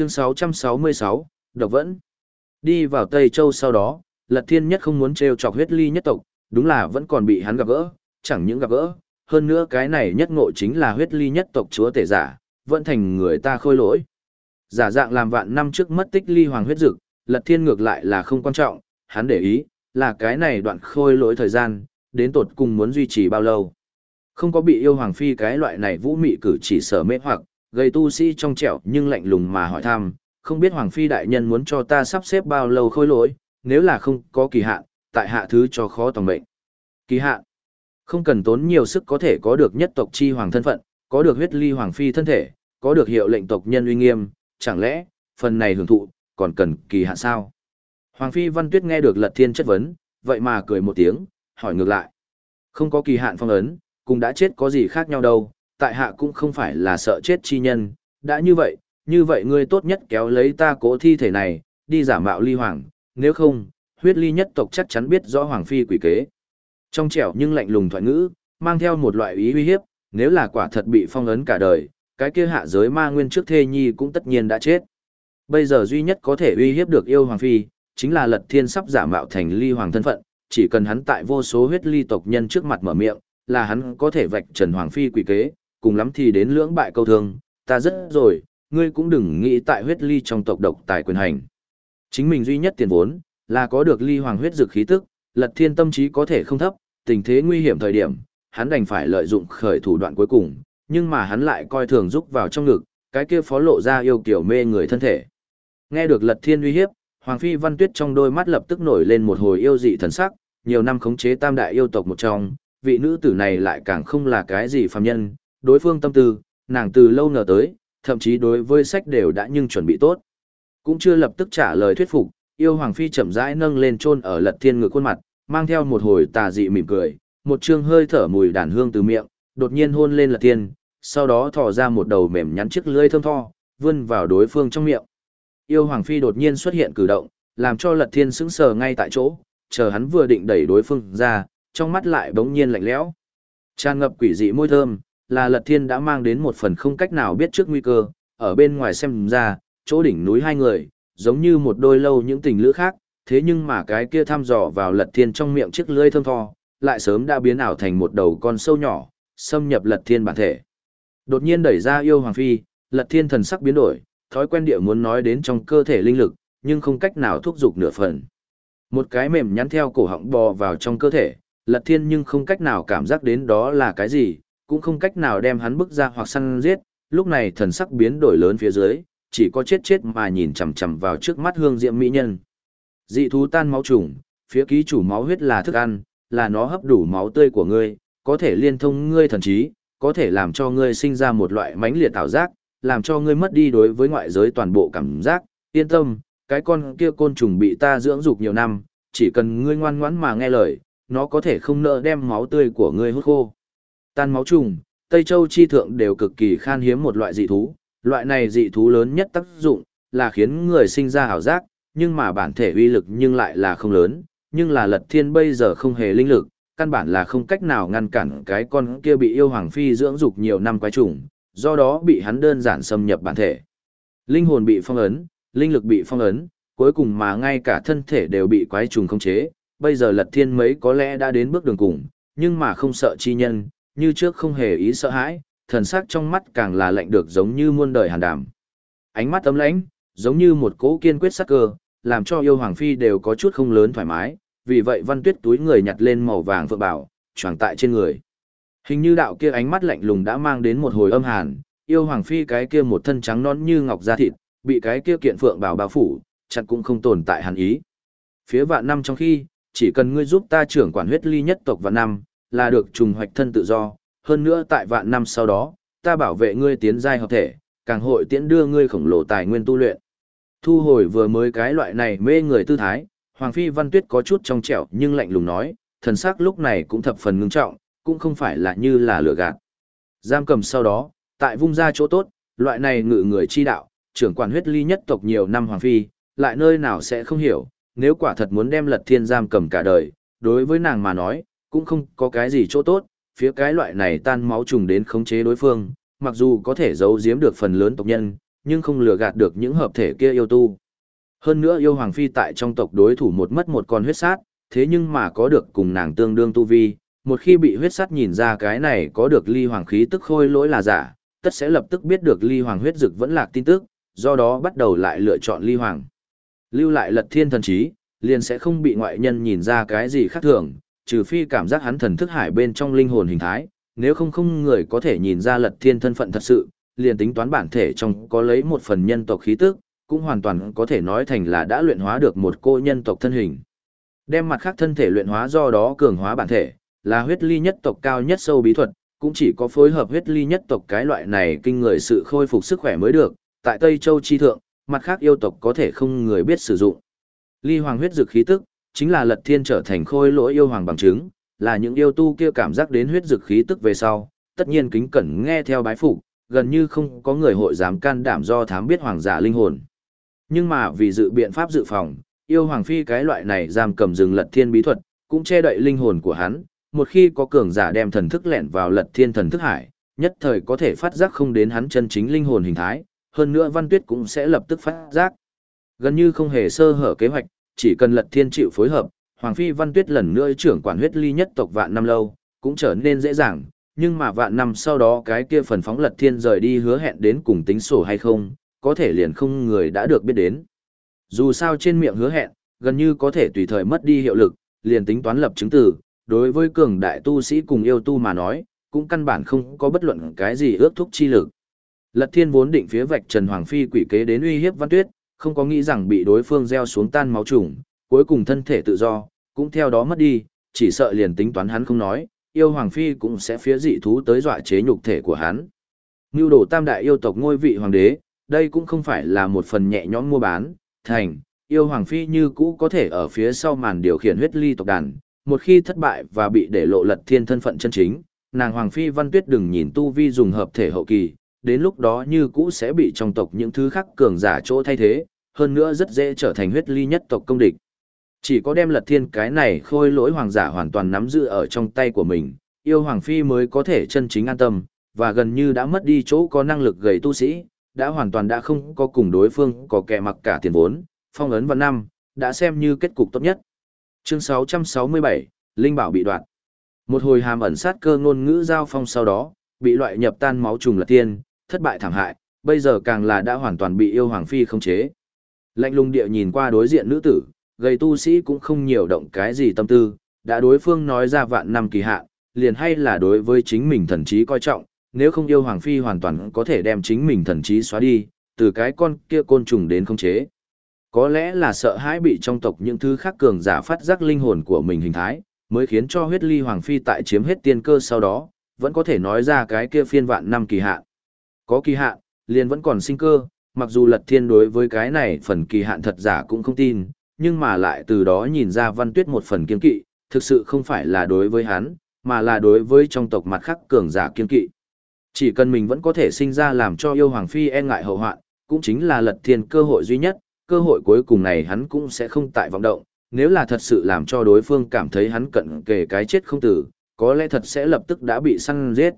Chương 666, Độc Vẫn. Đi vào Tây Châu sau đó, Lật Thiên nhất không muốn trêu chọc huyết ly nhất tộc, đúng là vẫn còn bị hắn gặp gỡ, chẳng những gặp gỡ, hơn nữa cái này nhất ngộ chính là huyết ly nhất tộc chúa tể giả, vẫn thành người ta khôi lỗi. Giả dạng làm vạn năm trước mất tích ly hoàng huyết dực, Lật Thiên ngược lại là không quan trọng, hắn để ý, là cái này đoạn khôi lỗi thời gian, đến tột cùng muốn duy trì bao lâu. Không có bị yêu hoàng phi cái loại này vũ mị cử chỉ sở mê hoặc, gây tu sĩ trong trẻo nhưng lạnh lùng mà hỏi thăm, không biết hoàng phi đại nhân muốn cho ta sắp xếp bao lâu khôi lỗi, nếu là không có kỳ hạn, tại hạ thứ cho khó tòng mệnh. Kỳ hạn. Không cần tốn nhiều sức có thể có được nhất tộc chi hoàng thân phận, có được huyết ly hoàng phi thân thể, có được hiệu lệnh tộc nhân uy nghiêm, chẳng lẽ, phần này hưởng thụ, còn cần kỳ hạn sao? Hoàng phi văn tuyết nghe được lật thiên chất vấn, vậy mà cười một tiếng, hỏi ngược lại. Không có kỳ hạn phong ấn, cũng đã chết có gì khác nhau đâu, tại hạ cũng không phải là sợ chết chi nhân, đã như vậy, như vậy ngươi tốt nhất kéo lấy ta cố thi thể này, đi giả mạo ly hoàng, nếu không, huyết ly nhất tộc chắc chắn biết rõ hoàng phi quỷ kế. Trong trẻo nhưng lạnh lùng thoại ngữ, mang theo một loại ý uy hiếp, nếu là quả thật bị phong ấn cả đời, cái kia hạ giới ma nguyên trước thê nhi cũng tất nhiên đã chết. Bây giờ duy nhất có thể uy hiếp được yêu hoàng phi, chính là lật thiên sắp giả mạo thành ly hoàng thân phận, chỉ cần hắn tại vô số huyết ly tộc nhân trước mặt mở miệng, là hắn có thể vạch trần hoàng phi quỷ kế, cùng lắm thì đến lưỡng bại câu thương, ta rất rồi, ngươi cũng đừng nghĩ tại huyết ly trong tộc độc tài quyền hành. Chính mình duy nhất tiền vốn, là có được ly hoàng huyết dược khí tức, lật thiên tâm trí có thể không thấp, tình thế nguy hiểm thời điểm, hắn đành phải lợi dụng khởi thủ đoạn cuối cùng, nhưng mà hắn lại coi thường rúc vào trong ngực, cái kia phó lộ ra yêu kiểu mê người thân thể. Nghe được lật thiên uy hiếp, Hoàng Phi Văn Tuyết trong đôi mắt lập tức nổi lên một hồi yêu dị thần sắc, nhiều năm khống chế tam đại yêu tộc một trong, vị nữ tử này lại càng không là cái gì phàm nhân, đối phương tâm tư, nàng từ lâu ngờ tới, thậm chí đối với sách đều đã nhưng chuẩn bị tốt. Cũng chưa lập tức trả lời thuyết phục, yêu Hoàng Phi chậm rãi nâng lên chôn ở lật thiên ngực khuôn mặt, mang theo một hồi tà dị mỉm cười, một trương hơi thở mùi đàn hương từ miệng, đột nhiên hôn lên lật thiên, sau đó thò ra một đầu mềm nhắn chiếc lưỡi thơm tho, vươn vào đối phương trong miệng. Yêu Hoàng Phi đột nhiên xuất hiện cử động, làm cho Lật Thiên sững sờ ngay tại chỗ, chờ hắn vừa định đẩy đối phương ra, trong mắt lại bỗng nhiên lạnh lẽo. Tràn ngập quỷ dị môi thơm, là Lật Thiên đã mang đến một phần không cách nào biết trước nguy cơ, ở bên ngoài xem ra, chỗ đỉnh núi hai người, giống như một đôi lâu những tình lữ khác, thế nhưng mà cái kia thăm dò vào Lật Thiên trong miệng chiếc lưỡi thơm tho, lại sớm đã biến ảo thành một đầu con sâu nhỏ, xâm nhập Lật Thiên bản thể. Đột nhiên đẩy ra yêu Hoàng Phi, Lật Thiên thần sắc biến đổi, thói quen địa muốn nói đến trong cơ thể linh lực, nhưng không cách nào thúc giục nửa phần. Một cái mềm nhắn theo cổ họng bò vào trong cơ thể, lật thiên nhưng không cách nào cảm giác đến đó là cái gì, cũng không cách nào đem hắn bức ra hoặc săn giết, lúc này thần sắc biến đổi lớn phía dưới, chỉ có chết chết mà nhìn chằm chằm vào trước mắt hương diệm mỹ nhân. Dị thú tan máu trùng, phía ký chủ máu huyết là thức ăn, là nó hấp đủ máu tươi của ngươi, có thể liên thông ngươi thần trí, có thể làm cho ngươi sinh ra một loại mãnh liệt tạo giác, làm cho ngươi mất đi đối với ngoại giới toàn bộ cảm giác, yên tâm, cái con kia côn trùng bị ta dưỡng dục nhiều năm, chỉ cần ngươi ngoan ngoãn mà nghe lời, nó có thể không nỡ đem máu tươi của ngươi hút khô. Tan máu trùng, Tây Châu chi thượng đều cực kỳ khan hiếm một loại dị thú, loại này dị thú lớn nhất tác dụng là khiến người sinh ra ảo giác, nhưng mà bản thể uy lực nhưng lại là không lớn, nhưng là Lật Thiên bây giờ không hề linh lực, căn bản là không cách nào ngăn cản cái con kia bị yêu hoàng phi dưỡng dục nhiều năm quái trùng, do đó bị hắn đơn giản xâm nhập bản thể. Linh hồn bị phong ấn, linh lực bị phong ấn, cuối cùng mà ngay cả thân thể đều bị quái trùng khống chế, bây giờ lật thiên mấy có lẽ đã đến bước đường cùng, nhưng mà không sợ chi nhân, như trước không hề ý sợ hãi, thần sắc trong mắt càng là lạnh được giống như muôn đời hàn đảm. Ánh mắt ấm lãnh, giống như một cỗ kiên quyết sắc cơ, làm cho yêu hoàng phi đều có chút không lớn thoải mái, vì vậy văn tuyết túi người nhặt lên màu vàng vượng bảo, choàng tại trên người. Hình như đạo kia ánh mắt lạnh lùng đã mang đến một hồi âm hàn, yêu hoàng phi cái kia một thân trắng nón như ngọc da thịt, bị cái kia kiện phượng bảo bao phủ, chặt cũng không tồn tại hàn ý. Phía vạn năm trong khi, chỉ cần ngươi giúp ta trưởng quản huyết ly nhất tộc vạn năm, là được trùng hoạch thân tự do, hơn nữa tại vạn năm sau đó, ta bảo vệ ngươi tiến giai hợp thể, càng hội tiễn đưa ngươi khổng lồ tài nguyên tu luyện. Thu hồi vừa mới cái loại này mê người tư thái, Hoàng Phi Văn Tuyết có chút trong trẻo nhưng lạnh lùng nói, thần sắc lúc này cũng thập phần ngưng trọng, cũng không phải là như là lừa gạt. Giam cầm sau đó, tại vung ra chỗ tốt, loại này ngự người chi đạo, trưởng quản huyết ly nhất tộc nhiều năm hoàng phi, lại nơi nào sẽ không hiểu, nếu quả thật muốn đem lật thiên giam cầm cả đời, đối với nàng mà nói, cũng không có cái gì chỗ tốt, phía cái loại này tan máu trùng đến khống chế đối phương, mặc dù có thể giấu giếm được phần lớn tộc nhân, nhưng không lừa gạt được những hợp thể kia yêu tu. Hơn nữa yêu hoàng phi tại trong tộc đối thủ một mất một con huyết sát, thế nhưng mà có được cùng nàng tương đương tu vi, một khi bị huyết sát nhìn ra cái này có được ly hoàng khí tức khôi lỗi là giả, tất sẽ lập tức biết được ly hoàng huyết dực vẫn lạc tin tức, do đó bắt đầu lại lựa chọn ly hoàng. Lưu lại lật thiên thần trí, liền sẽ không bị ngoại nhân nhìn ra cái gì khác thường, trừ phi cảm giác hắn thần thức hải bên trong linh hồn hình thái, nếu không không người có thể nhìn ra lật thiên thân phận thật sự, liền tính toán bản thể trong có lấy một phần nhân tộc khí tức, cũng hoàn toàn có thể nói thành là đã luyện hóa được một cô nhân tộc thân hình. Đem mặt khác thân thể luyện hóa do đó cường hóa bản thể, là huyết ly nhất tộc cao nhất sâu bí thuật, cũng chỉ có phối hợp huyết ly nhất tộc cái loại này kinh người sự khôi phục sức khỏe mới được, tại Tây Châu chi thượng, mặt khác yêu tộc có thể không người biết sử dụng. Ly hoàng huyết dược khí tức, chính là lật thiên trở thành khôi lỗi yêu hoàng bằng chứng, là những yêu tu kia cảm giác đến huyết dược khí tức về sau, tất nhiên kính cẩn nghe theo bái phục, gần như không có người hội dám can đảm do thám biết hoàng giả linh hồn. Nhưng mà vì dự biện pháp dự phòng, yêu hoàng phi cái loại này giam cầm rừng lật thiên bí thuật, cũng che đậy linh hồn của hắn, một khi có cường giả đem thần thức lẻn vào lật thiên thần thức hải, nhất thời có thể phát giác không đến hắn chân chính linh hồn hình thái, hơn nữa văn tuyết cũng sẽ lập tức phát giác. Gần như không hề sơ hở kế hoạch, chỉ cần lật thiên chịu phối hợp, Hoàng Phi Văn Tuyết lần nữa trưởng quản huyết ly nhất tộc vạn năm lâu, cũng trở nên dễ dàng, nhưng mà vạn năm sau đó cái kia phần phóng lật thiên rời đi hứa hẹn đến cùng tính sổ hay không, có thể liền không người đã được biết đến. Dù sao trên miệng hứa hẹn, gần như có thể tùy thời mất đi hiệu lực, liền tính toán lập chứng từ, đối với cường đại tu sĩ cùng yêu tu mà nói, cũng căn bản không có bất luận cái gì ước thúc chi lực. Lật thiên vốn định phía vạch Trần Hoàng Phi quỷ kế đến uy hiếp văn tuyết, không có nghĩ rằng bị đối phương gieo xuống tan máu trùng, cuối cùng thân thể tự do, cũng theo đó mất đi, chỉ sợ liền tính toán hắn không nói, yêu Hoàng Phi cũng sẽ phía dị thú tới dọa chế nhục thể của hắn. Ngưu đồ tam đại yêu tộc ngôi vị hoàng đế, đây cũng không phải là một phần nhẹ nhõm mua bán, thành, yêu Hoàng Phi như cũ có thể ở phía sau màn điều khiển huyết ly tộc đàn, một khi thất bại và bị để lộ lật thiên thân phận chân chính, nàng Hoàng Phi Văn Tuyết đừng nhìn tu vi dùng hợp thể hậu kỳ, đến lúc đó như cũ sẽ bị trong tộc những thứ khác cường giả chỗ thay thế, hơn nữa rất dễ trở thành huyết ly nhất tộc công địch. Chỉ có đem lật thiên cái này khôi lỗi hoàng giả hoàn toàn nắm giữ ở trong tay của mình, yêu hoàng phi mới có thể chân chính an tâm, và gần như đã mất đi chỗ có năng lực gầy tu sĩ, đã hoàn toàn đã không có cùng đối phương có kẻ mặc cả tiền vốn, phong ấn vào năm, đã xem như kết cục tốt nhất. Chương 667, Linh Bảo bị đoạn. Một hồi hàm ẩn sát cơ ngôn ngữ giao phong sau đó, bị loại nhập tan máu trùng lật tiên, thất bại thảm hại, bây giờ càng là đã hoàn toàn bị yêu hoàng phi khống chế. Lạnh lùng địa nhìn qua đối diện nữ tử, gầy tu sĩ cũng không nhiều động cái gì tâm tư, đã đối phương nói ra vạn năm kỳ hạn, liền hay là đối với chính mình thần trí coi trọng, nếu không yêu hoàng phi hoàn toàn có thể đem chính mình thần trí xóa đi, từ cái con kia côn trùng đến khống chế. Có lẽ là sợ hãi bị trong tộc những thứ khác cường giả phát giác linh hồn của mình hình thái, mới khiến cho huyết ly hoàng phi tại chiếm hết tiên cơ sau đó, vẫn có thể nói ra cái kia phiên vạn năm kỳ hạn. Có kỳ hạn, liền vẫn còn sinh cơ, mặc dù lật thiên đối với cái này phần kỳ hạn thật giả cũng không tin, nhưng mà lại từ đó nhìn ra văn tuyết một phần kiên kỵ, thực sự không phải là đối với hắn, mà là đối với trong tộc mặt khắc cường giả kiên kỵ. Chỉ cần mình vẫn có thể sinh ra làm cho yêu hoàng phi e ngại hậu hoạn, cũng chính là lật thiên cơ hội duy nhất, cơ hội cuối cùng này hắn cũng sẽ không tại vọng động, nếu là thật sự làm cho đối phương cảm thấy hắn cận kề cái chết không tử, có lẽ thật sẽ lập tức đã bị săn giết.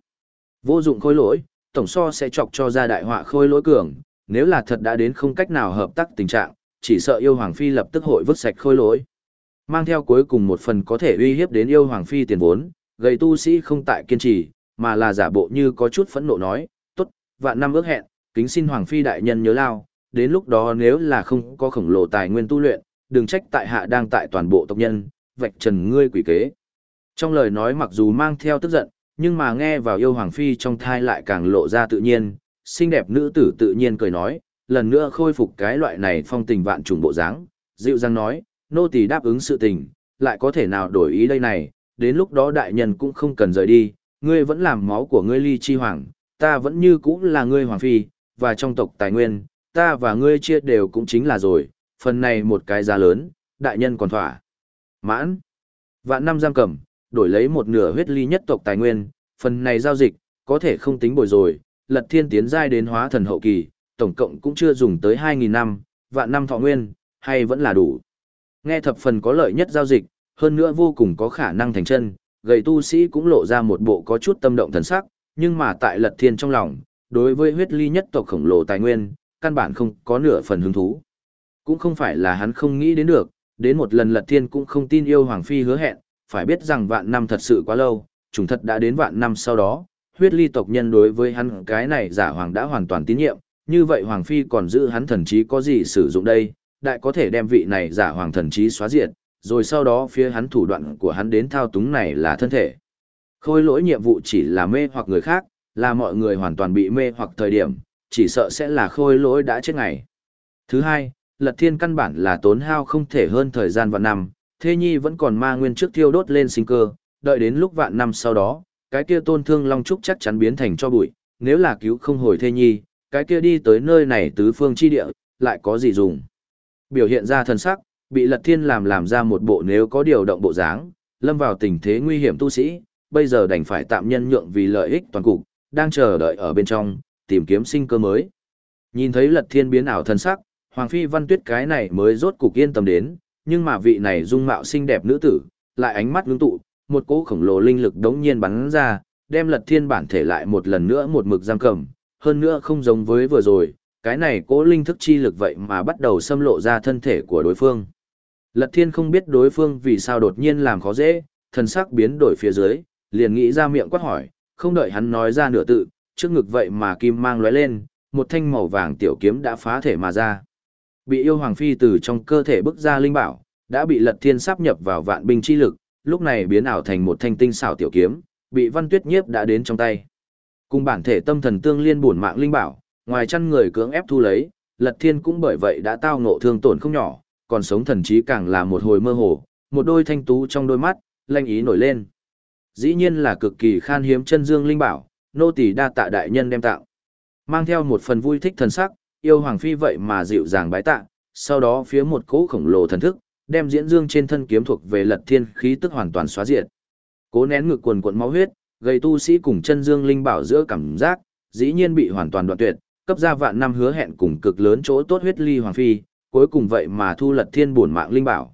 Vô dụng khôi lỗi, tổng so sẽ chọc cho ra đại họa khôi lỗi cường, nếu là thật đã đến không cách nào hợp tác tình trạng, chỉ sợ yêu hoàng phi lập tức hội vứt sạch khôi lỗi. Mang theo cuối cùng một phần có thể uy hiếp đến yêu hoàng phi tiền vốn, gây tu sĩ không tại kiên trì, mà là giả bộ như có chút phẫn nộ nói, tốt, vạn năm ước hẹn, kính xin hoàng phi đại nhân nhớ lao, đến lúc đó nếu là không có khổng lồ tài nguyên tu luyện, đừng trách tại hạ đang tại toàn bộ tộc nhân, vạch trần ngươi quỷ kế. Trong lời nói mặc dù mang theo tức giận, nhưng mà nghe vào yêu hoàng phi trong thai lại càng lộ ra tự nhiên, xinh đẹp nữ tử tự nhiên cười nói, lần nữa khôi phục cái loại này phong tình vạn trùng bộ dáng, dịu dàng nói, nô tỳ đáp ứng sự tình, lại có thể nào đổi ý đây này, đến lúc đó đại nhân cũng không cần rời đi, ngươi vẫn làm máu của ngươi ly chi hoàng, ta vẫn như cũ là ngươi hoàng phi, và trong tộc tài nguyên, ta và ngươi chia đều cũng chính là rồi, phần này một cái giá lớn, đại nhân còn thỏa. Mãn, vạn năm giam cầm, đổi lấy một nửa huyết ly nhất tộc tài nguyên, phần này giao dịch, có thể không tính bồi rồi, lật thiên tiến giai đến hóa thần hậu kỳ, tổng cộng cũng chưa dùng tới 2.000 năm, vạn năm thọ nguyên, hay vẫn là đủ. Nghe thập phần có lợi nhất giao dịch, hơn nữa vô cùng có khả năng thành chân, gầy tu sĩ cũng lộ ra một bộ có chút tâm động thần sắc, nhưng mà tại lật thiên trong lòng, đối với huyết ly nhất tộc khổng lồ tài nguyên, căn bản không có nửa phần hứng thú. Cũng không phải là hắn không nghĩ đến được, đến một lần Lật Thiên cũng không tin yêu Hoàng Phi hứa hẹn, phải biết rằng vạn năm thật sự quá lâu, trùng thật đã đến vạn năm sau đó, huyết ly tộc nhân đối với hắn cái này giả hoàng đã hoàn toàn tín nhiệm, như vậy Hoàng Phi còn giữ hắn thần trí có gì sử dụng đây, đại có thể đem vị này giả hoàng thần trí xóa diệt, rồi sau đó phía hắn thủ đoạn của hắn đến thao túng này là thân thể. Khôi lỗi nhiệm vụ chỉ là mê hoặc người khác, là mọi người hoàn toàn bị mê hoặc thời điểm, chỉ sợ sẽ là khôi lỗi đã chết ngày. Thứ hai, Lật Thiên căn bản là tốn hao không thể hơn thời gian vạn năm, Thê Nhi vẫn còn ma nguyên trước thiêu đốt lên sinh cơ, đợi đến lúc vạn năm sau đó, cái kia tôn thương Long Trúc chắc chắn biến thành cho bụi, nếu là cứu không hồi Thê Nhi, cái kia đi tới nơi này tứ phương chi địa, lại có gì dùng. Biểu hiện ra thần sắc, bị Lật Thiên làm làm ra một bộ nếu có điều động bộ dáng, lâm vào tình thế nguy hiểm tu sĩ, bây giờ đành phải tạm nhân nhượng vì lợi ích toàn cục, đang chờ đợi ở bên trong, tìm kiếm sinh cơ mới. Nhìn thấy Lật Thiên biến ảo thần sắc, Hoàng Phi Văn Tuyết cái này mới rốt cục yên tâm đến, nhưng mà vị này dung mạo xinh đẹp nữ tử, lại ánh mắt ngưng tụ, một cỗ khổng lồ linh lực đống nhiên bắn ra, đem Lật Thiên bản thể lại một lần nữa một mực giam cầm, hơn nữa không giống với vừa rồi, cái này cỗ linh thức chi lực vậy mà bắt đầu xâm lộ ra thân thể của đối phương. Lật Thiên không biết đối phương vì sao đột nhiên làm khó dễ, thần sắc biến đổi phía dưới, liền nghĩ ra miệng quát hỏi, không đợi hắn nói ra nửa tự, trước ngực vậy mà kim mang lóe lên, một thanh màu vàng tiểu kiếm đã phá thể mà ra. Bị yêu hoàng phi từ trong cơ thể bức ra linh bảo, đã bị Lật Thiên sắp nhập vào vạn binh chi lực, lúc này biến ảo thành một thanh tinh xảo tiểu kiếm, bị Văn Tuyết Nhiếp đã đến trong tay. Cùng bản thể tâm thần tương liên bổn mạng linh bảo, ngoài chăn người cưỡng ép thu lấy, Lật Thiên cũng bởi vậy đã tao ngộ thương tổn không nhỏ, còn sống thần trí càng là một hồi mơ hồ, một đôi thanh tú trong đôi mắt, lanh ý nổi lên. Dĩ nhiên là cực kỳ khan hiếm chân dương linh bảo, nô tỳ đa tạ đại nhân đem tạo. Mang theo một phần vui thích thần sắc, yêu hoàng phi vậy mà dịu dàng bái tạ, sau đó phía một cỗ khổng lồ thần thức, đem diễn dương trên thân kiếm thuộc về lật thiên khí tức hoàn toàn xóa diệt. Cố nén ngực quần cuộn máu huyết, gây tu sĩ cùng chân dương linh bảo giữa cảm giác, dĩ nhiên bị hoàn toàn đoạn tuyệt, cấp ra vạn năm hứa hẹn cùng cực lớn chỗ tốt huyết ly hoàng phi, cuối cùng vậy mà thu lật thiên bổn mạng linh bảo.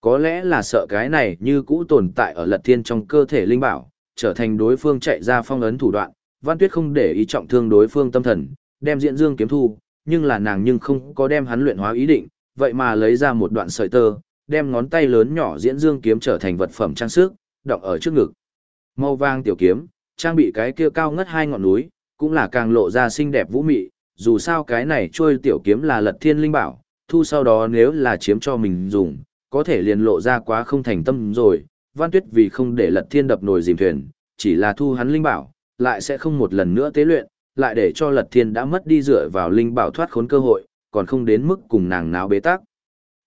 Có lẽ là sợ cái này như cũ tồn tại ở lật thiên trong cơ thể linh bảo, trở thành đối phương chạy ra phong ấn thủ đoạn, văn tuyết không để ý trọng thương đối phương tâm thần, đem diễn dương kiếm thu, nhưng là nàng nhưng không có đem hắn luyện hóa ý định, vậy mà lấy ra một đoạn sợi tơ, đem ngón tay lớn nhỏ diễn dương kiếm trở thành vật phẩm trang sức, đọng ở trước ngực. Màu vàng tiểu kiếm, trang bị cái kia cao ngất hai ngọn núi, cũng là càng lộ ra xinh đẹp vũ mị, dù sao cái này trôi tiểu kiếm là lật thiên linh bảo, thu sau đó nếu là chiếm cho mình dùng, có thể liền lộ ra quá không thành tâm rồi, Văn Tuyết vì không để Lật Thiên đập nồi dìm thuyền, chỉ là thu hắn linh bảo, lại sẽ không một lần nữa tế luyện, lại để cho Lật Thiên đã mất đi dựa vào linh bảo thoát khốn cơ hội, còn không đến mức cùng nàng náo bế tắc.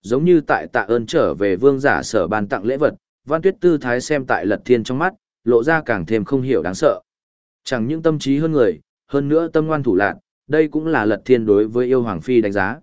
Giống như tại tạ ơn trở về vương giả sở ban tặng lễ vật, Văn Tuyết tư thái xem tại Lật Thiên trong mắt, lộ ra càng thêm không hiểu đáng sợ. Chẳng những tâm trí hơn người, hơn nữa tâm ngoan thủ lạn, đây cũng là Lật Thiên đối với yêu hoàng phi đánh giá.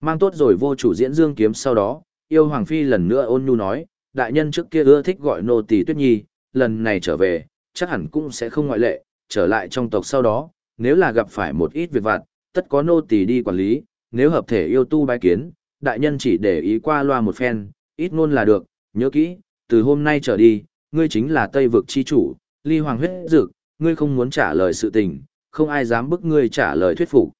Mang tốt rồi vô chủ diễn dương kiếm sau đó, yêu hoàng phi lần nữa ôn nhu nói, đại nhân trước kia ưa thích gọi nô tỳ tuyết nhi, lần này trở về, chắc hẳn cũng sẽ không ngoại lệ, trở lại trong tộc sau đó, nếu là gặp phải một ít việc vặt, tất có nô tỳ đi quản lý, nếu hợp thể yêu tu bái kiến, đại nhân chỉ để ý qua loa một phen, ít ngôn là được, nhớ kỹ, từ hôm nay trở đi, ngươi chính là Tây vực chi chủ, ly hoàng huyết dược, ngươi không muốn trả lời sự tình, không ai dám bức ngươi trả lời thuyết phục.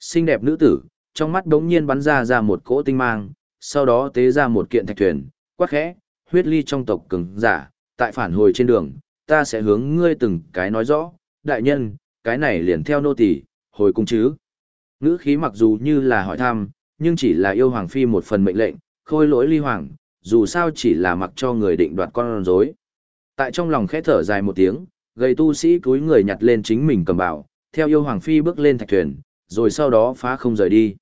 Xinh đẹp nữ tử, trong mắt đống nhiên bắn ra ra một cỗ tinh mang, sau đó tế ra một kiện thạch thuyền, quát khẽ, huyết ly trong tộc cứng, giả, tại phản hồi trên đường, ta sẽ hướng ngươi từng cái nói rõ, đại nhân, cái này liền theo nô tỳ, hồi cung chứ. Ngữ khí mặc dù như là hỏi thăm, nhưng chỉ là yêu hoàng phi một phần mệnh lệnh, khôi lỗi ly hoàng, dù sao chỉ là mặc cho người định đoạt con rối. Tại trong lòng khẽ thở dài một tiếng, gầy tu sĩ cúi người nhặt lên chính mình cầm bảo, theo yêu hoàng phi bước lên thạch thuyền, rồi sau đó phá không rời đi.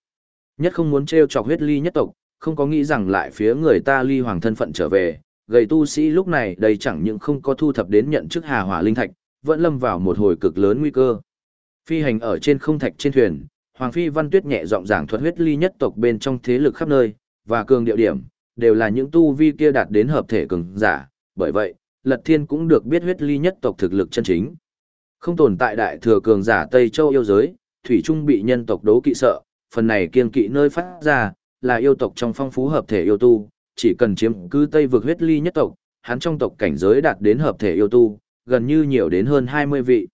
Nhất không muốn treo chọc huyết ly nhất tộc, không có nghĩ rằng lại phía người ta ly hoàng thân phận trở về, gầy tu sĩ lúc này đầy chẳng những không có thu thập đến nhận chức hà hỏa linh thạch, vẫn lâm vào một hồi cực lớn nguy cơ. Phi hành ở trên không thạch trên thuyền, Hoàng Phi Văn Tuyết nhẹ giọng giảng thuật huyết ly nhất tộc bên trong thế lực khắp nơi, và cường điệu điểm, đều là những tu vi kia đạt đến hợp thể cường giả, bởi vậy, Lật Thiên cũng được biết huyết ly nhất tộc thực lực chân chính. Không tồn tại đại thừa cường giả Tây Châu yêu giới, thủy trung bị nhân tộc đấu kỵ sợ, phần này kiên kỵ nơi phát ra, là yêu tộc trong phong phú hợp thể yêu tu, chỉ cần chiếm cứ Tây vực huyết ly nhất tộc, hắn trong tộc cảnh giới đạt đến hợp thể yêu tu, gần như nhiều đến hơn 20 vị.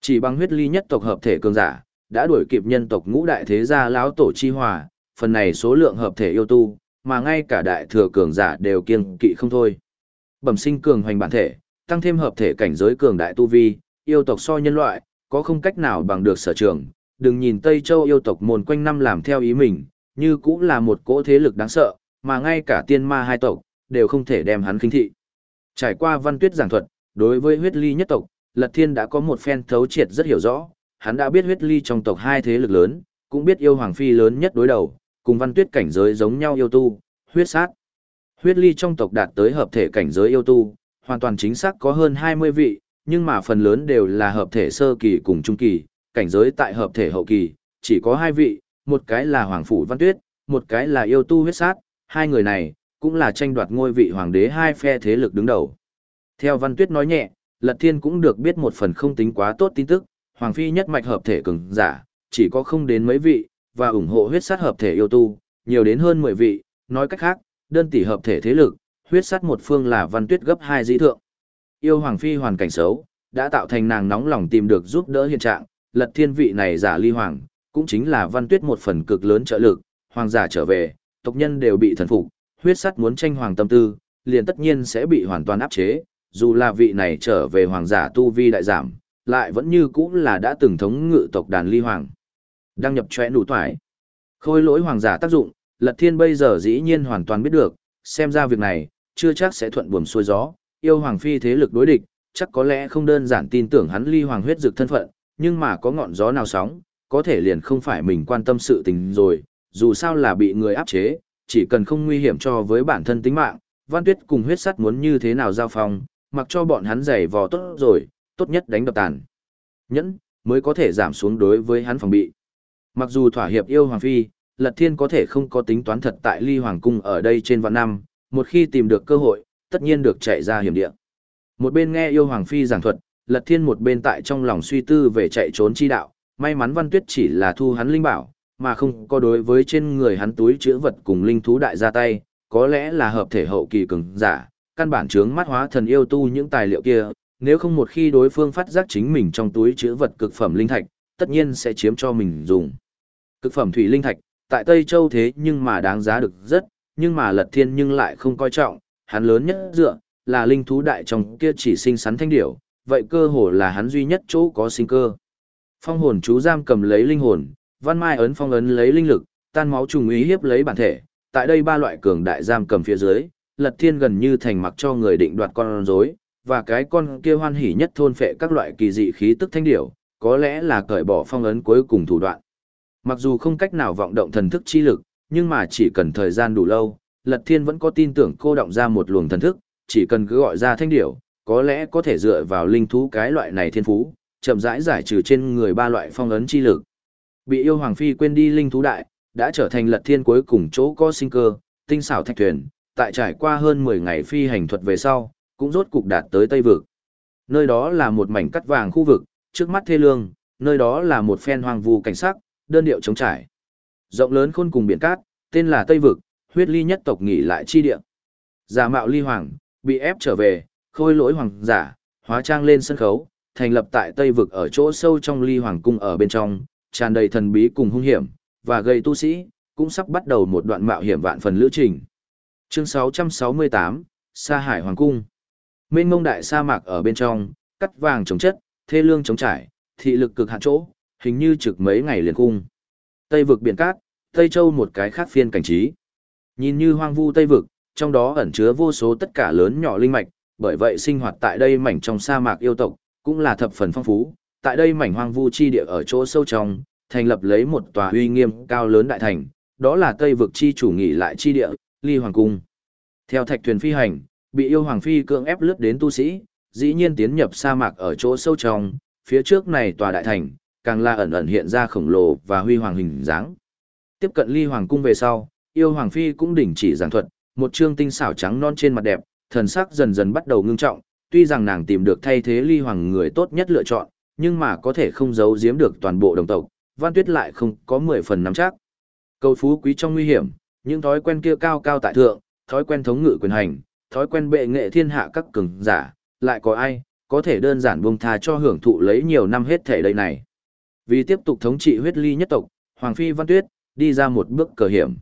Chỉ bằng huyết ly nhất tộc hợp thể cường giả, đã đuổi kịp nhân tộc ngũ đại thế gia lão tổ chi hòa, phần này số lượng hợp thể yêu tu, mà ngay cả đại thừa cường giả đều kiêng kỵ không thôi. Bẩm sinh cường hoành bản thể, tăng thêm hợp thể cảnh giới cường đại tu vi, yêu tộc so nhân loại, có không cách nào bằng được sở trường. Đừng nhìn Tây Châu yêu tộc mồn quanh năm làm theo ý mình, như cũng là một cỗ thế lực đáng sợ, mà ngay cả tiên ma hai tộc, đều không thể đem hắn khinh thị. Trải qua văn tuyết giảng thuật, đối với huyết ly nhất tộc, Lật Thiên đã có một phen thấu triệt rất hiểu rõ, hắn đã biết huyết ly trong tộc hai thế lực lớn, cũng biết yêu hoàng phi lớn nhất đối đầu, cùng văn tuyết cảnh giới giống nhau yêu tu, huyết sát. Huyết ly trong tộc đạt tới hợp thể cảnh giới yêu tu, hoàn toàn chính xác có hơn 20 vị, nhưng mà phần lớn đều là hợp thể sơ kỳ cùng trung kỳ, cảnh giới tại hợp thể hậu kỳ, chỉ có hai vị, một cái là Hoàng Phủ Văn Tuyết, một cái là yêu tu huyết sát, hai người này, cũng là tranh đoạt ngôi vị hoàng đế hai phe thế lực đứng đầu. Theo Văn Tuyết nói nhẹ, Lật Thiên cũng được biết một phần không tính quá tốt tin tức, Hoàng Phi nhất mạch hợp thể cường giả, chỉ có không đến mấy vị, và ủng hộ huyết sát hợp thể yêu tu, nhiều đến hơn 10 vị, nói cách khác, đơn tỷ hợp thể thế lực, huyết sát một phương là Văn Tuyết gấp hai dĩ thượng. Yêu Hoàng Phi hoàn cảnh xấu, đã tạo thành nàng nóng lòng tìm được giúp đỡ hiện trạng, Lật Thiên vị này giả ly hoàng, cũng chính là Văn Tuyết một phần cực lớn trợ lực, hoàng giả trở về, tộc nhân đều bị thần phục, huyết sắt muốn tranh hoàng tâm tư, liền tất nhiên sẽ bị hoàn toàn áp chế, dù là vị này trở về hoàng giả tu vi đại giảm, lại vẫn như cũ là đã từng thống ngự tộc đàn ly hoàng. Đăng nhập chóe nụ toại. Khôi lỗi hoàng giả tác dụng, Lật Thiên bây giờ dĩ nhiên hoàn toàn biết được, xem ra việc này, chưa chắc sẽ thuận buồm xuôi gió, yêu hoàng phi thế lực đối địch, chắc có lẽ không đơn giản tin tưởng hắn ly hoàng huyết dược thân phận, nhưng mà có ngọn gió nào sóng, có thể liền không phải mình quan tâm sự tình rồi, dù sao là bị người áp chế, chỉ cần không nguy hiểm cho với bản thân tính mạng, Văn Tuyết cùng huyết sắt muốn như thế nào giao phong, mặc cho bọn hắn giày vò tốt rồi, tốt nhất đánh đập tàn. Nhẫn, mới có thể giảm xuống đối với hắn phòng bị. Mặc dù thỏa hiệp yêu Hoàng Phi, Lật Thiên có thể không có tính toán thật tại Ly Hoàng Cung ở đây trên vạn năm, một khi tìm được cơ hội, tất nhiên được chạy ra hiểm địa. Một bên nghe yêu Hoàng Phi giảng thuật, Lật Thiên một bên tại trong lòng suy tư về chạy trốn chi đạo, may mắn Văn Tuyết chỉ là thu hắn linh bảo, mà không có đối với trên người hắn túi chứa vật cùng linh thú đại ra tay, có lẽ là hợp thể hậu kỳ cường giả, căn bản chướng mắt hóa thần yêu tu những tài liệu kia, nếu không một khi đối phương phát giác chính mình trong túi chứa vật cực phẩm linh thạch, tất nhiên sẽ chiếm cho mình dùng. Cực phẩm thủy linh thạch, tại Tây Châu thế nhưng mà đáng giá được rất, nhưng mà Lật Thiên nhưng lại không coi trọng, hắn lớn nhất dựa là linh thú đại trong kia chỉ sinh sắn thanh điểu, vậy cơ hồ là hắn duy nhất chỗ có sinh cơ. Phong hồn chú giam cầm lấy linh hồn, văn mai ấn phong ấn lấy linh lực, tan máu trùng ý hiếp lấy bản thể. Tại đây ba loại cường đại giam cầm phía dưới, Lật Thiên gần như thành mặc cho người định đoạt con rối, và cái con kia hoan hỉ nhất thôn phệ các loại kỳ dị khí tức thanh điểu, có lẽ là cởi bỏ phong ấn cuối cùng thủ đoạn. Mặc dù không cách nào vọng động thần thức chi lực, nhưng mà chỉ cần thời gian đủ lâu, Lật Thiên vẫn có tin tưởng cô động ra một luồng thần thức, chỉ cần cứ gọi ra thanh điểu, có lẽ có thể dựa vào linh thú cái loại này thiên phú, chậm rãi giải trừ trên người ba loại phong ấn chi lực. Bị yêu hoàng phi quên đi linh thú đại, đã trở thành lật thiên cuối cùng chỗ có sinh cơ, tinh xảo thạch thuyền, tại trải qua hơn 10 ngày phi hành thuật về sau, cũng rốt cục đạt tới Tây vực. Nơi đó là một mảnh cắt vàng khu vực, trước mắt thê lương, nơi đó là một phen hoang vu cảnh sắc, đơn điệu trống trải. Rộng lớn khôn cùng biển cát, tên là Tây vực, huyết ly nhất tộc nghỉ lại chi địa. Giả mạo ly hoàng, bị ép trở về, khôi lỗi hoàng giả, hóa trang lên sân khấu, thành lập tại Tây vực ở chỗ sâu trong ly hoàng cung ở bên trong, tràn đầy thần bí cùng hung hiểm, và gây tu sĩ, cũng sắp bắt đầu một đoạn mạo hiểm vạn phần lữ trình. Chương 668, Sa Hải Hoàng Cung Mênh mông đại sa mạc ở bên trong, cắt vàng chống chất, thê lương chống trải, thị lực cực hạn chỗ, hình như trực mấy ngày liền cung. Tây vực biển cát, Tây Châu một cái khác phiên cảnh trí. Nhìn như hoang vu Tây vực, trong đó ẩn chứa vô số tất cả lớn nhỏ linh mạch, bởi vậy sinh hoạt tại đây mảnh trong sa mạc yêu tộc, cũng là thập phần phong phú, tại đây mảnh hoang vu chi địa ở chỗ sâu trong, thành lập lấy một tòa uy nghiêm cao lớn đại thành, đó là Tây vực chi chủ nghỉ lại chi địa, Ly Hoàng Cung. Theo thạch thuyền phi hành, bị yêu hoàng phi cưỡng ép lướt đến tu sĩ, dĩ nhiên tiến nhập sa mạc ở chỗ sâu trong, phía trước này tòa đại thành, càng là ẩn ẩn hiện ra khổng lồ và huy hoàng hình dáng. Tiếp cận Ly Hoàng Cung về sau, yêu hoàng phi cũng đình chỉ giảng thuật, một trương tinh xảo trắng non trên mặt đẹp, thần sắc dần dần bắt đầu ngưng trọng, tuy rằng nàng tìm được thay thế ly hoàng người tốt nhất lựa chọn, nhưng mà có thể không giấu giếm được toàn bộ đồng tộc, Văn Tuyết lại không có 10 phần nắm chắc. Cầu phú quý trong nguy hiểm, những thói quen kia cao cao tại thượng, thói quen thống ngự quyền hành, thói quen bệ nghệ thiên hạ các cường giả, lại có ai có thể đơn giản buông tha cho hưởng thụ lấy nhiều năm hết thể đây này. Vì tiếp tục thống trị huyết ly nhất tộc, Hoàng Phi Văn Tuyết, đi ra một bước cờ hiểm.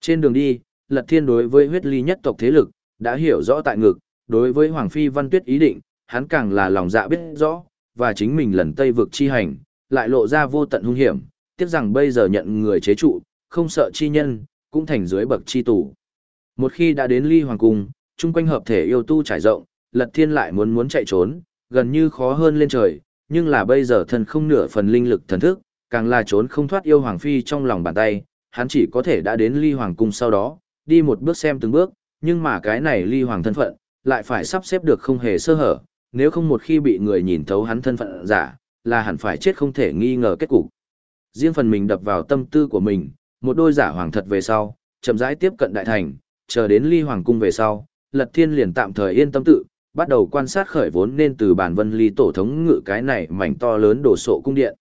Trên đường đi, Lật Thiên đối với huyết ly nhất tộc thế lực, đã hiểu rõ tại ngực, đối với Hoàng Phi Văn Tuyết ý định, hắn càng là lòng dạ biết rõ, và chính mình lần Tây vực chi hành, lại lộ ra vô tận hung hiểm, tiếc rằng bây giờ nhận người chế trụ, không sợ chi nhân, cũng thành dưới bậc chi tù. Một khi đã đến ly hoàng cung, chung quanh hợp thể yêu tu trải rộng, Lật Thiên lại muốn muốn chạy trốn, gần như khó hơn lên trời, nhưng là bây giờ thân không nửa phần linh lực thần thức, càng là trốn không thoát yêu hoàng phi trong lòng bàn tay, hắn chỉ có thể đã đến ly hoàng cung sau đó, đi một bước xem từng bước, nhưng mà cái này ly hoàng thân phận, lại phải sắp xếp được không hề sơ hở, nếu không một khi bị người nhìn thấu hắn thân phận giả, là hẳn phải chết không thể nghi ngờ kết cục. Riêng phần mình đập vào tâm tư của mình, một đôi giả hoàng thật về sau, chậm rãi tiếp cận đại thành, chờ đến ly hoàng cung về sau, Lật Thiên liền tạm thời yên tâm tự, bắt đầu quan sát khởi vốn nên từ bản vân ly tổ thống ngự cái này mảnh to lớn đổ sộ cung điện.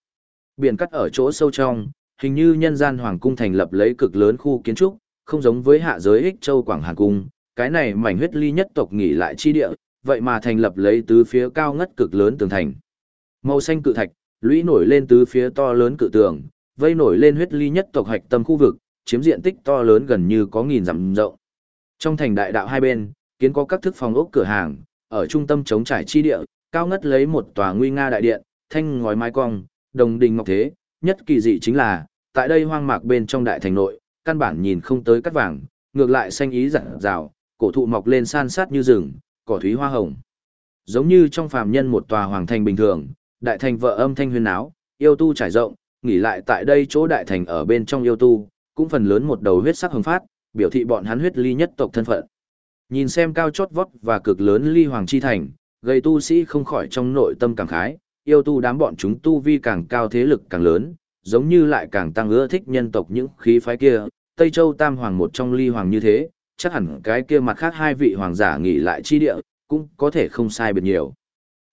Biển cắt ở chỗ sâu trong, hình như nhân gian hoàng cung thành lập lấy cực lớn khu kiến trúc, không giống với hạ giới ích châu Quảng Hàn Cung, cái này mảnh huyết ly nhất tộc nghỉ lại chi địa, vậy mà thành lập lấy tứ phía cao ngất cực lớn tường thành. Màu xanh cự thạch, lũy nổi lên tứ phía to lớn cự tường, vây nổi lên huyết ly nhất tộc hạch tâm khu vực, chiếm diện tích to lớn gần như có nghìn dặm rộng. Trong thành đại đạo hai bên, kiến có các thức phòng ốc cửa hàng, ở trung tâm chống trải chi địa, cao ngất lấy một tòa nguy nga đại điện, thanh ngói mái cong, đồng đình ngọc thế, nhất kỳ dị chính là, tại đây hoang mạc bên trong đại thành nội, căn bản nhìn không tới cắt vàng, ngược lại xanh ý rạng rào, cổ thụ mọc lên san sát như rừng, cỏ thúy hoa hồng. Giống như trong phàm nhân một tòa hoàng thành bình thường, đại thành vợ âm thanh huyên áo, yêu tu trải rộng, nghỉ lại tại đây chỗ đại thành ở bên trong yêu tu, cũng phần lớn một đầu huyết sắc hồng phát, biểu thị bọn hắn huyết ly nhất tộc thân phận. Nhìn xem cao chót vót và cực lớn ly hoàng chi thành, gây tu sĩ không khỏi trong nội tâm cảm khái, yêu tu đám bọn chúng tu vi càng cao thế lực càng lớn, giống như lại càng tăng ưa thích nhân tộc những khí phái kia, Tây Châu Tam Hoàng một trong ly hoàng như thế, chắc hẳn cái kia mặt khác hai vị hoàng giả nghỉ lại chi địa, cũng có thể không sai biệt nhiều.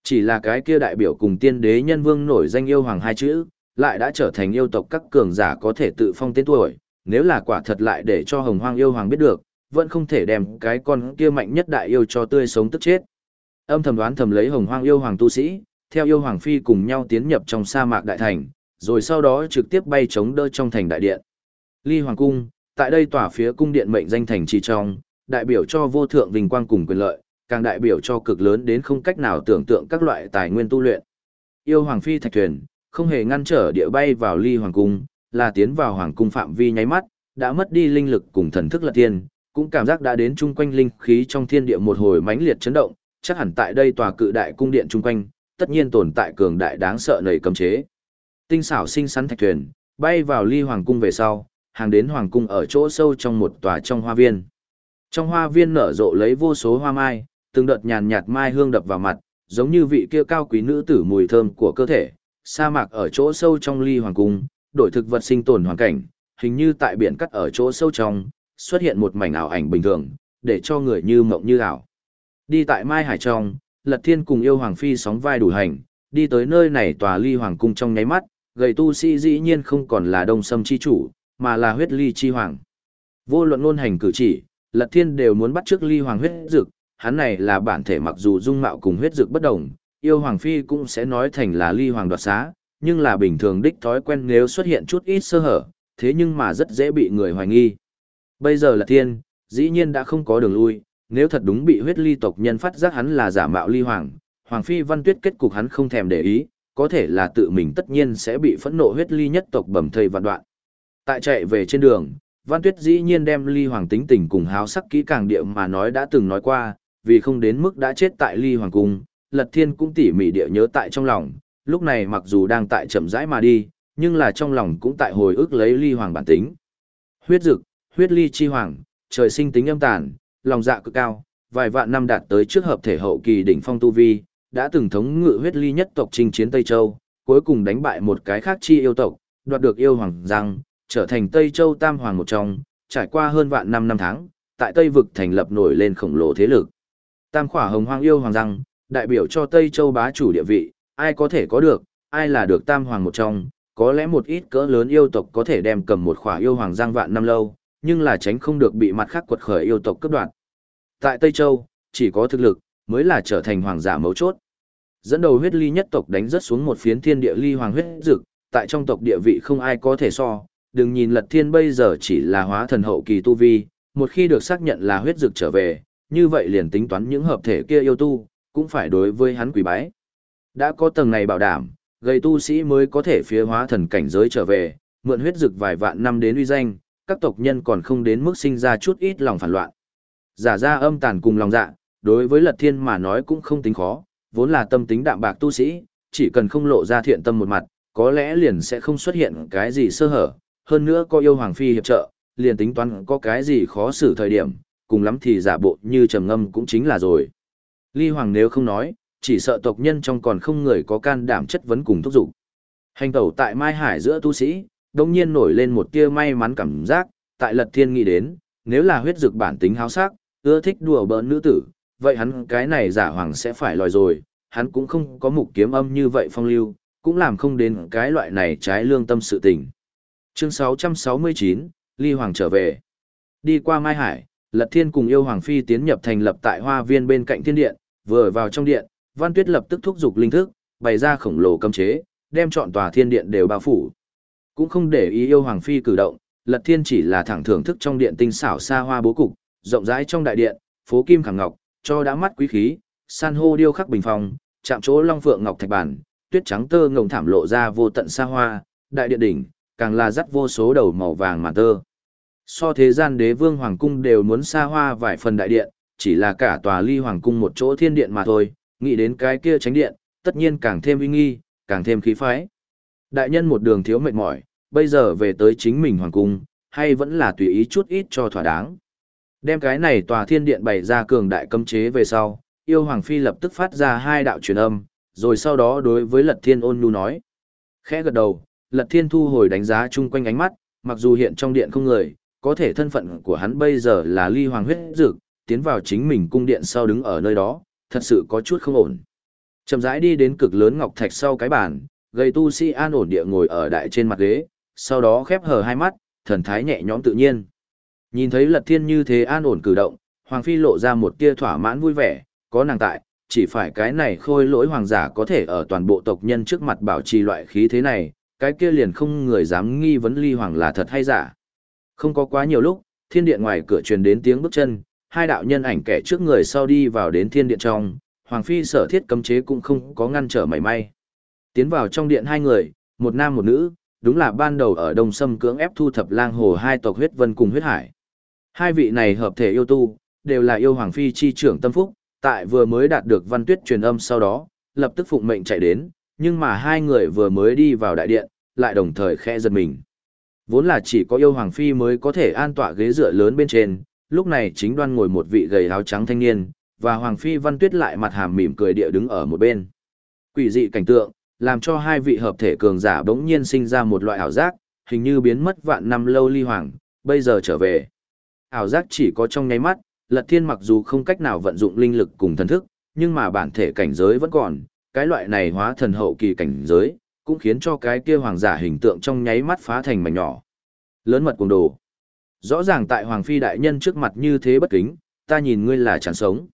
Chỉ là cái kia đại biểu cùng tiên đế nhân vương nổi danh yêu hoàng hai chữ, lại đã trở thành yêu tộc các cường giả có thể tự phong tên tuổi, nếu là quả thật lại để cho hồng hoang yêu hoàng biết được, vẫn không thể đem cái con kia mạnh nhất đại yêu cho tươi sống tức chết. Âm thầm đoán thầm lấy hồng hoang yêu hoàng tu sĩ, theo yêu hoàng phi cùng nhau tiến nhập trong sa mạc đại thành, rồi sau đó trực tiếp bay chống đỡ trong thành đại điện. Ly Hoàng Cung, tại đây tỏa phía cung điện mệnh danh thành trì trong, đại biểu cho vô thượng vinh quang cùng quyền lợi, càng đại biểu cho cực lớn đến không cách nào tưởng tượng các loại tài nguyên tu luyện. Yêu Hoàng Phi thạch thuyền, không hề ngăn trở địa bay vào Ly Hoàng Cung, là tiến vào Hoàng Cung phạm vi nháy mắt, đã mất đi linh lực cùng thần thức lật tiên, cũng cảm giác đã đến chung quanh linh khí trong thiên địa một hồi mãnh liệt chấn động, chắc hẳn tại đây tòa cự đại cung điện chung quanh, tất nhiên tồn tại cường đại đáng sợ nảy cấm chế. Tinh xảo sinh sắn thạch thuyền, bay vào ly hoàng cung về sau, hàng đến hoàng cung ở chỗ sâu trong một tòa trong hoa viên. Trong hoa viên nở rộ lấy vô số hoa mai, từng đợt nhàn nhạt mai hương đập vào mặt, giống như vị kia cao quý nữ tử mùi thơm của cơ thể. Sa mạc ở chỗ sâu trong ly hoàng cung, đổi thực vật sinh tồn hoàn cảnh, hình như tại biển cắt ở chỗ sâu trong, xuất hiện một mảnh ảo ảnh bình thường, để cho người như mộng như ảo. Đi tại Mai Hải trong, Lật Thiên cùng yêu Hoàng Phi sóng vai đủ hành, đi tới nơi này tòa ly hoàng cung trong nháy mắt, gầy tu sĩ dĩ nhiên không còn là đông sâm chi chủ, mà là huyết ly chi hoàng. Vô luận luôn hành cử chỉ, Lật Thiên đều muốn bắt trước ly hoàng huyết dực, hắn này là bản thể mặc dù dung mạo cùng huyết dực bất đồng, yêu Hoàng Phi cũng sẽ nói thành là ly hoàng đoạt xá, nhưng là bình thường đích thói quen nếu xuất hiện chút ít sơ hở, thế nhưng mà rất dễ bị người hoài nghi. Bây giờ là thiên, dĩ nhiên đã không có đường lui, nếu thật đúng bị huyết ly tộc nhân phát giác hắn là giả mạo ly hoàng, Hoàng Phi Văn Tuyết kết cục hắn không thèm để ý, có thể là tự mình tất nhiên sẽ bị phẫn nộ huyết ly nhất tộc bầm thây vạn đoạn. Tại chạy về trên đường, Văn Tuyết dĩ nhiên đem ly hoàng tính tình cùng háo sắc kỹ càng địa mà nói đã từng nói qua, vì không đến mức đã chết tại ly hoàng cung, Lật Thiên cũng tỉ mỉ địa nhớ tại trong lòng, lúc này mặc dù đang tại chậm rãi mà đi, nhưng là trong lòng cũng tại hồi ức lấy ly hoàng bản tính. Huyết dực, huyết ly chi hoàng, trời sinh tính âm tàn, lòng dạ cực cao, vài vạn năm đạt tới trước hợp thể hậu kỳ đỉnh phong tu vi, đã từng thống ngự huyết ly nhất tộc chinh chiến Tây Châu, cuối cùng đánh bại một cái khác chi yêu tộc, đoạt được yêu hoàng răng, trở thành Tây Châu tam hoàng một trong, trải qua hơn vạn năm năm tháng, tại Tây vực thành lập nổi lên khổng lồ thế lực. Tam khỏa hồng hoang yêu hoàng răng, đại biểu cho Tây Châu bá chủ địa vị, ai có thể có được, ai là được tam hoàng một trong, có lẽ một ít cỡ lớn yêu tộc có thể đem cầm một khỏa yêu hoàng giang vạn năm lâu, nhưng là tránh không được bị mặt khác quật khởi yêu tộc cướp đoạt. Tại Tây Châu, chỉ có thực lực, mới là trở thành hoàng giả mấu chốt. Dẫn đầu huyết ly nhất tộc đánh rất xuống một phiến thiên địa ly hoàng huyết dực, tại trong tộc địa vị không ai có thể so, đừng nhìn lật thiên bây giờ chỉ là hóa thần hậu kỳ tu vi, một khi được xác nhận là huyết dực trở về, như vậy liền tính toán những hợp thể kia yêu tu, cũng phải đối với hắn quỷ bái. Đã có tầng này bảo đảm, gây tu sĩ mới có thể phía hóa thần cảnh giới trở về, mượn huyết dực vài vạn năm đến uy danh, các tộc nhân còn không đến mức sinh ra chút ít lòng phản loạn. Giả ra âm tàn cùng lòng dạ, đối với lật thiên mà nói cũng không tính khó, vốn là tâm tính đạm bạc tu sĩ, chỉ cần không lộ ra thiện tâm một mặt, có lẽ liền sẽ không xuất hiện cái gì sơ hở, hơn nữa có yêu hoàng phi hiệp trợ, liền tính toán có cái gì khó xử thời điểm, cùng lắm thì giả bộ như trầm ngâm cũng chính là rồi. Ly hoàng nếu không nói, chỉ sợ tộc nhân trong còn không người có can đảm chất vấn cùng thúc giục. Hành tẩu tại Mai Hải giữa tu sĩ, đồng nhiên nổi lên một tia may mắn cảm giác, tại lật thiên nghĩ đến, nếu là huyết dực bản tính háo sắc, ưa thích đùa bỡn nữ tử, vậy hắn cái này giả hoàng sẽ phải lòi rồi, hắn cũng không có mục kiếm âm như vậy phong lưu, cũng làm không đến cái loại này trái lương tâm sự tình. Chương 669, Ly Hoàng trở về. Đi qua Mai Hải, Lật Thiên cùng yêu Hoàng Phi tiến nhập thành lập tại hoa viên bên cạnh thiên điện, vừa vào trong điện, Văn Tuyết lập tức thúc giục linh thức, bày ra khổng lồ cấm chế, đem chọn tòa thiên điện đều bao phủ. Cũng không để ý yêu Hoàng Phi cử động, Lật Thiên chỉ là thẳng thưởng thức trong điện tinh xảo xa hoa bố cục, rộng rãi trong đại điện, phố kim khảm ngọc, cho đã mắt quý khí, san hô điêu khắc bình phòng, chạm chỗ long phượng ngọc thạch bản, tuyết trắng tơ ngồng thảm lộ ra vô tận xa hoa, đại điện đỉnh, càng là dắt vô số đầu màu vàng màn tơ. So thế gian đế vương hoàng cung đều muốn xa hoa vài phần đại điện, chỉ là cả tòa ly hoàng cung một chỗ thiên điện mà thôi, nghĩ đến cái kia tránh điện, tất nhiên càng thêm uy nghi, càng thêm khí phái. Đại nhân một đường thiếu mệt mỏi, bây giờ về tới chính mình hoàng cung, hay vẫn là tùy ý chút ít cho thỏa đáng. Đem cái này tòa thiên điện bày ra cường đại cấm chế về sau, yêu hoàng phi lập tức phát ra hai đạo truyền âm, rồi sau đó đối với lật thiên ôn nhu nói. Khẽ gật đầu, lật thiên thu hồi đánh giá chung quanh ánh mắt, mặc dù hiện trong điện không người, có thể thân phận của hắn bây giờ là ly hoàng huyết dực, tiến vào chính mình cung điện sau đứng ở nơi đó, thật sự có chút không ổn. Chậm rãi đi đến cực lớn ngọc thạch sau cái bàn, gây tu sĩ an ổn địa ngồi ở đại trên mặt ghế, sau đó khép hờ hai mắt, thần thái nhẹ nhõm tự nhiên. Nhìn thấy lật thiên như thế an ổn cử động, Hoàng Phi lộ ra một tia thỏa mãn vui vẻ, có nàng tại, chỉ phải cái này khôi lỗi hoàng giả có thể ở toàn bộ tộc nhân trước mặt bảo trì loại khí thế này, cái kia liền không người dám nghi vấn ly hoàng là thật hay giả. Không có quá nhiều lúc, thiên điện ngoài cửa truyền đến tiếng bước chân, hai đạo nhân ảnh kẻ trước người sau đi vào đến thiên điện trong, Hoàng Phi sở thiết cấm chế cũng không có ngăn trở mảy may. Tiến vào trong điện hai người, một nam một nữ, đúng là ban đầu ở Đông Sâm cưỡng ép thu thập lang hồ hai tộc huyết vân cùng huyết hải. Hai vị này hợp thể yêu tu, đều là yêu Hoàng Phi chi trưởng tâm phúc, tại vừa mới đạt được văn tuyết truyền âm sau đó, lập tức phụng mệnh chạy đến, nhưng mà hai người vừa mới đi vào đại điện, lại đồng thời khẽ giật mình. Vốn là chỉ có yêu Hoàng Phi mới có thể an tọa ghế dựa lớn bên trên, lúc này chính đoan ngồi một vị gầy áo trắng thanh niên, và Hoàng Phi văn tuyết lại mặt hàm mỉm cười địa đứng ở một bên. Quỷ dị cảnh tượng, làm cho hai vị hợp thể cường giả bỗng nhiên sinh ra một loại ảo giác, hình như biến mất vạn năm lâu ly hoàng, bây giờ trở về. Ảo giác chỉ có trong nháy mắt, Lật Thiên mặc dù không cách nào vận dụng linh lực cùng thần thức, nhưng mà bản thể cảnh giới vẫn còn, cái loại này hóa thần hậu kỳ cảnh giới, cũng khiến cho cái kia hoàng giả hình tượng trong nháy mắt phá thành mảnh nhỏ. Lớn mật cùng đồ. Rõ ràng tại hoàng phi đại nhân trước mặt như thế bất kính, ta nhìn ngươi là chẳng sống.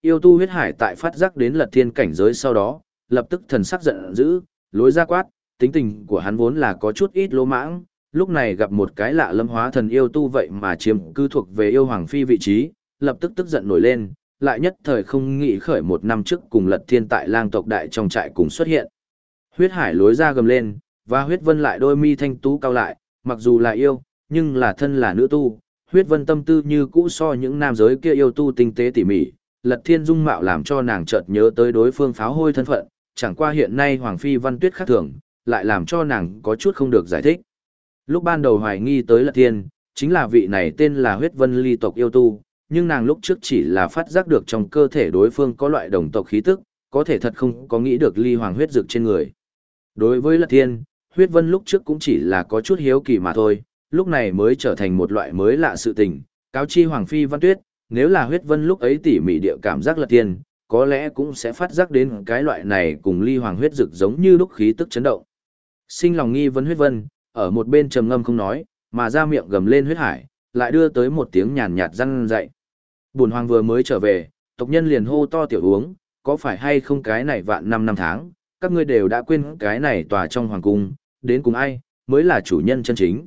Yêu tu huyết hải tại phát giác đến Lật Thiên cảnh giới sau đó, lập tức thần sắc giận dữ, lối ra quát, tính tình của hắn vốn là có chút ít lỗ mãng, lúc này gặp một cái lạ lâm hóa thần yêu tu vậy mà chiếm cư thuộc về yêu hoàng phi vị trí, lập tức tức giận nổi lên, lại nhất thời không nghĩ khởi một năm trước cùng lật thiên tại lang tộc đại trong trại cùng xuất hiện. Huyết hải lối ra gầm lên, và huyết vân lại đôi mi thanh tú cao lại, mặc dù là yêu, nhưng là thân là nữ tu, huyết vân tâm tư như cũ so những nam giới kia yêu tu tinh tế tỉ mỉ, lật thiên dung mạo làm cho nàng chợt nhớ tới đối phương pháo hôi thân phận, chẳng qua hiện nay Hoàng Phi Văn Tuyết khác thường, lại làm cho nàng có chút không được giải thích. Lúc ban đầu hoài nghi tới lật thiên, chính là vị này tên là huyết vân ly tộc yêu tu, nhưng nàng lúc trước chỉ là phát giác được trong cơ thể đối phương có loại đồng tộc khí tức, có thể thật không có nghĩ được ly hoàng huyết dược trên người. Đối với Lật Thiên, huyết vân lúc trước cũng chỉ là có chút hiếu kỳ mà thôi, lúc này mới trở thành một loại mới lạ sự tình, cáo chi hoàng phi văn tuyết, nếu là huyết vân lúc ấy tỉ mỉ địa cảm giác Lật tiền, có lẽ cũng sẽ phát giác đến cái loại này cùng ly hoàng huyết dược giống như lúc khí tức chấn động. Sinh lòng nghi vấn huyết vân, ở một bên trầm ngâm không nói, mà ra miệng gầm lên huyết hải, lại đưa tới một tiếng nhàn nhạt răng dậy. Bùn hoàng vừa mới trở về, tộc nhân liền hô to tiểu uống, có phải hay không cái này vạn năm năm tháng, các ngươi đều đã quên cái này tòa trong hoàng cung, đến cùng ai, mới là chủ nhân chân chính.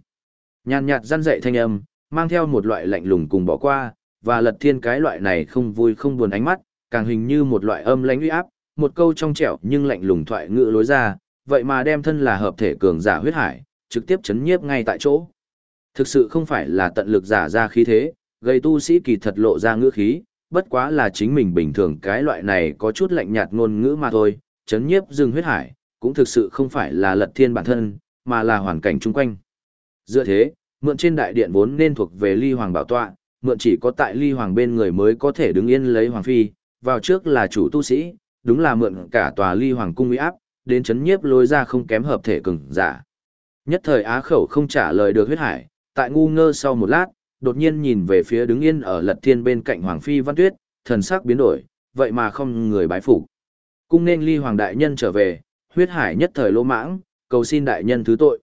Nhàn nhạt răn dạy thanh âm, mang theo một loại lạnh lùng cùng bỏ qua, và lật thiên cái loại này không vui không buồn ánh mắt, càng hình như một loại âm lãnh uy áp, một câu trong trẻo nhưng lạnh lùng thoại ngữ lối ra, vậy mà đem thân là hợp thể cường giả huyết hải, trực tiếp chấn nhiếp ngay tại chỗ. Thực sự không phải là tận lực giả ra khí thế, gây tu sĩ kỳ thật lộ ra ngữ khí, bất quá là chính mình bình thường cái loại này có chút lạnh nhạt ngôn ngữ mà thôi, chấn nhiếp rừng huyết hải, cũng thực sự không phải là lật thiên bản thân, mà là hoàn cảnh chung quanh. Dựa thế, mượn trên đại điện vốn nên thuộc về ly hoàng bảo tọa, mượn chỉ có tại ly hoàng bên người mới có thể đứng yên lấy hoàng phi, vào trước là chủ tu sĩ, đúng là mượn cả tòa ly hoàng cung uy áp, đến chấn nhiếp lối ra không kém hợp thể cường giả. Nhất thời á khẩu không trả lời được huyết hải, tại ngu ngơ sau một lát, đột nhiên nhìn về phía đứng yên ở lật thiên bên cạnh hoàng phi văn tuyết, thần sắc biến đổi, vậy mà không người bái phục. Cung nên ly hoàng đại nhân trở về, huyết hải nhất thời lỗ mãng, cầu xin đại nhân thứ tội.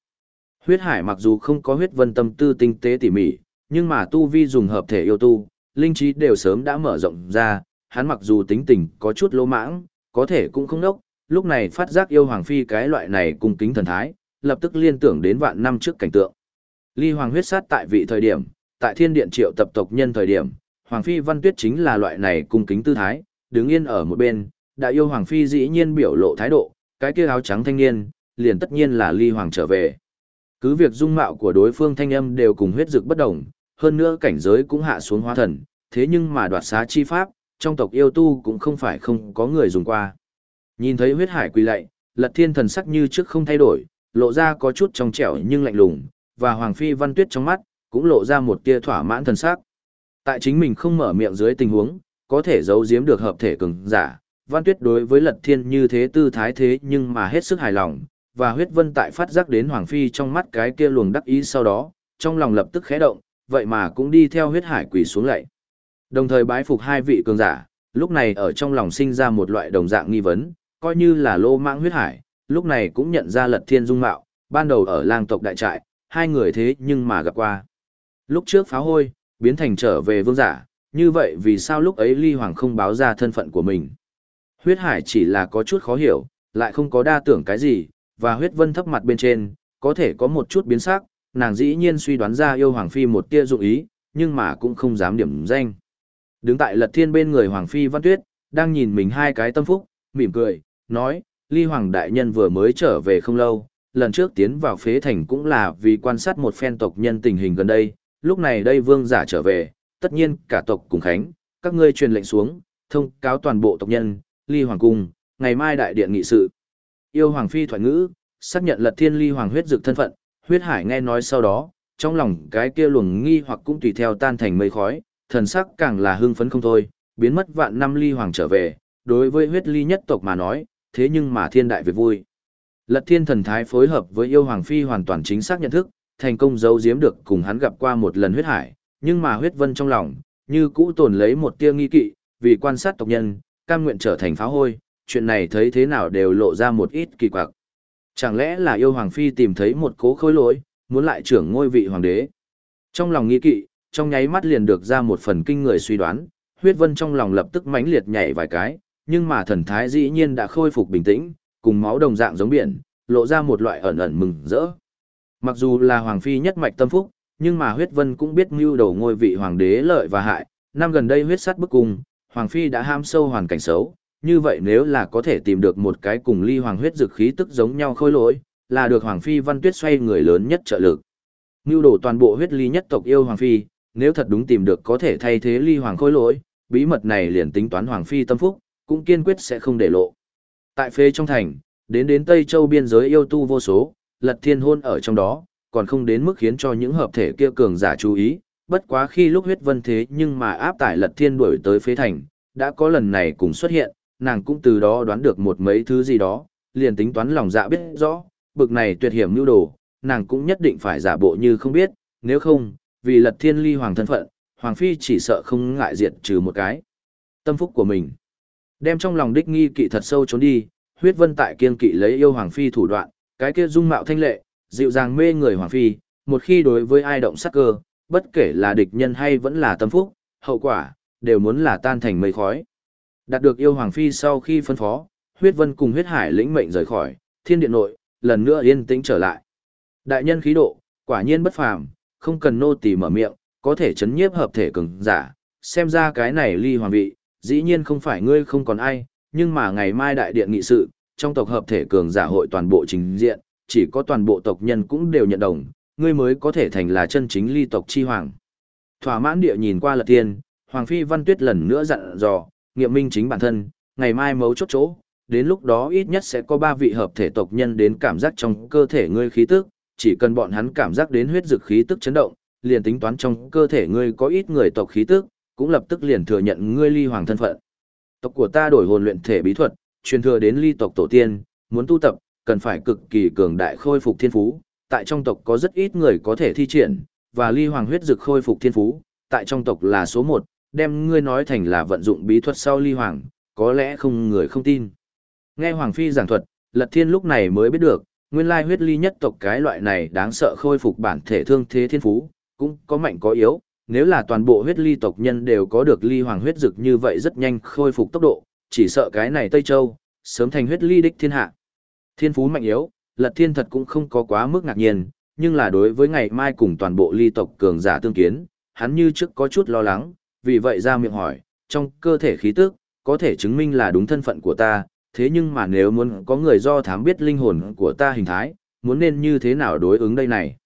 Huyết hải mặc dù không có huyết vân tâm tư tinh tế tỉ mỉ, nhưng mà tu vi dùng hợp thể yêu tu, linh trí đều sớm đã mở rộng ra, hắn mặc dù tính tình có chút lỗ mãng, có thể cũng không nốc, lúc này phát giác yêu hoàng phi cái loại này cung kính thần thái, lập tức liên tưởng đến vạn năm trước cảnh tượng. Ly hoàng huyết sát tại vị thời điểm, tại thiên điện triệu tập tộc nhân thời điểm, hoàng phi văn tuyết chính là loại này cung kính tư thái, đứng yên ở một bên, đã yêu hoàng phi dĩ nhiên biểu lộ thái độ, cái kia áo trắng thanh niên, liền tất nhiên là ly hoàng trở về. Cứ việc dung mạo của đối phương thanh âm đều cùng huyết dực bất đồng, hơn nữa cảnh giới cũng hạ xuống hóa thần, thế nhưng mà đoạt xá chi pháp, trong tộc yêu tu cũng không phải không có người dùng qua. Nhìn thấy huyết hải quỳ lạy, lật thiên thần sắc như trước không thay đổi, lộ ra có chút trong trẻo nhưng lạnh lùng, và hoàng phi văn tuyết trong mắt, cũng lộ ra một tia thỏa mãn thần sắc. Tại chính mình không mở miệng dưới tình huống, có thể giấu giếm được hợp thể cường giả, văn tuyết đối với lật thiên như thế tư thái thế nhưng mà hết sức hài lòng, và huyết vân tại phát giác đến hoàng phi trong mắt cái kia luồng đắc ý sau đó, trong lòng lập tức khẽ động, vậy mà cũng đi theo huyết hải quỳ xuống lạy. Đồng thời bái phục hai vị cường giả, lúc này ở trong lòng sinh ra một loại đồng dạng nghi vấn, coi như là lô mãng huyết hải, lúc này cũng nhận ra lật thiên dung mạo, ban đầu ở lang tộc đại trại, hai người thế nhưng mà gặp qua. Lúc trước pháo hôi, biến thành trở về vương giả, như vậy vì sao lúc ấy ly hoàng không báo ra thân phận của mình. Huyết hải chỉ là có chút khó hiểu, lại không có đa tưởng cái gì, và huyết vân thấp mặt bên trên, có thể có một chút biến sắc, nàng dĩ nhiên suy đoán ra yêu hoàng phi một tia dụng ý, nhưng mà cũng không dám điểm danh. Đứng tại lật thiên bên người hoàng phi văn tuyết, đang nhìn mình hai cái tâm phúc, mỉm cười, nói, ly hoàng đại nhân vừa mới trở về không lâu, lần trước tiến vào phế thành cũng là vì quan sát một phen tộc nhân tình hình gần đây, lúc này đây vương giả trở về, tất nhiên cả tộc cùng khánh, các ngươi truyền lệnh xuống, thông cáo toàn bộ tộc nhân, ly hoàng cung, ngày mai đại điện nghị sự. Yêu hoàng phi thoại ngữ, xác nhận lật thiên ly hoàng huyết dược thân phận, huyết hải nghe nói sau đó, trong lòng cái kia luồng nghi hoặc cũng tùy theo tan thành mây khói, thần sắc càng là hưng phấn không thôi, biến mất vạn năm ly hoàng trở về, đối với huyết ly nhất tộc mà nói, thế nhưng mà thiên đại việc vui. Lật thiên thần thái phối hợp với yêu hoàng phi hoàn toàn chính xác nhận thức, thành công giấu giếm được cùng hắn gặp qua một lần huyết hải, nhưng mà huyết vân trong lòng, như cũ tồn lấy một tia nghi kỵ, vì quan sát tộc nhân, cam nguyện trở thành pháo hôi, chuyện này thấy thế nào đều lộ ra một ít kỳ quặc. Chẳng lẽ là yêu hoàng phi tìm thấy một cố khối lỗi, muốn lại trưởng ngôi vị hoàng đế. Trong lòng nghi kỵ, trong nháy mắt liền được ra một phần kinh người suy đoán, huyết vân trong lòng lập tức mãnh liệt nhảy vài cái, nhưng mà thần thái dĩ nhiên đã khôi phục bình tĩnh, cùng máu đồng dạng giống biển, lộ ra một loại ẩn ẩn mừng rỡ. Mặc dù là hoàng phi nhất mạch tâm phúc, nhưng mà huyết vân cũng biết mưu đầu ngôi vị hoàng đế lợi và hại, năm gần đây huyết sát bức cung, hoàng phi đã ham sâu hoàn cảnh xấu, như vậy nếu là có thể tìm được một cái cùng ly hoàng huyết dực khí tức giống nhau khôi lỗi, là được hoàng phi văn tuyết xoay người lớn nhất trợ lực. Mưu đồ toàn bộ huyết ly nhất tộc yêu hoàng phi, nếu thật đúng tìm được có thể thay thế ly hoàng khôi lỗi, bí mật này liền tính toán hoàng phi tâm phúc, cũng kiên quyết sẽ không để lộ. Tại phế trong thành, đến đến Tây Châu biên giới yêu tu vô số, lật thiên hôn ở trong đó, còn không đến mức khiến cho những hợp thể kia cường giả chú ý, bất quá khi lúc huyết vân thế nhưng mà áp tải lật thiên đuổi tới phế thành, đã có lần này cùng xuất hiện, nàng cũng từ đó đoán được một mấy thứ gì đó, liền tính toán lòng dạ biết rõ, bực này tuyệt hiểm mưu đồ, nàng cũng nhất định phải giả bộ như không biết, nếu không, vì lật thiên ly hoàng thân phận, hoàng phi chỉ sợ không ngại diệt trừ một cái. Tâm phúc của mình. Đem trong lòng đích nghi kỵ thật sâu trốn đi, huyết vân tại kiên kỵ lấy yêu hoàng phi thủ đoạn, cái kia dung mạo thanh lệ, dịu dàng mê người hoàng phi, một khi đối với ai động sắc cơ, bất kể là địch nhân hay vẫn là tâm phúc, hậu quả, đều muốn là tan thành mây khói. Đạt được yêu hoàng phi sau khi phân phó, huyết vân cùng huyết hải lĩnh mệnh rời khỏi, thiên điện nội, lần nữa yên tĩnh trở lại. Đại nhân khí độ, quả nhiên bất phàm, không cần nô tỳ mở miệng, có thể chấn nhiếp hợp thể cường giả, xem ra cái này ly hoàng vị, dĩ nhiên không phải ngươi không còn ai, nhưng mà ngày mai đại điện nghị sự, trong tộc hợp thể cường giả hội toàn bộ trình diện, chỉ có toàn bộ tộc nhân cũng đều nhận đồng, ngươi mới có thể thành là chân chính ly tộc chi hoàng. Thỏa mãn địa nhìn qua lật tiên, Hoàng Phi Văn Tuyết lần nữa dặn dò, nghiệm minh chính bản thân, ngày mai mấu chốt chỗ, đến lúc đó ít nhất sẽ có ba vị hợp thể tộc nhân đến cảm giác trong cơ thể ngươi khí tức, chỉ cần bọn hắn cảm giác đến huyết dực khí tức chấn động, liền tính toán trong cơ thể ngươi có ít người tộc khí tức, cũng lập tức liền thừa nhận ngươi ly hoàng thân phận. Tộc của ta đổi hồn luyện thể bí thuật, truyền thừa đến ly tộc tổ tiên, muốn tu tập, cần phải cực kỳ cường đại khôi phục thiên phú, tại trong tộc có rất ít người có thể thi triển, và ly hoàng huyết dực khôi phục thiên phú, tại trong tộc là số một, đem ngươi nói thành là vận dụng bí thuật sau ly hoàng, có lẽ không người không tin. Nghe Hoàng Phi giảng thuật, Lật Thiên lúc này mới biết được, nguyên lai huyết ly nhất tộc cái loại này đáng sợ khôi phục bản thể thương thế thiên phú, cũng có mạnh có yếu, nếu là toàn bộ huyết ly tộc nhân đều có được ly hoàng huyết dực như vậy rất nhanh khôi phục tốc độ, chỉ sợ cái này Tây Châu, sớm thành huyết ly đích thiên hạ. Thiên phú mạnh yếu, Lật Thiên thật cũng không có quá mức ngạc nhiên, nhưng là đối với ngày mai cùng toàn bộ ly tộc cường giả tương kiến, hắn như trước có chút lo lắng, vì vậy ra miệng hỏi, trong cơ thể khí tức, có thể chứng minh là đúng thân phận của ta, thế nhưng mà nếu muốn có người do thám biết linh hồn của ta hình thái, muốn nên như thế nào đối ứng đây này.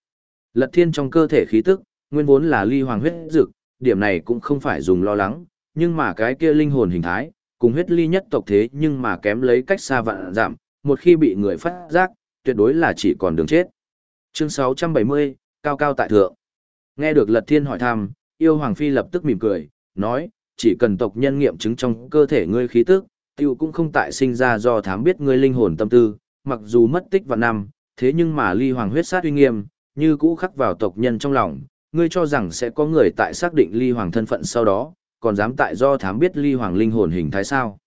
Lật thiên trong cơ thể khí tức, nguyên vốn là ly hoàng huyết dực, điểm này cũng không phải dùng lo lắng, nhưng mà cái kia linh hồn hình thái, cùng huyết ly nhất tộc thế nhưng mà kém lấy cách xa vạn giảm, một khi bị người phát giác, tuyệt đối là chỉ còn đường chết. Chương 670, cao cao tại thượng. Nghe được Lật Thiên hỏi thăm, yêu hoàng phi lập tức mỉm cười, nói, chỉ cần tộc nhân nghiệm chứng trong cơ thể ngươi khí tức, tiêu cũng không tại sinh ra do thám biết ngươi linh hồn tâm tư, mặc dù mất tích vào năm, thế nhưng mà ly hoàng huyết sát uy nghiêm, như cũ khắc vào tộc nhân trong lòng, ngươi cho rằng sẽ có người tại xác định ly hoàng thân phận sau đó, còn dám tại do thám biết ly hoàng linh hồn hình thái sao.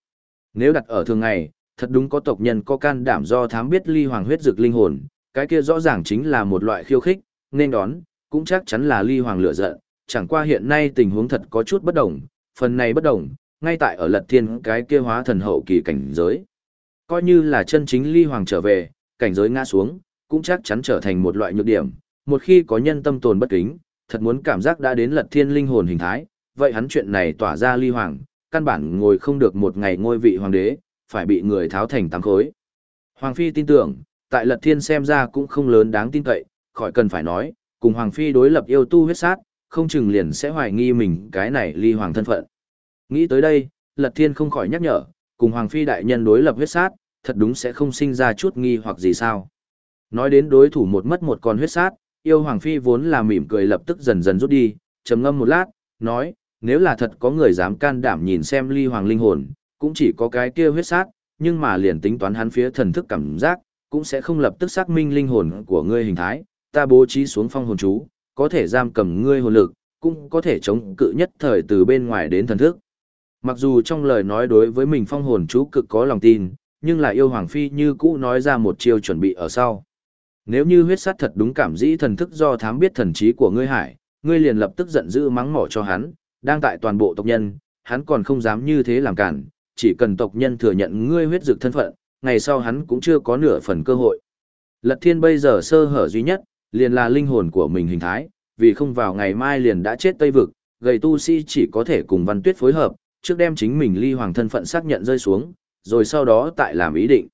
Nếu đặt ở thường ngày, thật đúng có tộc nhân có can đảm do thám biết ly hoàng huyết dược linh hồn, cái kia rõ ràng chính là một loại khiêu khích, nên đón, cũng chắc chắn là ly hoàng lửa giận, chẳng qua hiện nay tình huống thật có chút bất đồng, phần này bất đồng, ngay tại ở lật thiên cái kia hóa thần hậu kỳ cảnh giới. Coi như là chân chính ly hoàng trở về, cảnh giới ngã xuống, cũng chắc chắn trở thành một loại nhược điểm, một khi có nhân tâm tồn bất kính, thật muốn cảm giác đã đến lật thiên linh hồn hình thái, vậy hắn chuyện này tỏa ra ly hoàng, căn bản ngồi không được một ngày ngôi vị hoàng đế, phải bị người tháo thành tám khối. Hoàng Phi tin tưởng, tại lật thiên xem ra cũng không lớn đáng tin cậy, khỏi cần phải nói, cùng Hoàng Phi đối lập yêu tu huyết sát, không chừng liền sẽ hoài nghi mình cái này ly hoàng thân phận. Nghĩ tới đây, Lật Thiên không khỏi nhắc nhở, cùng Hoàng Phi đại nhân đối lập huyết sát, thật đúng sẽ không sinh ra chút nghi hoặc gì sao. Nói đến đối thủ một mất một con huyết sát, yêu Hoàng Phi vốn là mỉm cười lập tức dần dần rút đi, trầm ngâm một lát, nói, nếu là thật có người dám can đảm nhìn xem ly hoàng linh hồn, cũng chỉ có cái kia huyết sát, nhưng mà liền tính toán hắn phía thần thức cảm giác, cũng sẽ không lập tức xác minh linh hồn của ngươi hình thái, ta bố trí xuống phong hồn chú, có thể giam cầm ngươi hồn lực, cũng có thể chống cự nhất thời từ bên ngoài đến thần thức. Mặc dù trong lời nói đối với mình phong hồn chú cực có lòng tin, nhưng là yêu Hoàng Phi như cũ nói ra một chiêu chuẩn bị ở sau. Nếu như huyết sát thật đúng cảm dĩ thần thức do thám biết thần trí của ngươi hải, ngươi liền lập tức giận dữ mắng mỏ cho hắn, đang tại toàn bộ tộc nhân, hắn còn không dám như thế làm cản, chỉ cần tộc nhân thừa nhận ngươi huyết dược thân phận, ngày sau hắn cũng chưa có nửa phần cơ hội. Lật thiên bây giờ sơ hở duy nhất, liền là linh hồn của mình hình thái, vì không vào ngày mai liền đã chết Tây Vực, gầy tu sĩ chỉ có thể cùng văn tuyết phối hợp, trước đem chính mình ly hoàng thân phận xác nhận rơi xuống, rồi sau đó tại làm ý định.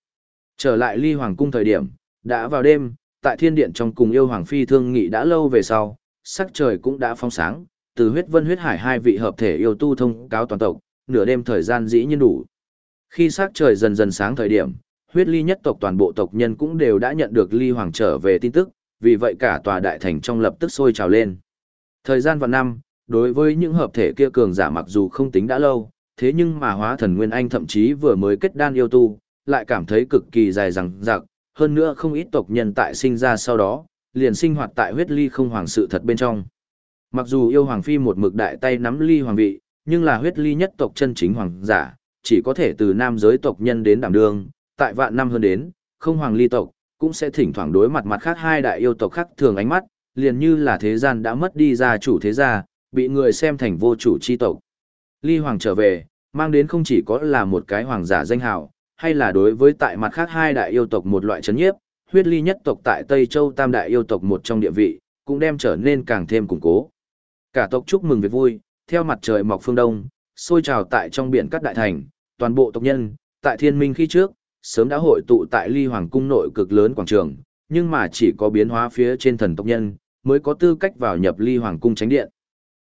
Trở lại ly hoàng cung thời điểm, đã vào đêm, tại thiên điện trong cùng yêu hoàng phi thương nghị đã lâu về sau, sắc trời cũng đã phong sáng, từ huyết vân huyết hải hai vị hợp thể yêu tu thông cáo toàn tộc, nửa đêm thời gian dĩ nhiên đủ. Khi sắc trời dần dần sáng thời điểm, huyết ly nhất tộc toàn bộ tộc nhân cũng đều đã nhận được ly hoàng trở về tin tức, vì vậy cả tòa đại thành trong lập tức sôi trào lên. Thời gian vào năm, đối với những hợp thể kia cường giả mặc dù không tính đã lâu, thế nhưng mà hóa thần Nguyên Anh thậm chí vừa mới kết đan yêu tu, lại cảm thấy cực kỳ dài dằng dặc, hơn nữa không ít tộc nhân tại sinh ra sau đó, liền sinh hoạt tại huyết ly không hoàng sự thật bên trong. Mặc dù yêu hoàng phi một mực đại tay nắm ly hoàng vị, nhưng là huyết ly nhất tộc chân chính hoàng giả, chỉ có thể từ nam giới tộc nhân đến đảm đương, tại vạn năm hơn đến, không hoàng ly tộc, cũng sẽ thỉnh thoảng đối mặt mặt khác hai đại yêu tộc khác thường ánh mắt, liền như là thế gian đã mất đi gia chủ thế gia, bị người xem thành vô chủ chi tộc. Ly Hoàng trở về, mang đến không chỉ có là một cái hoàng giả danh hào, hay là đối với tại mặt khác hai đại yêu tộc một loại chấn nhiếp, huyết ly nhất tộc tại Tây Châu Tam Đại yêu tộc một trong địa vị, cũng đem trở nên càng thêm củng cố. Cả tộc chúc mừng việc vui, theo mặt trời mọc phương đông, sôi trào tại trong biển các đại thành, toàn bộ tộc nhân, tại thiên minh khi trước, sớm đã hội tụ tại ly hoàng cung nội cực lớn quảng trường, nhưng mà chỉ có biến hóa phía trên thần tộc nhân, mới có tư cách vào nhập ly hoàng cung tránh điện.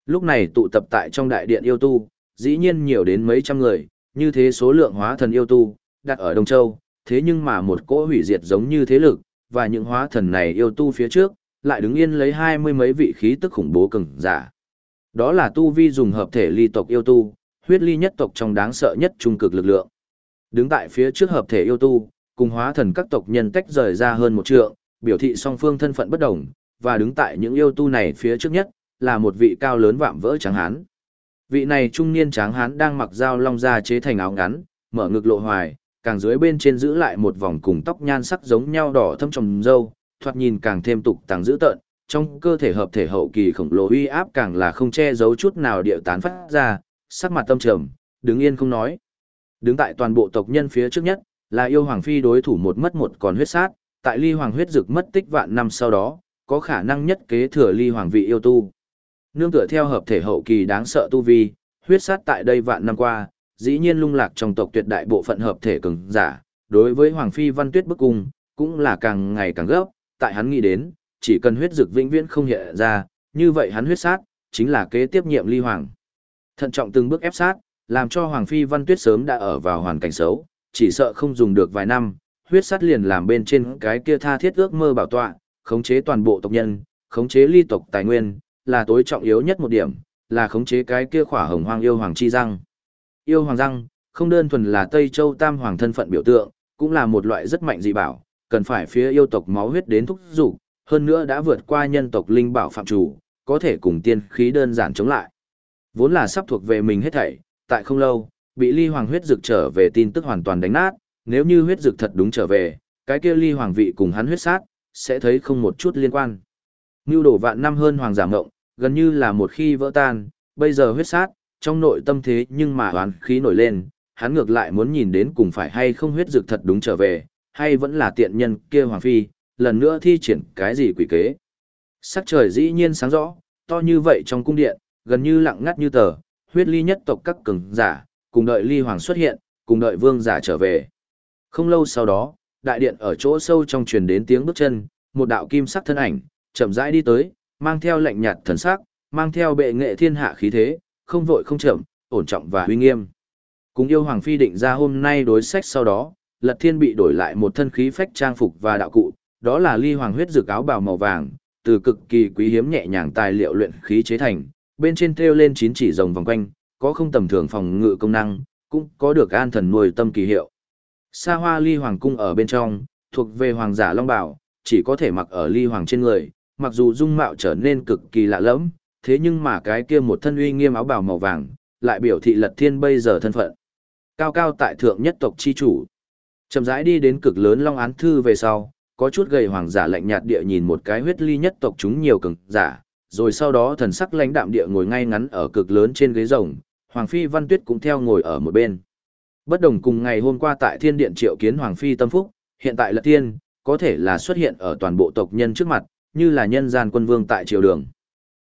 Lúc này tụ tập tại trong đại điện yêu tu, dĩ nhiên nhiều đến mấy trăm người, như thế số lượng hóa thần yêu tu, đặt ở Đông Châu, thế nhưng mà một cỗ hủy diệt giống như thế lực, và những hóa thần này yêu tu phía trước, lại đứng yên lấy hai mươi mấy vị khí tức khủng bố cường giả. Đó là tu vi dùng hợp thể ly tộc yêu tu, huyết ly nhất tộc trong đáng sợ nhất trung cực lực lượng. Đứng tại phía trước hợp thể yêu tu, cùng hóa thần các tộc nhân tách rời ra hơn một trượng, biểu thị song phương thân phận bất đồng, và đứng tại những yêu tu này phía trước nhất, là một vị cao lớn vạm vỡ trắng hán. Vị này trung niên tráng hán đang mặc dao long da chế thành áo ngắn, mở ngực lộ hoài, càng dưới bên trên giữ lại một vòng cùng tóc nhan sắc giống nhau đỏ thâm trồng râu, thoạt nhìn càng thêm tục tàng dữ tợn, trong cơ thể hợp thể hậu kỳ khổng lồ uy áp càng là không che giấu chút nào địa tán phát ra, sắc mặt tâm trầm, đứng yên không nói. Đứng tại toàn bộ tộc nhân phía trước nhất, là yêu hoàng phi đối thủ một mất một còn huyết sát, tại ly hoàng huyết dực mất tích vạn năm sau đó, có khả năng nhất kế thừa ly hoàng vị yêu tu. Nương tựa theo hợp thể hậu kỳ đáng sợ tu vi, huyết sát tại đây vạn năm qua, dĩ nhiên lung lạc trong tộc tuyệt đại bộ phận hợp thể cường giả, đối với Hoàng Phi Văn Tuyết bức cung, cũng là càng ngày càng gấp, tại hắn nghĩ đến, chỉ cần huyết dực vĩnh viễn không hiện ra, như vậy hắn huyết sát, chính là kế tiếp nhiệm ly hoàng. Thận trọng từng bước ép sát, làm cho Hoàng Phi Văn Tuyết sớm đã ở vào hoàn cảnh xấu, chỉ sợ không dùng được vài năm, huyết sắt liền làm bên trên cái kia tha thiết ước mơ bảo tọa, khống chế toàn bộ tộc nhân, khống chế ly tộc tài nguyên, là tối trọng yếu nhất một điểm, là khống chế cái kia khỏa hồng hoang yêu hoàng chi răng. Yêu hoàng răng, không đơn thuần là Tây Châu Tam Hoàng thân phận biểu tượng, cũng là một loại rất mạnh dị bảo, cần phải phía yêu tộc máu huyết đến thúc dục hơn nữa đã vượt qua nhân tộc linh bảo phạm chủ, có thể cùng tiên khí đơn giản chống lại. Vốn là sắp thuộc về mình hết thảy, tại không lâu, bị ly hoàng huyết dược trở về tin tức hoàn toàn đánh nát, nếu như huyết dược thật đúng trở về, cái kia ly hoàng vị cùng hắn huyết sát, sẽ thấy không một chút liên quan. Ngưu đổ vạn năm hơn hoàng giả ngộng, gần như là một khi vỡ tan, bây giờ huyết sát, trong nội tâm thế nhưng mà oán khí nổi lên, hắn ngược lại muốn nhìn đến cùng phải hay không huyết dược thật đúng trở về, hay vẫn là tiện nhân kia hoàng phi, lần nữa thi triển cái gì quỷ kế. Sắc trời dĩ nhiên sáng rõ, to như vậy trong cung điện, gần như lặng ngắt như tờ, huyết ly nhất tộc các cường giả, cùng đợi ly hoàng xuất hiện, cùng đợi vương giả trở về. Không lâu sau đó, đại điện ở chỗ sâu trong truyền đến tiếng bước chân, một đạo kim sắc thân ảnh, chậm rãi đi tới, mang theo lạnh nhạt thần sắc, mang theo bệ nghệ thiên hạ khí thế, không vội không chậm, ổn trọng và uy nghiêm. Cùng yêu hoàng phi định ra hôm nay đối sách sau đó, Lật Thiên bị đổi lại một thân khí phách trang phục và đạo cụ, đó là ly hoàng huyết dược áo bào màu vàng, từ cực kỳ quý hiếm nhẹ nhàng tài liệu luyện khí chế thành, bên trên treo lên chín chỉ rồng vòng quanh, có không tầm thường phòng ngự công năng, cũng có được an thần nuôi tâm kỳ hiệu. Sa hoa ly hoàng cung ở bên trong, thuộc về hoàng giả long bảo, chỉ có thể mặc ở ly hoàng trên người, mặc dù dung mạo trở nên cực kỳ lạ lẫm, thế nhưng mà cái kia một thân uy nghiêm áo bào màu vàng, lại biểu thị lật thiên bây giờ thân phận. Cao cao tại thượng nhất tộc chi chủ. Chậm rãi đi đến cực lớn long án thư về sau, có chút gầy hoàng giả lạnh nhạt địa nhìn một cái huyết ly nhất tộc chúng nhiều cường giả, rồi sau đó thần sắc lãnh đạm địa ngồi ngay ngắn ở cực lớn trên ghế rồng, Hoàng Phi Văn Tuyết cũng theo ngồi ở một bên. Bất đồng cùng ngày hôm qua tại thiên điện triệu kiến Hoàng Phi Tâm Phúc, hiện tại là thiên, có thể là xuất hiện ở toàn bộ tộc nhân trước mặt, như là nhân gian quân vương tại triều đường.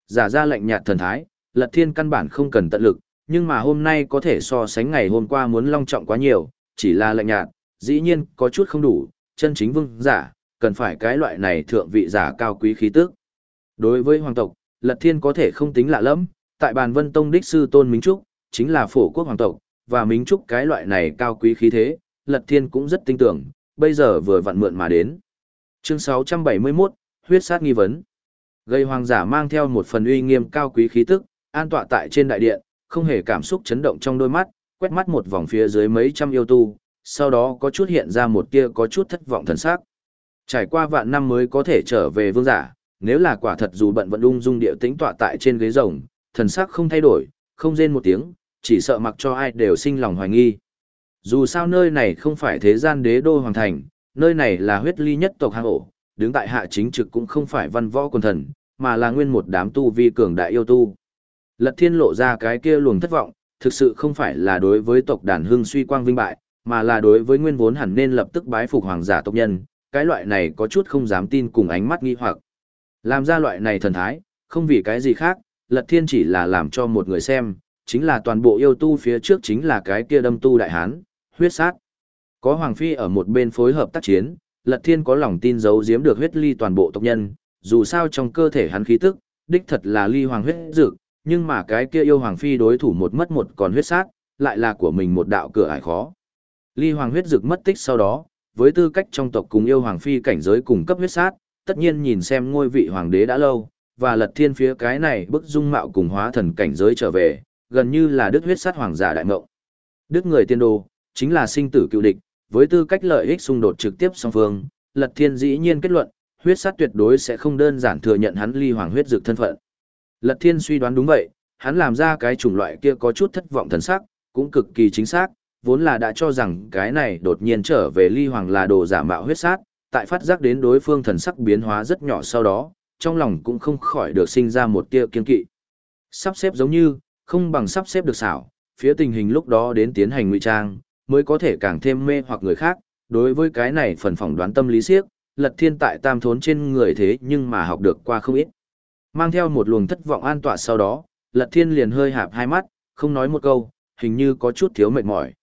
Giả ra lệnh nhạt thần thái, lật thiên căn bản không cần tận lực, nhưng mà hôm nay có thể so sánh ngày hôm qua muốn long trọng quá nhiều, chỉ là lạnh nhạt, dĩ nhiên có chút không đủ, chân chính vương giả, cần phải cái loại này thượng vị giả cao quý khí tức. Đối với hoàng tộc, lật thiên có thể không tính lạ lẫm. tại bàn vân tông đích sư tôn Minh Trúc, chính là phổ quốc hoàng tộc, và Minh Trúc cái loại này cao quý khí thế, lật thiên cũng rất tin tưởng, bây giờ vừa vặn mượn mà đến. Chương 671, huyết sát nghi vấn. Gây hoàng giả mang theo một phần uy nghiêm cao quý khí tức, an tọa tại trên đại điện, không hề cảm xúc chấn động trong đôi mắt, quét mắt một vòng phía dưới mấy trăm yêu tu, sau đó có chút hiện ra một tia có chút thất vọng thần sắc. Trải qua vạn năm mới có thể trở về vương giả, nếu là quả thật dù bận vận ung dung điệu tính tọa tại trên ghế rồng, thần sắc không thay đổi, không rên một tiếng, chỉ sợ mặc cho ai đều sinh lòng hoài nghi. Dù sao nơi này không phải thế gian đế đô hoàng thành, nơi này là huyết ly nhất tộc hang ổ, đứng tại hạ chính trực cũng không phải văn võ quân thần, mà là nguyên một đám tu vi cường đại yêu tu. Lật thiên lộ ra cái kia luồng thất vọng, thực sự không phải là đối với tộc đàn hưng suy quang vinh bại, mà là đối với nguyên vốn hẳn nên lập tức bái phục hoàng giả tộc nhân, cái loại này có chút không dám tin cùng ánh mắt nghi hoặc. Làm ra loại này thần thái, không vì cái gì khác, Lật Thiên chỉ là làm cho một người xem, chính là toàn bộ yêu tu phía trước chính là cái kia đâm tu đại hán, huyết sát. Có Hoàng Phi ở một bên phối hợp tác chiến, Lật Thiên có lòng tin giấu giếm được huyết ly toàn bộ tộc nhân, dù sao trong cơ thể hắn khí tức, đích thật là ly hoàng huyết dược, nhưng mà cái kia yêu Hoàng Phi đối thủ một mất một còn huyết sát, lại là của mình một đạo cửa ải khó. Ly hoàng huyết dược mất tích sau đó, với tư cách trong tộc cùng yêu Hoàng Phi cảnh giới cùng cấp huyết sát, tất nhiên nhìn xem ngôi vị hoàng đế đã lâu, và lật thiên phía cái này bức dung mạo cùng hóa thần cảnh giới trở về, gần như là đức huyết sát hoàng giả đại ngộng. Đức người tiên đồ, chính là sinh tử cựu địch, với tư cách lợi ích xung đột trực tiếp song phương, lật thiên dĩ nhiên kết luận, huyết sát tuyệt đối sẽ không đơn giản thừa nhận hắn ly hoàng huyết dược thân phận. Lật thiên suy đoán đúng vậy, hắn làm ra cái chủng loại kia có chút thất vọng thần sắc, cũng cực kỳ chính xác, vốn là đã cho rằng cái này đột nhiên trở về ly hoàng là đồ giả mạo huyết sát, tại phát giác đến đối phương thần sắc biến hóa rất nhỏ sau đó, trong lòng cũng không khỏi được sinh ra một tia kiên kỵ. Sắp xếp giống như, không bằng sắp xếp được xảo, phía tình hình lúc đó đến tiến hành ngụy trang, mới có thể càng thêm mê hoặc người khác, đối với cái này phần phỏng đoán tâm lý siếc, lật thiên tại tam thốn trên người thế nhưng mà học được qua không ít. Mang theo một luồng thất vọng an tọa sau đó, lật thiên liền hơi hạp hai mắt, không nói một câu, hình như có chút thiếu mệt mỏi.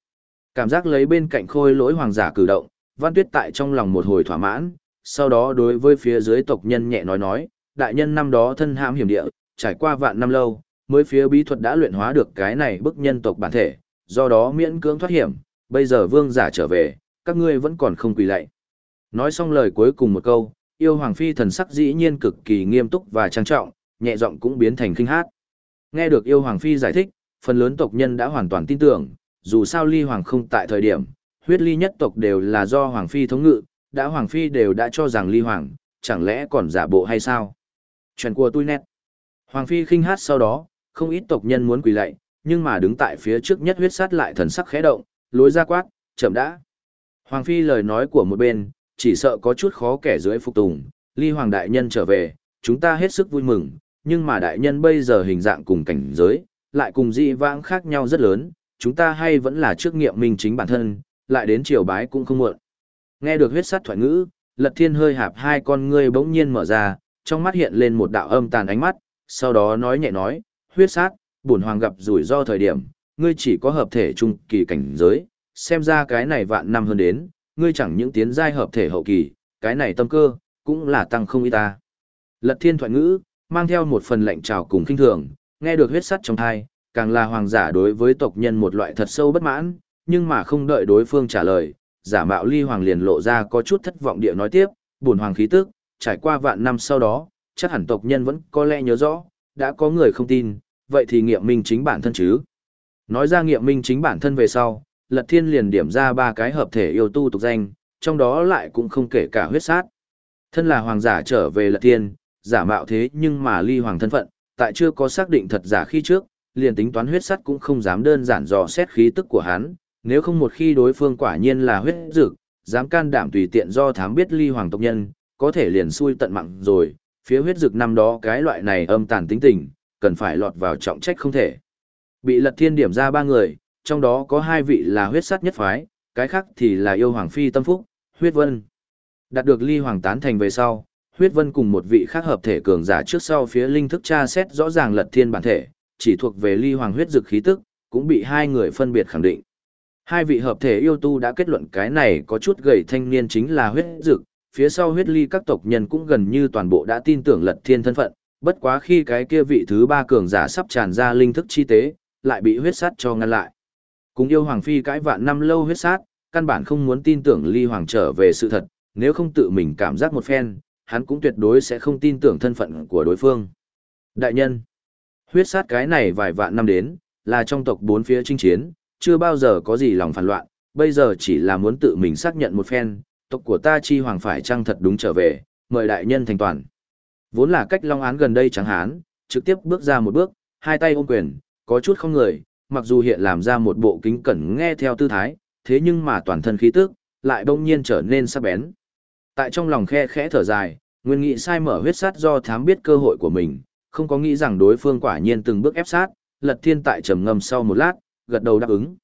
Cảm giác lấy bên cạnh khôi lỗi hoàng giả cử động, Văn Tuyết tại trong lòng một hồi thỏa mãn, sau đó đối với phía dưới tộc nhân nhẹ nói nói, đại nhân năm đó thân hãm hiểm địa, trải qua vạn năm lâu, mới phía bí thuật đã luyện hóa được cái này bức nhân tộc bản thể, do đó miễn cưỡng thoát hiểm, bây giờ vương giả trở về, các ngươi vẫn còn không quỳ lạy. Nói xong lời cuối cùng một câu, yêu hoàng phi thần sắc dĩ nhiên cực kỳ nghiêm túc và trang trọng, nhẹ giọng cũng biến thành kinh hát. Nghe được yêu hoàng phi giải thích, phần lớn tộc nhân đã hoàn toàn tin tưởng, dù sao ly hoàng không tại thời điểm, huyết ly nhất tộc đều là do Hoàng Phi thống ngự, đã Hoàng Phi đều đã cho rằng ly hoàng, chẳng lẽ còn giả bộ hay sao? Chuyện của tôi nét. Hoàng Phi khinh hát sau đó, không ít tộc nhân muốn quỳ lạy, nhưng mà đứng tại phía trước nhất huyết sát lại thần sắc khẽ động, lối ra quát, chậm đã. Hoàng Phi lời nói của một bên, chỉ sợ có chút khó kẻ dưới phục tùng, ly hoàng đại nhân trở về, chúng ta hết sức vui mừng, nhưng mà đại nhân bây giờ hình dạng cùng cảnh giới, lại cùng dị vãng khác nhau rất lớn, chúng ta hay vẫn là trước nghiệm minh chính bản thân, lại đến triều bái cũng không muộn. Nghe được huyết sát thoại ngữ, Lật Thiên hơi hạp hai con ngươi bỗng nhiên mở ra, trong mắt hiện lên một đạo âm tàn ánh mắt, sau đó nói nhẹ nói, huyết sát, bổn hoàng gặp rủi ro thời điểm, ngươi chỉ có hợp thể trung kỳ cảnh giới, xem ra cái này vạn năm hơn đến, ngươi chẳng những tiến giai hợp thể hậu kỳ, cái này tâm cơ, cũng là tăng không y ta. Lật Thiên thoại ngữ, mang theo một phần lệnh trào cùng kinh thường, nghe được huyết sắt trong thai, càng là hoàng giả đối với tộc nhân một loại thật sâu bất mãn, nhưng mà không đợi đối phương trả lời, giả mạo ly hoàng liền lộ ra có chút thất vọng địa nói tiếp, buồn hoàng khí tức, trải qua vạn năm sau đó, chắc hẳn tộc nhân vẫn có lẽ nhớ rõ, đã có người không tin, vậy thì nghiệm minh chính bản thân chứ. Nói ra nghiệm minh chính bản thân về sau, Lật Thiên liền điểm ra ba cái hợp thể yêu tu tục danh, trong đó lại cũng không kể cả huyết sát. Thân là hoàng giả trở về Lật Thiên, giả mạo thế nhưng mà ly hoàng thân phận, tại chưa có xác định thật giả khi trước, liền tính toán huyết sắt cũng không dám đơn giản dò xét khí tức của hắn, nếu không một khi đối phương quả nhiên là huyết dực, dám can đảm tùy tiện do thám biết ly hoàng tộc nhân, có thể liền xui tận mạng rồi, phía huyết dực năm đó cái loại này âm tàn tính tình, cần phải lọt vào trọng trách không thể. Bị lật thiên điểm ra ba người, trong đó có hai vị là huyết sắt nhất phái, cái khác thì là yêu hoàng phi tâm phúc, huyết vân. Đạt được ly hoàng tán thành về sau, huyết vân cùng một vị khác hợp thể cường giả trước sau phía linh thức tra xét rõ ràng lật thiên bản thể, chỉ thuộc về ly hoàng huyết dực khí tức, cũng bị hai người phân biệt khẳng định. Hai vị hợp thể yêu tu đã kết luận cái này có chút gầy thanh niên chính là huyết dực, phía sau huyết ly các tộc nhân cũng gần như toàn bộ đã tin tưởng lật thiên thân phận, bất quá khi cái kia vị thứ ba cường giả sắp tràn ra linh thức chi tế, lại bị huyết sát cho ngăn lại. Cùng yêu hoàng phi cãi vạn năm lâu huyết sát, căn bản không muốn tin tưởng ly hoàng trở về sự thật, nếu không tự mình cảm giác một phen, hắn cũng tuyệt đối sẽ không tin tưởng thân phận của đối phương. Đại nhân, huyết sát cái này vài vạn năm đến, là trong tộc bốn phía chinh chiến, chưa bao giờ có gì lòng phản loạn, bây giờ chỉ là muốn tự mình xác nhận một phen, tộc của ta chi hoàng phải chăng thật đúng trở về, mời đại nhân thành toàn. Vốn là cách long án gần đây chẳng hán, trực tiếp bước ra một bước, hai tay ôm quyền, có chút không người, mặc dù hiện làm ra một bộ kính cẩn nghe theo tư thái, thế nhưng mà toàn thân khí tức, lại đông nhiên trở nên sắc bén. Tại trong lòng khe khẽ thở dài, nguyên nghị sai mở huyết sát do thám biết cơ hội của mình, không có nghĩ rằng đối phương quả nhiên từng bước ép sát, lật thiên tại trầm ngâm sau một lát, gật đầu đáp ứng.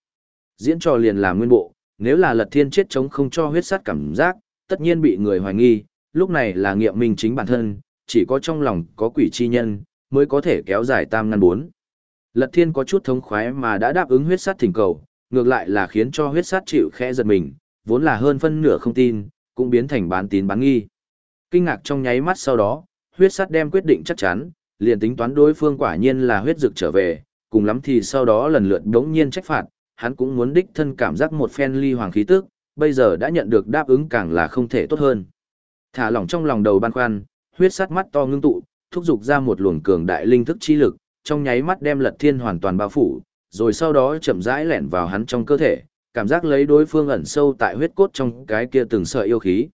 Diễn trò liền làm nguyên bộ, nếu là lật thiên chết chống không cho huyết sát cảm giác, tất nhiên bị người hoài nghi, lúc này là nghiệm minh chính bản thân, chỉ có trong lòng có quỷ chi nhân, mới có thể kéo dài tam ngăn bốn. Lật thiên có chút thống khoái mà đã đáp ứng huyết sát thỉnh cầu, ngược lại là khiến cho huyết sát chịu khẽ giật mình, vốn là hơn phân nửa không tin, cũng biến thành bán tín bán nghi. Kinh ngạc trong nháy mắt sau đó, huyết sát đem quyết định chắc chắn, liền tính toán đối phương quả nhiên là huyết dực trở về, cùng lắm thì sau đó lần lượt đống nhiên trách phạt, hắn cũng muốn đích thân cảm giác một phen ly hoàng khí tức, bây giờ đã nhận được đáp ứng càng là không thể tốt hơn. Thả lỏng trong lòng đầu ban khoan, huyết sát mắt to ngưng tụ, thúc giục ra một luồng cường đại linh thức chi lực, trong nháy mắt đem Lật Thiên hoàn toàn bao phủ, rồi sau đó chậm rãi lẻn vào hắn trong cơ thể, cảm giác lấy đối phương ẩn sâu tại huyết cốt trong cái kia từng sợi yêu khí.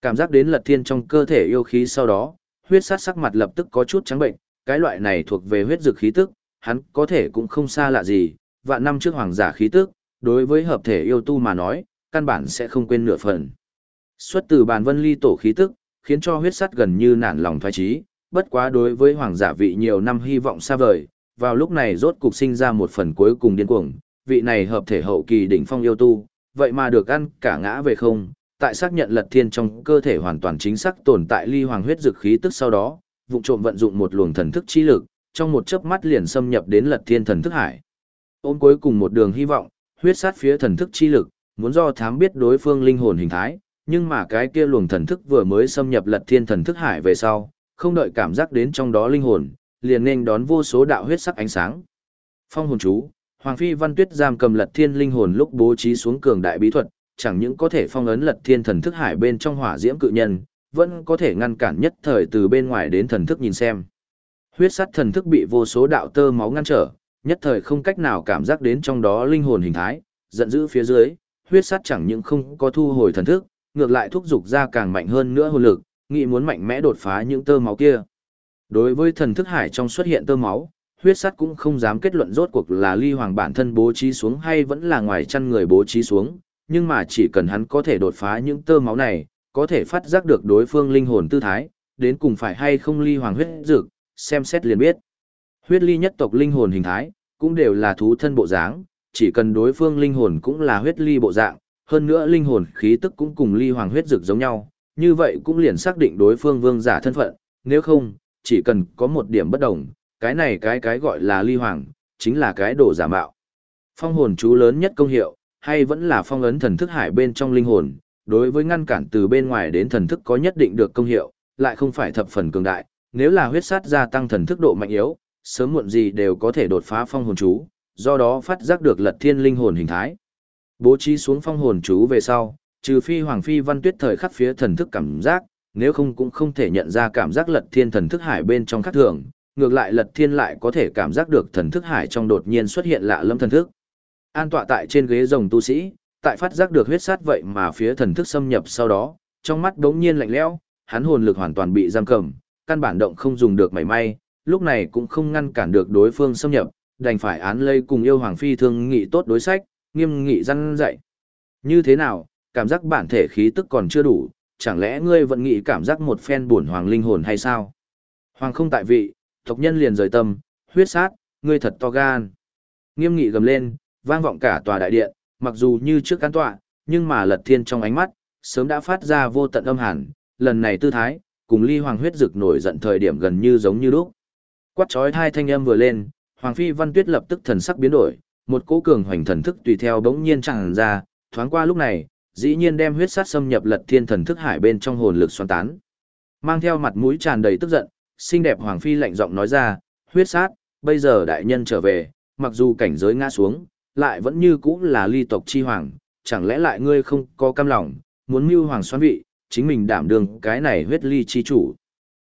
Cảm giác đến Lật Thiên trong cơ thể yêu khí sau đó, huyết sát sắc mặt lập tức có chút trắng bệnh, cái loại này thuộc về huyết dược khí tức, hắn có thể cũng không xa lạ gì, vạn năm trước hoàng giả khí tức, đối với hợp thể yêu tu mà nói, căn bản sẽ không quên nửa phần. Xuất từ bàn vân ly tổ khí tức, khiến cho huyết sắt gần như nản lòng thoái trí, bất quá đối với hoàng giả vị nhiều năm hy vọng xa vời, vào lúc này rốt cục sinh ra một phần cuối cùng điên cuồng, vị này hợp thể hậu kỳ đỉnh phong yêu tu, vậy mà được ăn cả ngã về không, tại xác nhận lật thiên trong cơ thể hoàn toàn chính xác tồn tại ly hoàng huyết dược khí tức sau đó, vụ trộm vận dụng một luồng thần thức chi lực, trong một chớp mắt liền xâm nhập đến lật thiên thần thức hải. Ôm cuối cùng một đường hy vọng, huyết sát phía thần thức chi lực, muốn do thám biết đối phương linh hồn hình thái, nhưng mà cái kia luồng thần thức vừa mới xâm nhập lật thiên thần thức hải về sau, không đợi cảm giác đến trong đó linh hồn, liền nên đón vô số đạo huyết sắc ánh sáng. Phong hồn chú, Hoàng Phi Văn Tuyết giam cầm lật thiên linh hồn lúc bố trí xuống cường đại bí thuật, chẳng những có thể phong ấn lật thiên thần thức hải bên trong hỏa diễm cự nhân, vẫn có thể ngăn cản nhất thời từ bên ngoài đến thần thức nhìn xem. Huyết sắt thần thức bị vô số đạo tơ máu ngăn trở, nhất thời không cách nào cảm giác đến trong đó linh hồn hình thái, giận dữ phía dưới, huyết sắt chẳng những không có thu hồi thần thức, ngược lại thúc giục ra càng mạnh hơn nữa hồn lực, nghĩ muốn mạnh mẽ đột phá những tơ máu kia. Đối với thần thức hải trong xuất hiện tơ máu, huyết sắt cũng không dám kết luận rốt cuộc là ly hoàng bản thân bố trí xuống hay vẫn là ngoài chăn người bố trí xuống, nhưng mà chỉ cần hắn có thể đột phá những tơ máu này, có thể phát giác được đối phương linh hồn tư thái, đến cùng phải hay không ly hoàng huyết dược, xem xét liền biết. Huyết ly nhất tộc linh hồn hình thái, cũng đều là thú thân bộ dáng, chỉ cần đối phương linh hồn cũng là huyết ly bộ dạng, hơn nữa linh hồn khí tức cũng cùng ly hoàng huyết dược giống nhau, như vậy cũng liền xác định đối phương vương giả thân phận, nếu không, chỉ cần có một điểm bất đồng, cái này cái cái gọi là ly hoàng, chính là cái đồ giả mạo. Phong hồn chú lớn nhất công hiệu, hay vẫn là phong ấn thần thức hải bên trong linh hồn, đối với ngăn cản từ bên ngoài đến thần thức có nhất định được công hiệu, lại không phải thập phần cường đại, nếu là huyết sát gia tăng thần thức độ mạnh yếu, sớm muộn gì đều có thể đột phá phong hồn chú, do đó phát giác được lật thiên linh hồn hình thái. Bố trí xuống phong hồn chú về sau, trừ phi hoàng phi văn tuyết thời khắc phía thần thức cảm giác, nếu không cũng không thể nhận ra cảm giác lật thiên thần thức hải bên trong khắc thường, ngược lại lật thiên lại có thể cảm giác được thần thức hải trong đột nhiên xuất hiện lạ lâm thần thức. An tọa tại trên ghế rồng tu sĩ, tại phát giác được huyết sát vậy mà phía thần thức xâm nhập sau đó, trong mắt đống nhiên lạnh lẽo, hắn hồn lực hoàn toàn bị giam cầm, căn bản động không dùng được mảy may, lúc này cũng không ngăn cản được đối phương xâm nhập, đành phải án lây cùng yêu hoàng phi thương nghị tốt đối sách, nghiêm nghị răn dạy. Như thế nào, cảm giác bản thể khí tức còn chưa đủ, chẳng lẽ ngươi vẫn nghĩ cảm giác một phen buồn hoàng linh hồn hay sao? Hoàng không tại vị, tộc nhân liền rời tâm, huyết sát, ngươi thật to gan. Nghiêm nghị gầm lên, vang vọng cả tòa đại điện, mặc dù như trước cán tọa, nhưng mà lật thiên trong ánh mắt, sớm đã phát ra vô tận âm hàn, lần này tư thái, cùng ly hoàng huyết rực nổi giận thời điểm gần như giống như lúc. Quát chói hai thanh âm vừa lên, Hoàng Phi Văn Tuyết lập tức thần sắc biến đổi, một cỗ cường hoành thần thức tùy theo bỗng nhiên tràn ra, thoáng qua lúc này, dĩ nhiên đem huyết sát xâm nhập lật thiên thần thức hải bên trong hồn lực xoắn tán. Mang theo mặt mũi tràn đầy tức giận, xinh đẹp Hoàng Phi lạnh giọng nói ra, huyết sát, bây giờ đại nhân trở về, mặc dù cảnh giới ngã xuống, lại vẫn như cũ là ly tộc chi hoàng, chẳng lẽ lại ngươi không có cam lòng, muốn mưu hoàng xoắn vị, chính mình đảm đương cái này huyết ly chi chủ.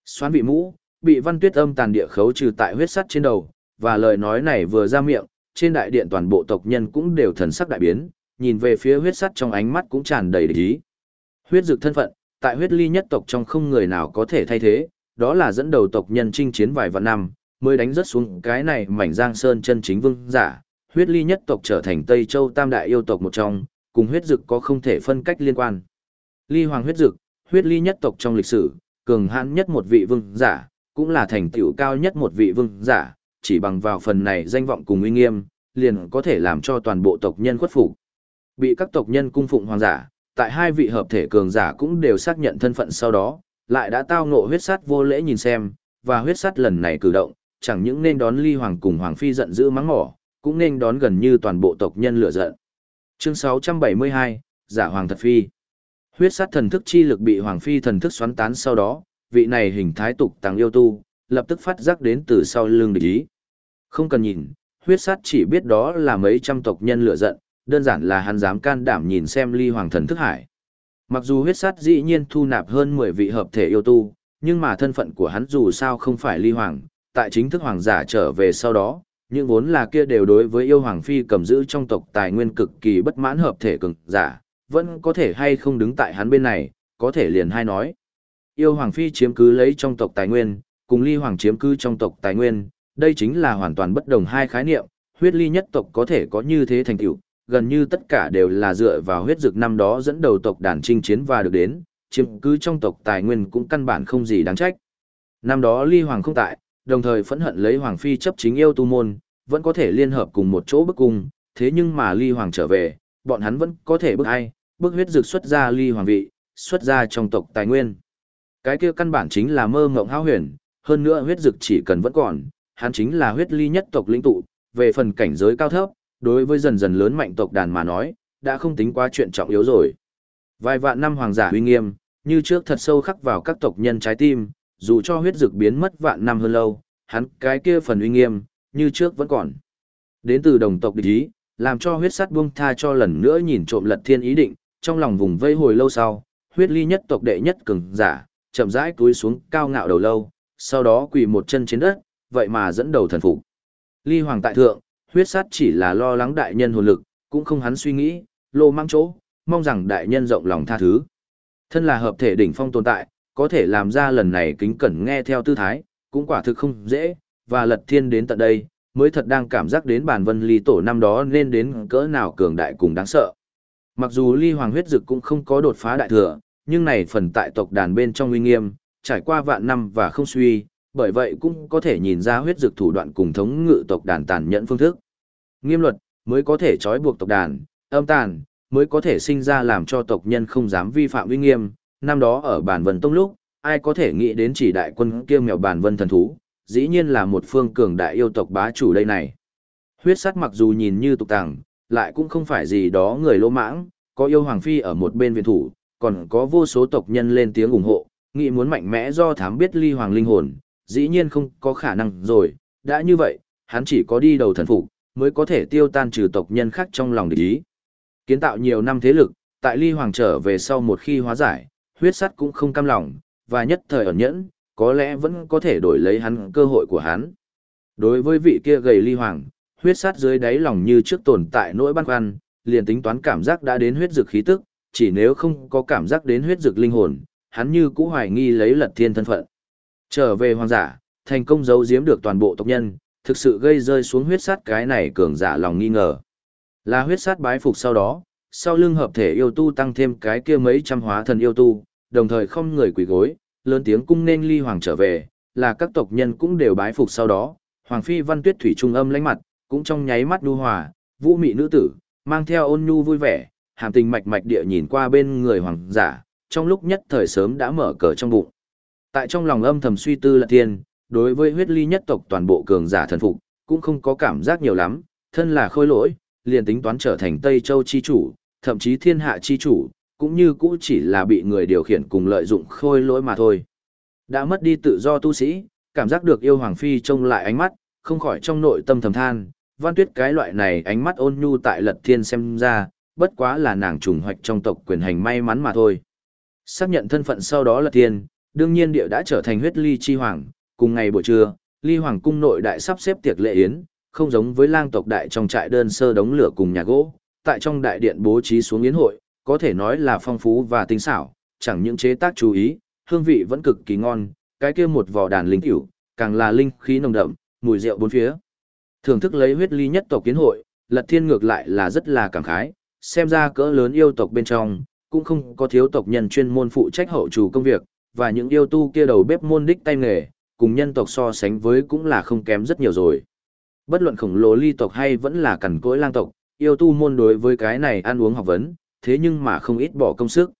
Xoán vị mũ, bị văn tuyết âm tàn địa khấu trừ tại huyết sắt trên đầu, và lời nói này vừa ra miệng, trên đại điện toàn bộ tộc nhân cũng đều thần sắc đại biến, nhìn về phía huyết sắt trong ánh mắt cũng tràn đầy ý. Huyết dược thân phận, tại huyết ly nhất tộc trong không người nào có thể thay thế, đó là dẫn đầu tộc nhân chinh chiến vài vạn năm, mới đánh rất xuống cái này mảnh giang sơn chân chính vương giả. Huyết ly nhất tộc trở thành Tây Châu tam đại yêu tộc một trong, cùng huyết dực có không thể phân cách liên quan. Ly hoàng huyết dực, huyết ly nhất tộc trong lịch sử, cường hãn nhất một vị vương giả, cũng là thành tựu cao nhất một vị vương giả, chỉ bằng vào phần này danh vọng cùng uy nghiêm, liền có thể làm cho toàn bộ tộc nhân khuất phục. Bị các tộc nhân cung phụng hoàng giả, tại hai vị hợp thể cường giả cũng đều xác nhận thân phận sau đó, lại đã tao ngộ huyết sát vô lễ nhìn xem, và huyết sát lần này cử động, chẳng những nên đón ly hoàng cùng hoàng phi giận dữ mắng mỏ, cũng nên đón gần như toàn bộ tộc nhân lửa giận. Chương 672, Giả Hoàng Thật Phi Huyết sát thần thức chi lực bị Hoàng Phi thần thức xoắn tán sau đó, vị này hình thái tục tăng yêu tu, lập tức phát giác đến từ sau lưng địch ý. Không cần nhìn, huyết sát chỉ biết đó là mấy trăm tộc nhân lựa giận, đơn giản là hắn dám can đảm nhìn xem ly hoàng thần thức hải. Mặc dù huyết sát dĩ nhiên thu nạp hơn 10 vị hợp thể yêu tu, nhưng mà thân phận của hắn dù sao không phải ly hoàng, tại chính thức hoàng giả trở về sau đó, những vốn là kia đều đối với yêu hoàng phi cầm giữ trong tộc tài nguyên cực kỳ bất mãn hợp thể cường giả, vẫn có thể hay không đứng tại hắn bên này, có thể liền hay nói. Yêu hoàng phi chiếm cứ lấy trong tộc tài nguyên, cùng ly hoàng chiếm cứ trong tộc tài nguyên, đây chính là hoàn toàn bất đồng hai khái niệm, huyết ly nhất tộc có thể có như thế thành tựu, gần như tất cả đều là dựa vào huyết dực năm đó dẫn đầu tộc đàn chinh chiến và được đến, chiếm cứ trong tộc tài nguyên cũng căn bản không gì đáng trách. Năm đó ly hoàng không tại, đồng thời phẫn hận lấy hoàng phi chấp chính yêu tu môn, vẫn có thể liên hợp cùng một chỗ bức cung, thế nhưng mà ly hoàng trở về, bọn hắn vẫn có thể bức ai, bức huyết dược xuất ra ly hoàng vị, xuất ra trong tộc tài nguyên. Cái kia căn bản chính là mơ ngộng hao huyền, hơn nữa huyết dược chỉ cần vẫn còn, hắn chính là huyết ly nhất tộc lĩnh tụ, về phần cảnh giới cao thấp, đối với dần dần lớn mạnh tộc đàn mà nói, đã không tính quá chuyện trọng yếu rồi. Vài vạn năm hoàng giả uy nghiêm, như trước thật sâu khắc vào các tộc nhân trái tim, dù cho huyết dược biến mất vạn năm hơn lâu, hắn cái kia phần uy nghiêm, như trước vẫn còn. Đến từ đồng tộc địch ý, làm cho huyết sắt buông tha cho lần nữa nhìn trộm lật thiên ý định, trong lòng vùng vây hồi lâu sau, huyết ly nhất tộc đệ nhất cường giả, chậm rãi cúi xuống cao ngạo đầu lâu, sau đó quỳ một chân trên đất, vậy mà dẫn đầu thần phục. Ly hoàng tại thượng, huyết sát chỉ là lo lắng đại nhân hồn lực, cũng không hắn suy nghĩ, lô mang chỗ, mong rằng đại nhân rộng lòng tha thứ. Thân là hợp thể đỉnh phong tồn tại, có thể làm ra lần này kính cẩn nghe theo tư thái, cũng quả thực không dễ, và lật thiên đến tận đây, mới thật đang cảm giác đến bản vân ly tổ năm đó nên đến cỡ nào cường đại cùng đáng sợ. Mặc dù ly hoàng huyết dực cũng không có đột phá đại thừa, nhưng này phần tại tộc đàn bên trong uy nghiêm, trải qua vạn năm và không suy, bởi vậy cũng có thể nhìn ra huyết dực thủ đoạn cùng thống ngự tộc đàn tàn nhẫn phương thức. Nghiêm luật, mới có thể trói buộc tộc đàn, âm tàn, mới có thể sinh ra làm cho tộc nhân không dám vi phạm uy nghiêm. Năm đó ở bản vân tông lúc, ai có thể nghĩ đến chỉ đại quân kia mèo bản vân thần thú, dĩ nhiên là một phương cường đại yêu tộc bá chủ đây này. Huyết sắt mặc dù nhìn như tục tàng, lại cũng không phải gì đó người lỗ mãng, có yêu hoàng phi ở một bên viện thủ, còn có vô số tộc nhân lên tiếng ủng hộ, nghĩ muốn mạnh mẽ do thám biết ly hoàng linh hồn, dĩ nhiên không có khả năng rồi, đã như vậy, hắn chỉ có đi đầu thần phục mới có thể tiêu tan trừ tộc nhân khác trong lòng địch ý. Kiến tạo nhiều năm thế lực, tại ly hoàng trở về sau một khi hóa giải, huyết sắt cũng không cam lòng, và nhất thời ẩn nhẫn, có lẽ vẫn có thể đổi lấy hắn cơ hội của hắn. Đối với vị kia gầy ly hoàng, huyết sát dưới đáy lòng như trước tồn tại nỗi băn khoăn, liền tính toán cảm giác đã đến huyết dược khí tức, chỉ nếu không có cảm giác đến huyết dược linh hồn, hắn như cũ hoài nghi lấy lật thiên thân phận. Trở về hoàng giả, thành công giấu giếm được toàn bộ tộc nhân, thực sự gây rơi xuống huyết sát cái này cường giả lòng nghi ngờ. Là huyết sát bái phục sau đó, sau lưng hợp thể yêu tu tăng thêm cái kia mấy trăm hóa thần yêu tu, đồng thời không người quỳ gối, lớn tiếng cung nên ly hoàng trở về, là các tộc nhân cũng đều bái phục sau đó, hoàng phi văn tuyết thủy trung âm lãnh mặt, cũng trong nháy mắt nhu hòa, vũ mị nữ tử, mang theo ôn nhu vui vẻ, hàm tình mạch mạch địa nhìn qua bên người hoàng giả, trong lúc nhất thời sớm đã mở cờ trong bụng. Tại trong lòng âm thầm suy tư là tiên, đối với huyết ly nhất tộc toàn bộ cường giả thần phục, cũng không có cảm giác nhiều lắm, thân là khôi lỗi, liền tính toán trở thành Tây Châu chi chủ, thậm chí thiên hạ chi chủ, cũng như cũ chỉ là bị người điều khiển cùng lợi dụng khôi lỗi mà thôi. Đã mất đi tự do tu sĩ, cảm giác được yêu hoàng phi trông lại ánh mắt, không khỏi trong nội tâm thầm than, văn tuyết cái loại này ánh mắt ôn nhu tại lật thiên xem ra, bất quá là nàng trùng hoạch trong tộc quyền hành may mắn mà thôi. Xác nhận thân phận sau đó lật thiên, đương nhiên địa đã trở thành huyết ly chi hoàng, cùng ngày buổi trưa, ly hoàng cung nội đại sắp xếp tiệc lệ yến, không giống với lang tộc đại trong trại đơn sơ đống lửa cùng nhà gỗ, tại trong đại điện bố trí xuống yến hội, có thể nói là phong phú và tinh xảo, chẳng những chế tác chú ý, hương vị vẫn cực kỳ ngon, cái kia một vò đàn linh tiểu, càng là linh khí nồng đậm, mùi rượu bốn phía. Thưởng thức lấy huyết ly nhất tộc kiến hội, Lật Thiên ngược lại là rất là cảm khái, xem ra cỡ lớn yêu tộc bên trong, cũng không có thiếu tộc nhân chuyên môn phụ trách hậu chủ công việc, và những yêu tu kia đầu bếp môn đích tay nghề, cùng nhân tộc so sánh với cũng là không kém rất nhiều rồi. Bất luận khổng lồ ly tộc hay vẫn là cẩn cỗi lang tộc, yêu tu môn đối với cái này ăn uống học vấn, thế nhưng mà không ít bỏ công sức.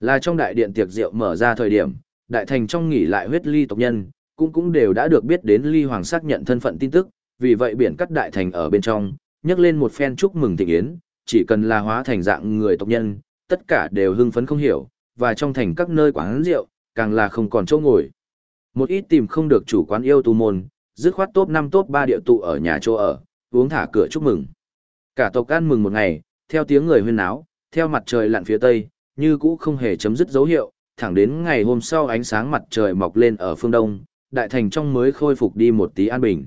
Là trong đại điện tiệc rượu mở ra thời điểm, đại thành trong nghỉ lại huyết ly tộc nhân, cũng cũng đều đã được biết đến ly hoàng xác nhận thân phận tin tức, vì vậy biển cắt đại thành ở bên trong, nhắc lên một phen chúc mừng thịnh yến, chỉ cần là hóa thành dạng người tộc nhân, tất cả đều hưng phấn không hiểu, và trong thành các nơi quán rượu, càng là không còn chỗ ngồi. Một ít tìm không được chủ quán yêu tu môn, dứt khoát top 5 top 3 địa tụ ở nhà chỗ ở, uống thả cửa chúc mừng. Cả tộc ăn mừng một ngày, theo tiếng người huyên náo, theo mặt trời lặn phía tây, như cũ không hề chấm dứt dấu hiệu, thẳng đến ngày hôm sau ánh sáng mặt trời mọc lên ở phương đông, đại thành trong mới khôi phục đi một tí an bình.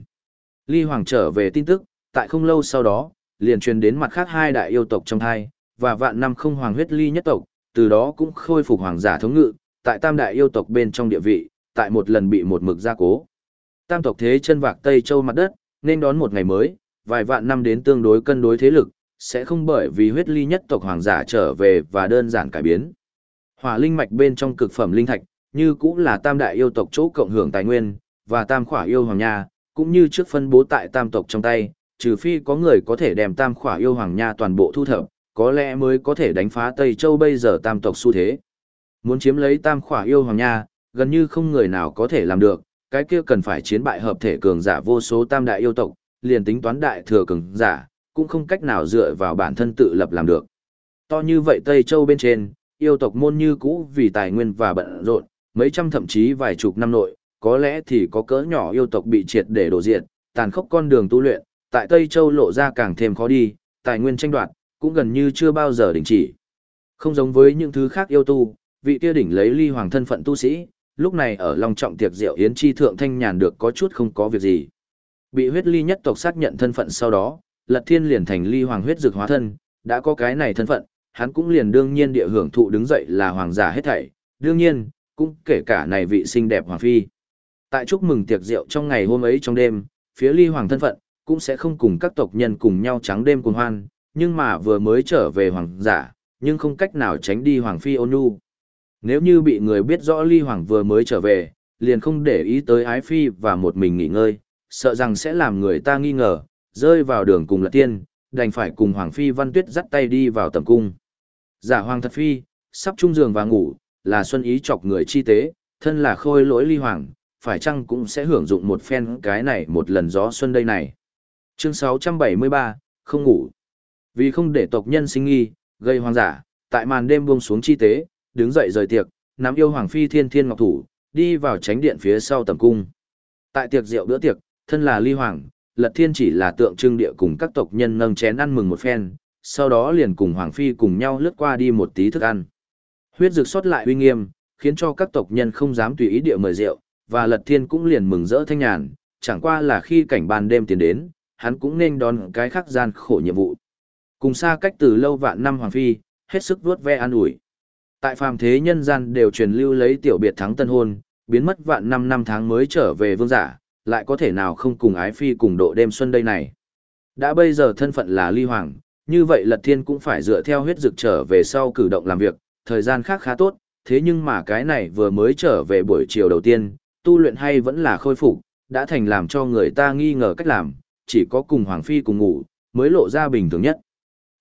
Ly Hoàng trở về tin tức, tại không lâu sau đó, liền truyền đến mặt khác hai đại yêu tộc trong thai, và vạn năm không hoàng huyết ly nhất tộc, từ đó cũng khôi phục hoàng giả thống ngự, tại tam đại yêu tộc bên trong địa vị, tại một lần bị một mực gia cố. Tam tộc thế chân vạc Tây Châu mặt đất, nên đón một ngày mới, vài vạn năm đến tương đối cân đối thế lực, sẽ không bởi vì huyết ly nhất tộc hoàng giả trở về và đơn giản cải biến. Hỏa linh mạch bên trong cực phẩm linh thạch, như cũng là tam đại yêu tộc chỗ cộng hưởng tài nguyên, và tam khỏa yêu hoàng nha, cũng như trước phân bố tại tam tộc trong tay, trừ phi có người có thể đem tam khỏa yêu hoàng nha toàn bộ thu thập, có lẽ mới có thể đánh phá Tây Châu bây giờ tam tộc xu thế. Muốn chiếm lấy tam khỏa yêu hoàng nha, gần như không người nào có thể làm được, cái kia cần phải chiến bại hợp thể cường giả vô số tam đại yêu tộc, liền tính toán đại thừa cường giả, cũng không cách nào dựa vào bản thân tự lập làm được. To như vậy Tây Châu bên trên, yêu tộc môn như cũ vì tài nguyên và bận rộn, mấy trăm thậm chí vài chục năm nội, có lẽ thì có cỡ nhỏ yêu tộc bị triệt để đổ diệt, tàn khốc con đường tu luyện, tại Tây Châu lộ ra càng thêm khó đi, tài nguyên tranh đoạt, cũng gần như chưa bao giờ đình chỉ. Không giống với những thứ khác yêu tu, vị kia đỉnh lấy ly hoàng thân phận tu sĩ, lúc này ở Long Trọng tiệc rượu yến chi thượng thanh nhàn được có chút không có việc gì. Bị huyết ly nhất tộc xác nhận thân phận sau đó, Lật Thiên liền thành ly hoàng huyết dược hóa thân, đã có cái này thân phận, hắn cũng liền đương nhiên địa hưởng thụ đứng dậy là hoàng giả hết thảy, đương nhiên, cũng kể cả này vị xinh đẹp hoàng phi. Tại chúc mừng tiệc rượu trong ngày hôm ấy trong đêm, phía ly hoàng thân phận, cũng sẽ không cùng các tộc nhân cùng nhau trắng đêm cùng hoan, nhưng mà vừa mới trở về hoàng giả, nhưng không cách nào tránh đi hoàng phi ôn nhu. Nếu như bị người biết rõ ly hoàng vừa mới trở về, liền không để ý tới ái phi và một mình nghỉ ngơi, sợ rằng sẽ làm người ta nghi ngờ, rơi vào đường cùng là tiên, đành phải cùng hoàng phi văn tuyết dắt tay đi vào tầm cung. Giả hoàng thật phi, sắp trung giường và ngủ, là xuân ý chọc người chi tế, thân là khôi lỗi ly hoàng, phải chăng cũng sẽ hưởng dụng một phen cái này một lần gió xuân đây này. Chương 673, không ngủ. Vì không để tộc nhân sinh nghi, gây hoang giả, tại màn đêm buông xuống chi tế, đứng dậy rời tiệc, nắm yêu hoàng phi thiên thiên ngọc thủ, đi vào tránh điện phía sau tầm cung. Tại tiệc rượu bữa tiệc, thân là ly hoàng, lật thiên chỉ là tượng trưng địa cùng các tộc nhân nâng chén ăn mừng một phen, sau đó liền cùng hoàng phi cùng nhau lướt qua đi một tí thức ăn. Huyết dược sót lại uy nghiêm, khiến cho các tộc nhân không dám tùy ý địa mời rượu, và lật thiên cũng liền mừng rỡ thanh nhàn, chẳng qua là khi cảnh ban đêm tiến đến, hắn cũng nên đón cái khắc gian khổ nhiệm vụ. Cùng xa cách từ lâu vạn năm hoàng phi, hết sức vuốt ve an ủi. Tại phàm thế nhân gian đều truyền lưu lấy tiểu biệt thắng tân hôn, biến mất vạn năm năm tháng mới trở về vương giả, lại có thể nào không cùng ái phi cùng độ đêm xuân đây này. Đã bây giờ thân phận là ly hoàng, như vậy lật thiên cũng phải dựa theo huyết dực trở về sau cử động làm việc, thời gian khác khá tốt, thế nhưng mà cái này vừa mới trở về buổi chiều đầu tiên, tu luyện hay vẫn là khôi phục, đã thành làm cho người ta nghi ngờ cách làm, chỉ có cùng Hoàng Phi cùng ngủ, mới lộ ra bình thường nhất.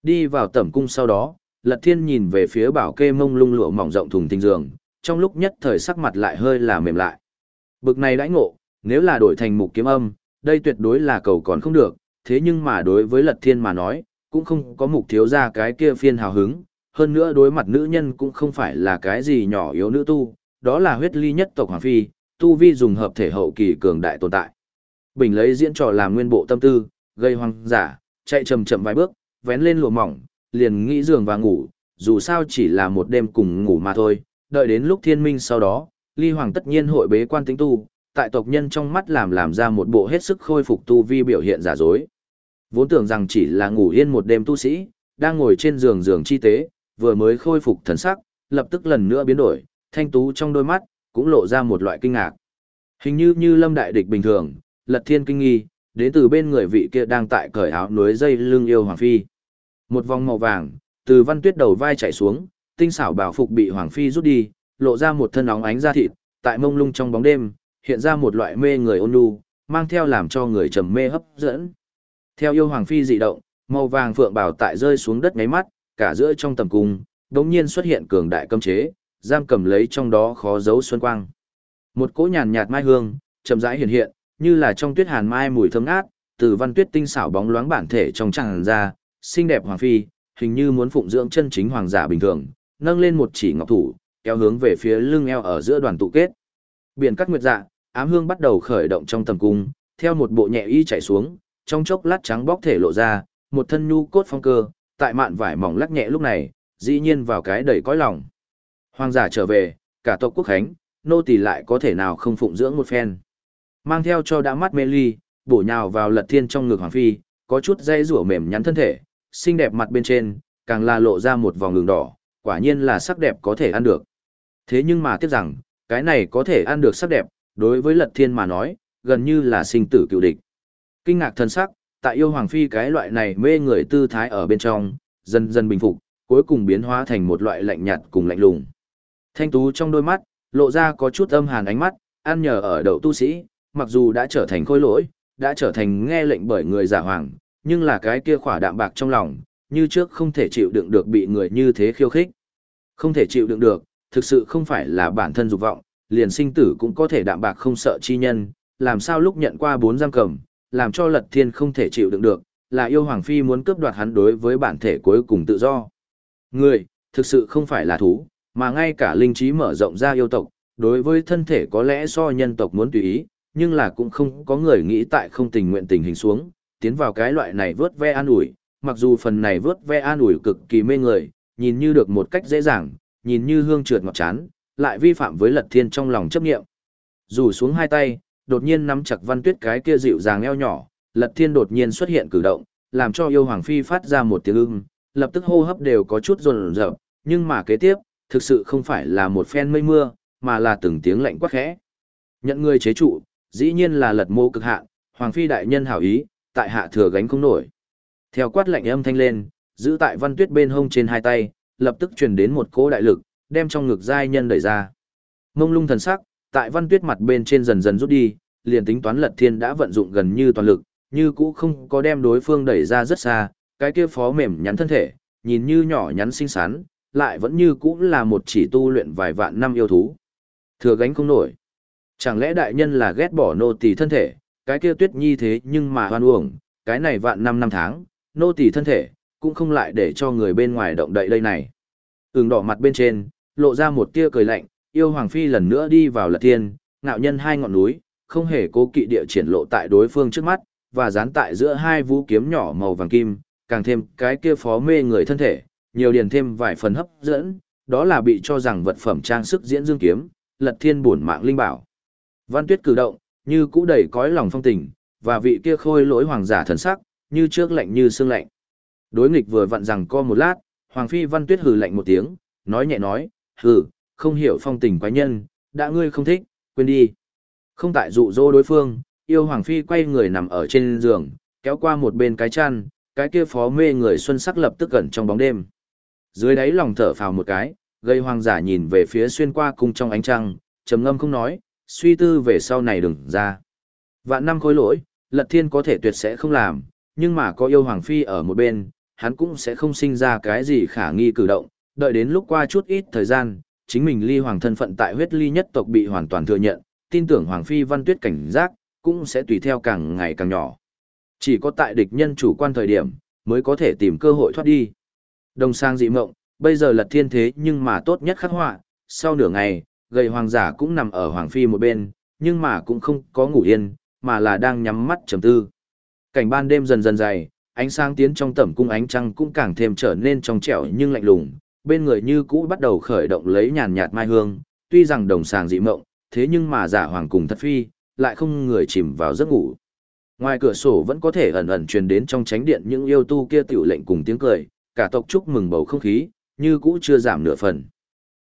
Đi vào tẩm cung sau đó, Lật Thiên nhìn về phía bảo kê mông lung lụa mỏng rộng thùng tinh giường, trong lúc nhất thời sắc mặt lại hơi là mềm lại. Bực này đãi ngộ, nếu là đổi thành mục kiếm âm, đây tuyệt đối là cầu còn không được, thế nhưng mà đối với Lật Thiên mà nói, cũng không có mục thiếu ra cái kia phiên hào hứng, hơn nữa đối mặt nữ nhân cũng không phải là cái gì nhỏ yếu nữ tu, đó là huyết ly nhất tộc Hoàng Phi, tu vi dùng hợp thể hậu kỳ cường đại tồn tại. Bình lấy diễn trò làm nguyên bộ tâm tư, gây hoang giả, chạy chậm chậm vài bước, vén lên lụa mỏng, liền nghĩ giường và ngủ, dù sao chỉ là một đêm cùng ngủ mà thôi, đợi đến lúc thiên minh sau đó, ly hoàng tất nhiên hội bế quan tính tu, tại tộc nhân trong mắt làm làm ra một bộ hết sức khôi phục tu vi biểu hiện giả dối. Vốn tưởng rằng chỉ là ngủ yên một đêm tu sĩ, đang ngồi trên giường giường chi tế, vừa mới khôi phục thần sắc, lập tức lần nữa biến đổi, thanh tú trong đôi mắt, cũng lộ ra một loại kinh ngạc. Hình như như lâm đại địch bình thường, lật thiên kinh nghi, đến từ bên người vị kia đang tại cởi áo núi dây lưng yêu hoàng phi. Một vòng màu vàng, từ văn tuyết đầu vai chạy xuống, tinh xảo bảo phục bị hoàng phi rút đi, lộ ra một thân óng ánh da thịt, tại mông lung trong bóng đêm, hiện ra một loại mê người ôn nhu, mang theo làm cho người trầm mê hấp dẫn. Theo yêu hoàng phi dị động, màu vàng phượng bảo tại rơi xuống đất ngáy mắt, cả giữa trong tầm cung, đống nhiên xuất hiện cường đại cấm chế, giam cầm lấy trong đó khó giấu xuân quang. Một cỗ nhàn nhạt mai hương, chậm rãi hiện hiện, như là trong tuyết hàn mai mùi thơm ngát, từ văn tuyết tinh xảo bóng loáng bản thể trong tràn ra, xinh đẹp hoàng phi, hình như muốn phụng dưỡng chân chính hoàng giả bình thường, nâng lên một chỉ ngọc thủ, kéo hướng về phía lưng eo ở giữa đoàn tụ kết. Biển cắt nguyệt dạ, ám hương bắt đầu khởi động trong tầm cung, theo một bộ nhẹ y chạy xuống, trong chốc lát trắng bóc thể lộ ra, một thân nhu cốt phong cơ, tại mạn vải mỏng lắc nhẹ lúc này, dĩ nhiên vào cái đầy cõi lòng. Hoàng giả trở về, cả tộc quốc khánh, nô tỳ lại có thể nào không phụng dưỡng một phen. Mang theo cho đã mắt mê ly, bổ nhào vào lật thiên trong ngực hoàng phi, có chút dây rủa mềm nhắn thân thể, xinh đẹp mặt bên trên, càng là lộ ra một vòng đường đỏ, quả nhiên là sắc đẹp có thể ăn được. Thế nhưng mà tiếc rằng, cái này có thể ăn được sắc đẹp, đối với lật thiên mà nói, gần như là sinh tử cựu địch. Kinh ngạc thân sắc, tại yêu hoàng phi cái loại này mê người tư thái ở bên trong, dần dần bình phục, cuối cùng biến hóa thành một loại lạnh nhạt cùng lạnh lùng. Thanh tú trong đôi mắt, lộ ra có chút âm hàn ánh mắt, ăn nhờ ở đậu tu sĩ, mặc dù đã trở thành khôi lỗi, đã trở thành nghe lệnh bởi người giả hoàng, nhưng là cái kia khỏa đạm bạc trong lòng, như trước không thể chịu đựng được bị người như thế khiêu khích. Không thể chịu đựng được, thực sự không phải là bản thân dục vọng, liền sinh tử cũng có thể đạm bạc không sợ chi nhân, làm sao lúc nhận qua bốn giam cầm, làm cho lật thiên không thể chịu đựng được, là yêu hoàng phi muốn cướp đoạt hắn đối với bản thể cuối cùng tự do. Người, thực sự không phải là thú, mà ngay cả linh trí mở rộng ra yêu tộc, đối với thân thể có lẽ so nhân tộc muốn tùy ý, nhưng là cũng không có người nghĩ tại không tình nguyện tình hình xuống, tiến vào cái loại này vớt ve an ủi, mặc dù phần này vớt ve an ủi cực kỳ mê người, nhìn như được một cách dễ dàng, nhìn như hương trượt ngọt chán, lại vi phạm với lật thiên trong lòng chấp nghiệm. dù xuống hai tay, đột nhiên nắm chặt văn tuyết cái kia dịu dàng eo nhỏ, lật thiên đột nhiên xuất hiện cử động, làm cho yêu hoàng phi phát ra một tiếng ưng, lập tức hô hấp đều có chút rồn rợp, nhưng mà kế tiếp, thực sự không phải là một phen mây mưa, mà là từng tiếng lạnh quát khẽ. Nhận người chế trụ, dĩ nhiên là lật mô cực hạn hoàng phi đại nhân hảo ý, tại hạ thừa gánh không nổi. Theo quát lạnh âm thanh lên, giữ tại văn tuyết bên hông trên hai tay, lập tức truyền đến một cỗ đại lực, đem trong ngực giai nhân đẩy ra. Mông lung thần sắc, tại văn tuyết mặt bên trên dần dần rút đi, liền tính toán lật thiên đã vận dụng gần như toàn lực, như cũ không có đem đối phương đẩy ra rất xa, cái kia phó mềm nhắn thân thể, nhìn như nhỏ nhắn xinh xắn, lại vẫn như cũng là một chỉ tu luyện vài vạn năm yêu thú. Thừa gánh không nổi. Chẳng lẽ đại nhân là ghét bỏ nô tỳ thân thể, cái kia tuyết nhi thế nhưng mà hoan uổng, cái này vạn năm năm tháng, nô tỳ thân thể, cũng không lại để cho người bên ngoài động đậy đây này. Ứng đỏ mặt bên trên, lộ ra một tia cười lạnh, yêu hoàng phi lần nữa đi vào lật thiên, ngạo nhân hai ngọn núi, không hề cố kỵ địa triển lộ tại đối phương trước mắt, và dán tại giữa hai vũ kiếm nhỏ màu vàng kim, càng thêm cái kia phó mê người thân thể, nhiều điền thêm vài phần hấp dẫn, đó là bị cho rằng vật phẩm trang sức diễn dương kiếm, lật thiên bổn mạng linh bảo. Văn tuyết cử động, như cũ đầy cõi lòng phong tình, và vị kia khôi lỗi hoàng giả thần sắc, như trước lạnh như xương lạnh. Đối nghịch vừa vặn rằng co một lát, hoàng phi văn tuyết hừ lạnh một tiếng, nói nhẹ nói, hừ, không hiểu phong tình quái nhân, đã ngươi không thích, quên đi. Không tại dụ dỗ đối phương, yêu hoàng phi quay người nằm ở trên giường, kéo qua một bên cái chăn, cái kia phó mê người xuân sắc lập tức gần trong bóng đêm. Dưới đáy lòng thở phào một cái, gây hoàng giả nhìn về phía xuyên qua cung trong ánh trăng, trầm ngâm không nói, suy tư về sau này đừng ra. Vạn năm khối lỗi, lật thiên có thể tuyệt sẽ không làm, nhưng mà có yêu hoàng phi ở một bên, hắn cũng sẽ không sinh ra cái gì khả nghi cử động, đợi đến lúc qua chút ít thời gian, chính mình ly hoàng thân phận tại huyết ly nhất tộc bị hoàn toàn thừa nhận, tin tưởng hoàng phi văn tuyết cảnh giác, cũng sẽ tùy theo càng ngày càng nhỏ. Chỉ có tại địch nhân chủ quan thời điểm, mới có thể tìm cơ hội thoát đi. Đồng sang dị mộng, bây giờ lật thiên thế nhưng mà tốt nhất khắc họa, sau nửa ngày, gầy hoàng giả cũng nằm ở hoàng phi một bên, nhưng mà cũng không có ngủ yên, mà là đang nhắm mắt trầm tư. Cảnh ban đêm dần dần dày, ánh sáng tiến trong tẩm cung ánh trăng cũng càng thêm trở nên trong trẻo nhưng lạnh lùng, bên người như cũ bắt đầu khởi động lấy nhàn nhạt mai hương, tuy rằng đồng sàng dị mộng, thế nhưng mà giả hoàng cùng thật phi, lại không người chìm vào giấc ngủ. Ngoài cửa sổ vẫn có thể ẩn ẩn truyền đến trong tránh điện những yêu tu kia tiểu lệnh cùng tiếng cười, cả tộc chúc mừng bầu không khí, như cũ chưa giảm nửa phần.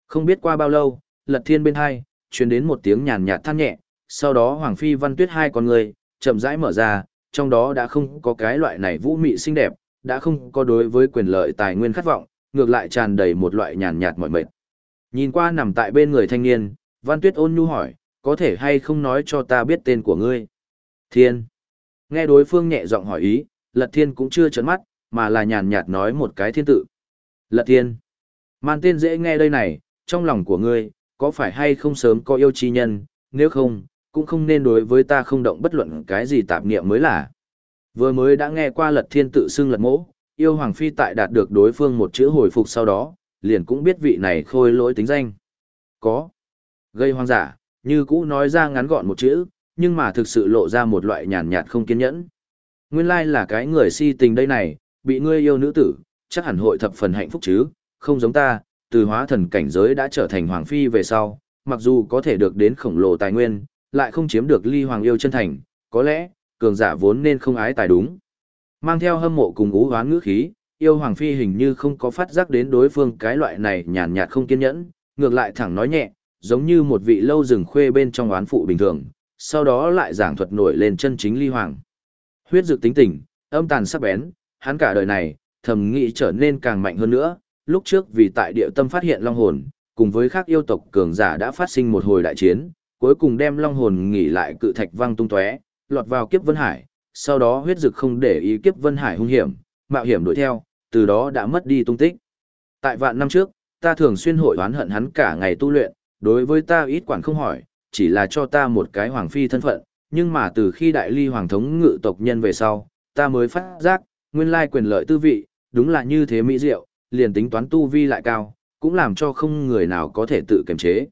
Không biết qua bao lâu, lật thiên bên hai, truyền đến một tiếng nhàn nhạt than nhẹ, sau đó Hoàng Phi Văn Tuyết hai con người, chậm rãi mở ra, trong đó đã không có cái loại này vũ mị xinh đẹp, đã không có đối với quyền lợi tài nguyên khát vọng, ngược lại tràn đầy một loại nhàn nhạt mỏi mệt. Nhìn qua nằm tại bên người thanh niên, Văn Tuyết ôn nhu hỏi, có thể hay không nói cho ta biết tên của ngươi? Thiên. Nghe đối phương nhẹ giọng hỏi ý, Lật Thiên cũng chưa chớn mắt, mà là nhàn nhạt nói một cái thiên tự. Lật thiên. Man tên dễ nghe đây này, trong lòng của ngươi, có phải hay không sớm có yêu chi nhân, nếu không, cũng không nên đối với ta không động bất luận cái gì tạp niệm mới là. Vừa mới đã nghe qua lật thiên tự xưng lật mỗ, yêu hoàng phi tại đạt được đối phương một chữ hồi phục sau đó, liền cũng biết vị này khôi lỗi tính danh. Có. Gây hoang giả, như cũ nói ra ngắn gọn một chữ, nhưng mà thực sự lộ ra một loại nhàn nhạt không kiên nhẫn. Nguyên lai là cái người si tình đây này, bị ngươi yêu nữ tử, chắc hẳn hội thập phần hạnh phúc chứ, không giống ta, từ hóa thần cảnh giới đã trở thành hoàng phi về sau, mặc dù có thể được đến khổng lồ tài nguyên, lại không chiếm được ly hoàng yêu chân thành, có lẽ, cường giả vốn nên không ái tài đúng. Mang theo hâm mộ cùng ú hoán ngữ khí, yêu hoàng phi hình như không có phát giác đến đối phương cái loại này nhàn nhạt không kiên nhẫn, ngược lại thẳng nói nhẹ, giống như một vị lâu rừng khuê bên trong oán phụ bình thường, sau đó lại giảng thuật nổi lên chân chính ly hoàng. Huyết dược tính tình, âm tàn sắc bén, hắn cả đời này, thầm nghĩ trở nên càng mạnh hơn nữa, lúc trước vì tại địa tâm phát hiện long hồn, cùng với các yêu tộc cường giả đã phát sinh một hồi đại chiến, cuối cùng đem long hồn nghỉ lại cự thạch văng tung tóe, lọt vào kiếp vân hải, sau đó huyết dực không để ý kiếp vân hải hung hiểm, mạo hiểm đuổi theo, từ đó đã mất đi tung tích. Tại vạn năm trước, ta thường xuyên hội oán hận hắn cả ngày tu luyện, đối với ta ít quản không hỏi, chỉ là cho ta một cái hoàng phi thân phận, nhưng mà từ khi đại ly hoàng thống ngự tộc nhân về sau, ta mới phát giác, nguyên lai quyền lợi tư vị, đúng là như thế mỹ diệu, liền tính toán tu vi lại cao, cũng làm cho không người nào có thể tự kiềm chế.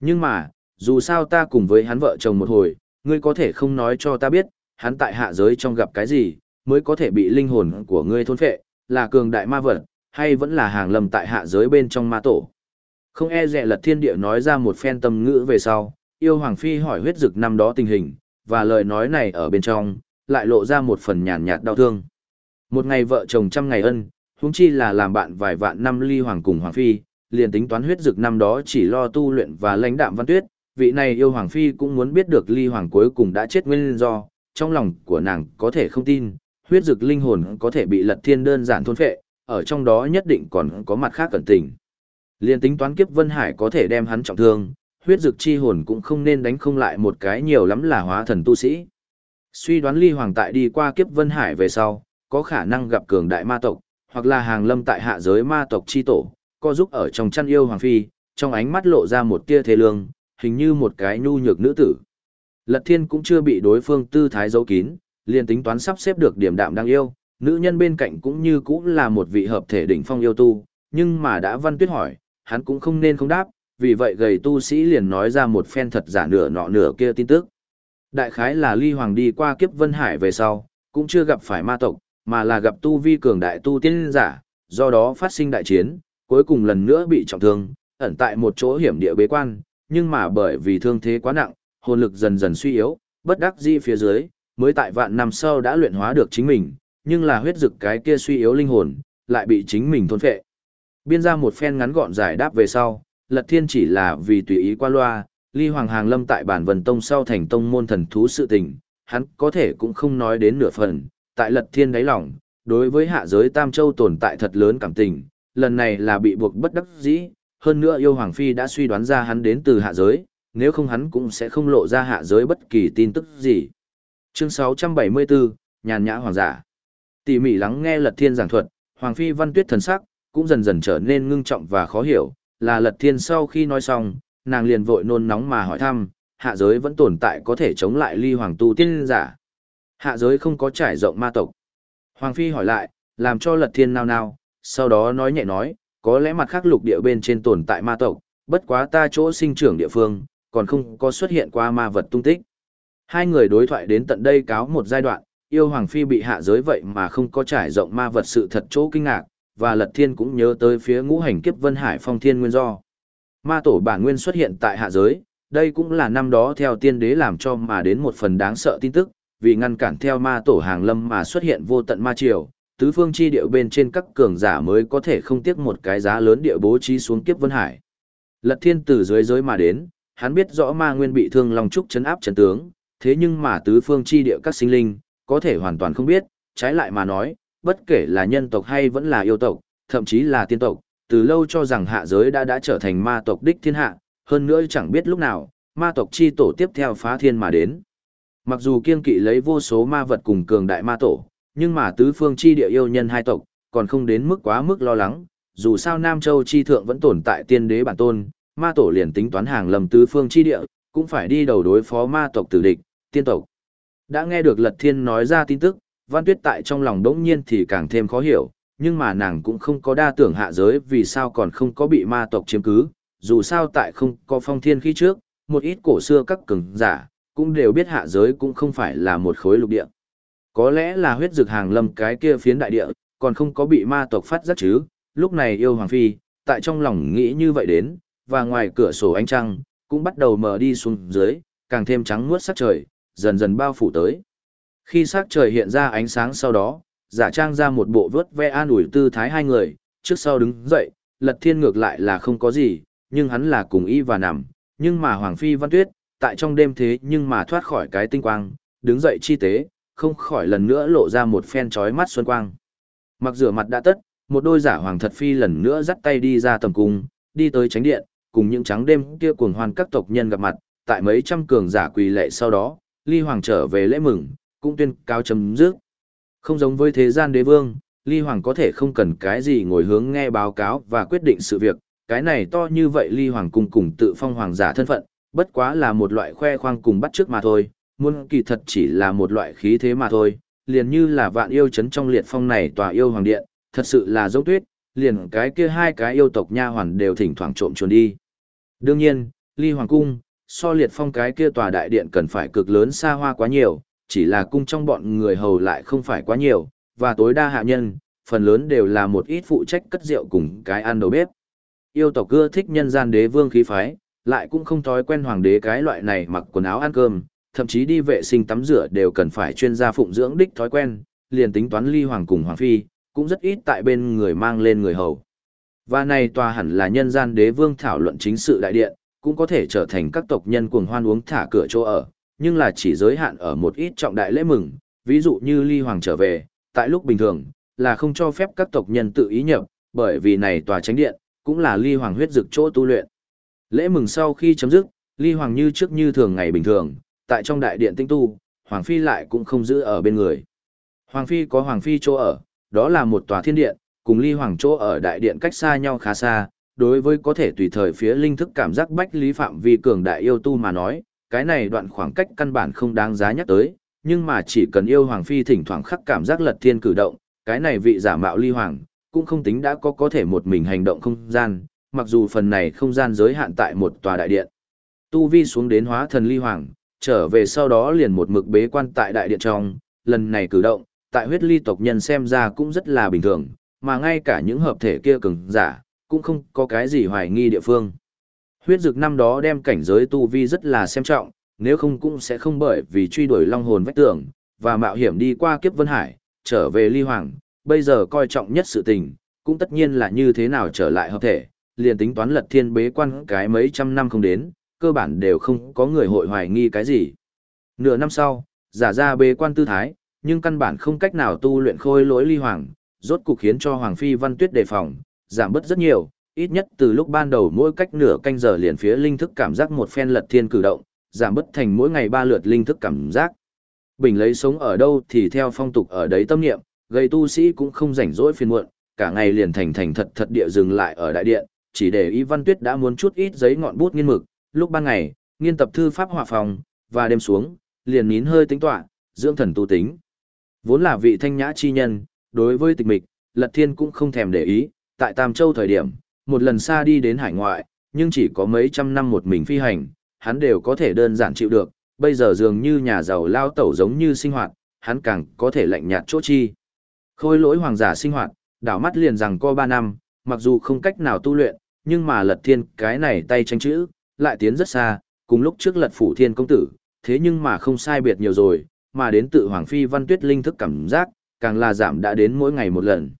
Nhưng mà, dù sao ta cùng với hắn vợ chồng một hồi, ngươi có thể không nói cho ta biết, hắn tại hạ giới trong gặp cái gì, mới có thể bị linh hồn của ngươi thôn phệ, là cường đại ma vật, hay vẫn là hàng lầm tại hạ giới bên trong ma tổ. Không e dè lật thiên địa nói ra một phen tâm ngữ về sau, yêu hoàng phi hỏi huyết dực năm đó tình hình, và lời nói này ở bên trong, lại lộ ra một phần nhàn nhạt đau thương. Một ngày vợ chồng trăm ngày ân, huống chi là làm bạn vài vạn năm ly hoàng cùng hoàng phi, liền tính toán huyết dực năm đó chỉ lo tu luyện và lãnh đạm văn tuyết, vị này yêu hoàng phi cũng muốn biết được ly hoàng cuối cùng đã chết nguyên do, trong lòng của nàng có thể không tin, huyết dực linh hồn có thể bị lật thiên đơn giản thôn phệ, ở trong đó nhất định còn có mặt khác cẩn tình. Liên tính toán kiếp Vân Hải có thể đem hắn trọng thương, huyết dực chi hồn cũng không nên đánh không lại một cái nhiều lắm là hóa thần tu sĩ. Suy đoán ly hoàng tại đi qua kiếp Vân Hải về sau, có khả năng gặp cường đại ma tộc, hoặc là hàng lâm tại hạ giới ma tộc chi tổ, co giúp ở trong chăn yêu hoàng phi, trong ánh mắt lộ ra một tia thế lương, hình như một cái nhu nhược nữ tử. Lật thiên cũng chưa bị đối phương tư thái giấu kín, liền tính toán sắp xếp được điểm đạm đang yêu, nữ nhân bên cạnh cũng như cũng là một vị hợp thể đỉnh phong yêu tu, nhưng mà đã văn tuyết hỏi, hắn cũng không nên không đáp, vì vậy gầy tu sĩ liền nói ra một phen thật giả nửa nọ nửa kia tin tức. Đại khái là ly hoàng đi qua kiếp vân hải về sau, cũng chưa gặp phải ma tộc, mà là gặp tu vi cường đại tu tiên giả, do đó phát sinh đại chiến, cuối cùng lần nữa bị trọng thương, ẩn tại một chỗ hiểm địa bế quan, nhưng mà bởi vì thương thế quá nặng, hồn lực dần dần suy yếu, bất đắc dĩ phía dưới, mới tại vạn năm sau đã luyện hóa được chính mình, nhưng là huyết dực cái kia suy yếu linh hồn, lại bị chính mình thôn phệ. Biên ra một phen ngắn gọn giải đáp về sau, Lật Thiên chỉ là vì tùy ý qua loa, Ly Hoàng Hàng Lâm tại bản vần tông sau thành tông môn thần thú sự tình, hắn có thể cũng không nói đến nửa phần, tại Lật Thiên đáy lòng, đối với hạ giới Tam Châu tồn tại thật lớn cảm tình, lần này là bị buộc bất đắc dĩ, hơn nữa yêu Hoàng Phi đã suy đoán ra hắn đến từ hạ giới, nếu không hắn cũng sẽ không lộ ra hạ giới bất kỳ tin tức gì. Chương 674, Nhàn nhã hoàng giả. Tỉ mỉ lắng nghe Lật Thiên giảng thuật, Hoàng Phi văn tuyết thần sắc, cũng dần dần trở nên ngưng trọng và khó hiểu, là Lật Thiên sau khi nói xong, nàng liền vội nôn nóng mà hỏi thăm, hạ giới vẫn tồn tại có thể chống lại ly hoàng tu tiên giả. Hạ giới không có trải rộng ma tộc. Hoàng Phi hỏi lại, làm cho Lật Thiên nao nao, sau đó nói nhẹ nói, có lẽ mặt khác lục địa bên trên tồn tại ma tộc, bất quá ta chỗ sinh trưởng địa phương, còn không có xuất hiện qua ma vật tung tích. Hai người đối thoại đến tận đây cáo một giai đoạn, yêu Hoàng Phi bị hạ giới vậy mà không có trải rộng ma vật sự thật chỗ kinh ngạc, và Lật Thiên cũng nhớ tới phía ngũ hành kiếp Vân Hải phong thiên nguyên do. Ma tổ bản nguyên xuất hiện tại hạ giới, đây cũng là năm đó theo tiên đế làm cho mà đến một phần đáng sợ tin tức, vì ngăn cản theo ma tổ hàng lâm mà xuất hiện vô tận ma triều, tứ phương chi điệu bên trên các cường giả mới có thể không tiếc một cái giá lớn địa bố trí xuống kiếp Vân Hải. Lật Thiên từ dưới giới mà đến, hắn biết rõ ma nguyên bị thương lòng Trúc chấn áp chấn tướng, thế nhưng mà tứ phương chi địa các sinh linh, có thể hoàn toàn không biết, trái lại mà nói, bất kể là nhân tộc hay vẫn là yêu tộc, thậm chí là tiên tộc, từ lâu cho rằng hạ giới đã đã trở thành ma tộc đích thiên hạ, hơn nữa chẳng biết lúc nào, ma tộc chi tổ tiếp theo phá thiên mà đến. Mặc dù kiên kỵ lấy vô số ma vật cùng cường đại ma tổ, nhưng mà tứ phương chi địa yêu nhân hai tộc, còn không đến mức quá mức lo lắng, dù sao Nam Châu chi thượng vẫn tồn tại tiên đế bản tôn, ma tổ liền tính toán hàng lầm tứ phương chi địa, cũng phải đi đầu đối phó ma tộc tử địch, tiên tộc. Đã nghe được Lật Thiên nói ra tin tức, Văn Tuyết tại trong lòng đống nhiên thì càng thêm khó hiểu, nhưng mà nàng cũng không có đa tưởng hạ giới vì sao còn không có bị ma tộc chiếm cứ, dù sao tại không có phong thiên khi trước, một ít cổ xưa các cường giả, cũng đều biết hạ giới cũng không phải là một khối lục địa. Có lẽ là huyết dược hàng lâm cái kia phiến đại địa, còn không có bị ma tộc phát giác chứ, lúc này yêu Hoàng Phi, tại trong lòng nghĩ như vậy đến, và ngoài cửa sổ ánh trăng, cũng bắt đầu mở đi xuống dưới, càng thêm trắng muốt sắc trời, dần dần bao phủ tới. Khi sắc trời hiện ra ánh sáng sau đó, giả trang ra một bộ vớt ve an ủi tư thái hai người, trước sau đứng dậy, lật thiên ngược lại là không có gì, nhưng hắn là cùng y và nằm, nhưng mà Hoàng Phi Văn Tuyết, tại trong đêm thế nhưng mà thoát khỏi cái tinh quang, đứng dậy chi tế, không khỏi lần nữa lộ ra một phen chói mắt xuân quang. Mặc rửa mặt đã tất, một đôi giả hoàng thật phi lần nữa dắt tay đi ra tầm cung, đi tới tránh điện, cùng những trắng đêm kia cuồng hoan các tộc nhân gặp mặt, tại mấy trăm cường giả quỳ lệ sau đó, ly hoàng trở về lễ mừng, cũng tuyên cao chấm dứt. Không giống với thế gian đế vương, ly hoàng có thể không cần cái gì ngồi hướng nghe báo cáo và quyết định sự việc, cái này to như vậy ly hoàng cùng cùng tự phong hoàng giả thân phận, bất quá là một loại khoe khoang cùng bắt trước mà thôi, muôn kỳ thật chỉ là một loại khí thế mà thôi, liền như là vạn yêu chấn trong liệt phong này tòa yêu hoàng điện, thật sự là dấu tuyết, liền cái kia hai cái yêu tộc nha hoàn đều thỉnh thoảng trộm chuồn đi. Đương nhiên, ly hoàng cung, so liệt phong cái kia tòa đại điện cần phải cực lớn xa hoa quá nhiều, chỉ là cung trong bọn người hầu lại không phải quá nhiều, và tối đa hạ nhân, phần lớn đều là một ít phụ trách cất rượu cùng cái ăn đầu bếp. Yêu tộc cưa thích nhân gian đế vương khí phái, lại cũng không thói quen hoàng đế cái loại này mặc quần áo ăn cơm, thậm chí đi vệ sinh tắm rửa đều cần phải chuyên gia phụng dưỡng đích thói quen, liền tính toán ly hoàng cùng hoàng phi, cũng rất ít tại bên người mang lên người hầu. Và này tòa hẳn là nhân gian đế vương thảo luận chính sự đại điện, cũng có thể trở thành các tộc nhân cuồng hoan uống thả cửa chỗ ở, nhưng là chỉ giới hạn ở một ít trọng đại lễ mừng, ví dụ như ly hoàng trở về, tại lúc bình thường, là không cho phép các tộc nhân tự ý nhập, bởi vì này tòa tránh điện, cũng là ly hoàng huyết dực chỗ tu luyện. Lễ mừng sau khi chấm dứt, ly hoàng như trước như thường ngày bình thường, tại trong đại điện tinh tu, hoàng phi lại cũng không giữ ở bên người. Hoàng phi có hoàng phi chỗ ở, đó là một tòa thiên điện, cùng ly hoàng chỗ ở đại điện cách xa nhau khá xa, đối với có thể tùy thời phía linh thức cảm giác bách lý phạm vi cường đại yêu tu mà nói, cái này đoạn khoảng cách căn bản không đáng giá nhắc tới, nhưng mà chỉ cần yêu hoàng phi thỉnh thoảng khắc cảm giác lật thiên cử động, cái này vị giả mạo ly hoàng, cũng không tính đã có có thể một mình hành động không gian, mặc dù phần này không gian giới hạn tại một tòa đại điện. Tu vi xuống đến hóa thần ly hoàng, trở về sau đó liền một mực bế quan tại đại điện trong, lần này cử động, tại huyết ly tộc nhân xem ra cũng rất là bình thường, mà ngay cả những hợp thể kia cường giả, cũng không có cái gì hoài nghi địa phương. Huyết dực năm đó đem cảnh giới tu vi rất là xem trọng, nếu không cũng sẽ không bởi vì truy đuổi long hồn vách tường, và mạo hiểm đi qua kiếp vân hải, trở về ly hoàng, bây giờ coi trọng nhất sự tình, cũng tất nhiên là như thế nào trở lại hợp thể, liền tính toán lật thiên bế quan cái mấy trăm năm không đến, cơ bản đều không có người hội hoài nghi cái gì. Nửa năm sau, giả ra bế quan tư thái, nhưng căn bản không cách nào tu luyện khôi lỗi ly hoàng, rốt cục khiến cho Hoàng Phi Văn Tuyết đề phòng, giảm bớt rất nhiều, ít nhất từ lúc ban đầu mỗi cách nửa canh giờ liền phía linh thức cảm giác một phen lật thiên cử động, giảm bớt thành mỗi ngày ba lượt linh thức cảm giác. Bình lấy sống ở đâu thì theo phong tục ở đấy tâm niệm, gây tu sĩ cũng không rảnh rỗi phiền muộn, cả ngày liền thành thành thật thật địa dừng lại ở đại điện, chỉ để Y Văn Tuyết đã muốn chút ít giấy ngọn bút nghiên mực, lúc ban ngày, nghiên tập thư pháp hòa phòng, và đêm xuống, liền nín hơi tính tọa, dưỡng thần tu tính. Vốn là vị thanh nhã chi nhân, đối với tịch mịch, Lật Thiên cũng không thèm để ý, tại Tam Châu thời điểm, một lần xa đi đến hải ngoại, nhưng chỉ có mấy trăm năm một mình phi hành, hắn đều có thể đơn giản chịu được, bây giờ dường như nhà giàu lao tẩu giống như sinh hoạt, hắn càng có thể lạnh nhạt chỗ chi. Khôi lỗi hoàng giả sinh hoạt, đảo mắt liền rằng co ba năm, mặc dù không cách nào tu luyện, nhưng mà lật thiên cái này tay tranh chữ, lại tiến rất xa, cùng lúc trước lật phủ thiên công tử, thế nhưng mà không sai biệt nhiều rồi, mà đến tự Hoàng Phi Văn Tuyết linh thức cảm giác, càng là giảm đã đến mỗi ngày một lần.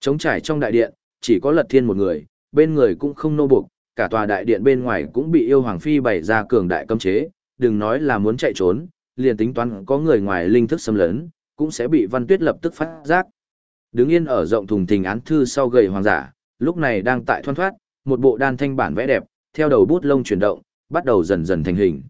Trống trải trong đại điện, chỉ có lật thiên một người, bên người cũng không nô buộc, cả tòa đại điện bên ngoài cũng bị yêu Hoàng Phi bày ra cường đại cấm chế, đừng nói là muốn chạy trốn, liền tính toán có người ngoài linh thức xâm lấn, cũng sẽ bị Văn Tuyết lập tức phát giác. Đứng yên ở rộng thùng thình án thư sau gầy hoàng giả, lúc này đang tại thoăn thoát, một bộ đan thanh bản vẽ đẹp, theo đầu bút lông chuyển động, bắt đầu dần dần thành hình.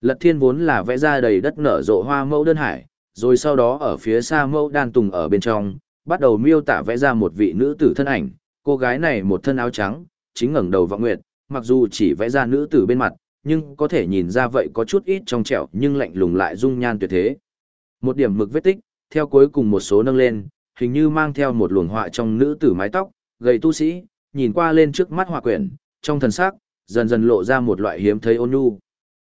Lật thiên vốn là vẽ ra đầy đất nở rộ hoa mẫu đơn hải, rồi sau đó ở phía xa mẫu đan tùng ở bên trong, bắt đầu miêu tả vẽ ra một vị nữ tử thân ảnh, cô gái này một thân áo trắng, chính ngẩng đầu vọng nguyệt, mặc dù chỉ vẽ ra nữ tử bên mặt, nhưng có thể nhìn ra vậy có chút ít trong trẻo nhưng lạnh lùng lại dung nhan tuyệt thế. Một điểm mực vết tích, theo cuối cùng một số nâng lên, hình như mang theo một luồng họa trong nữ tử mái tóc, gầy tu sĩ, nhìn qua lên trước mắt hòa quyển, trong thần sắc, dần dần lộ ra một loại hiếm thấy ôn nhu.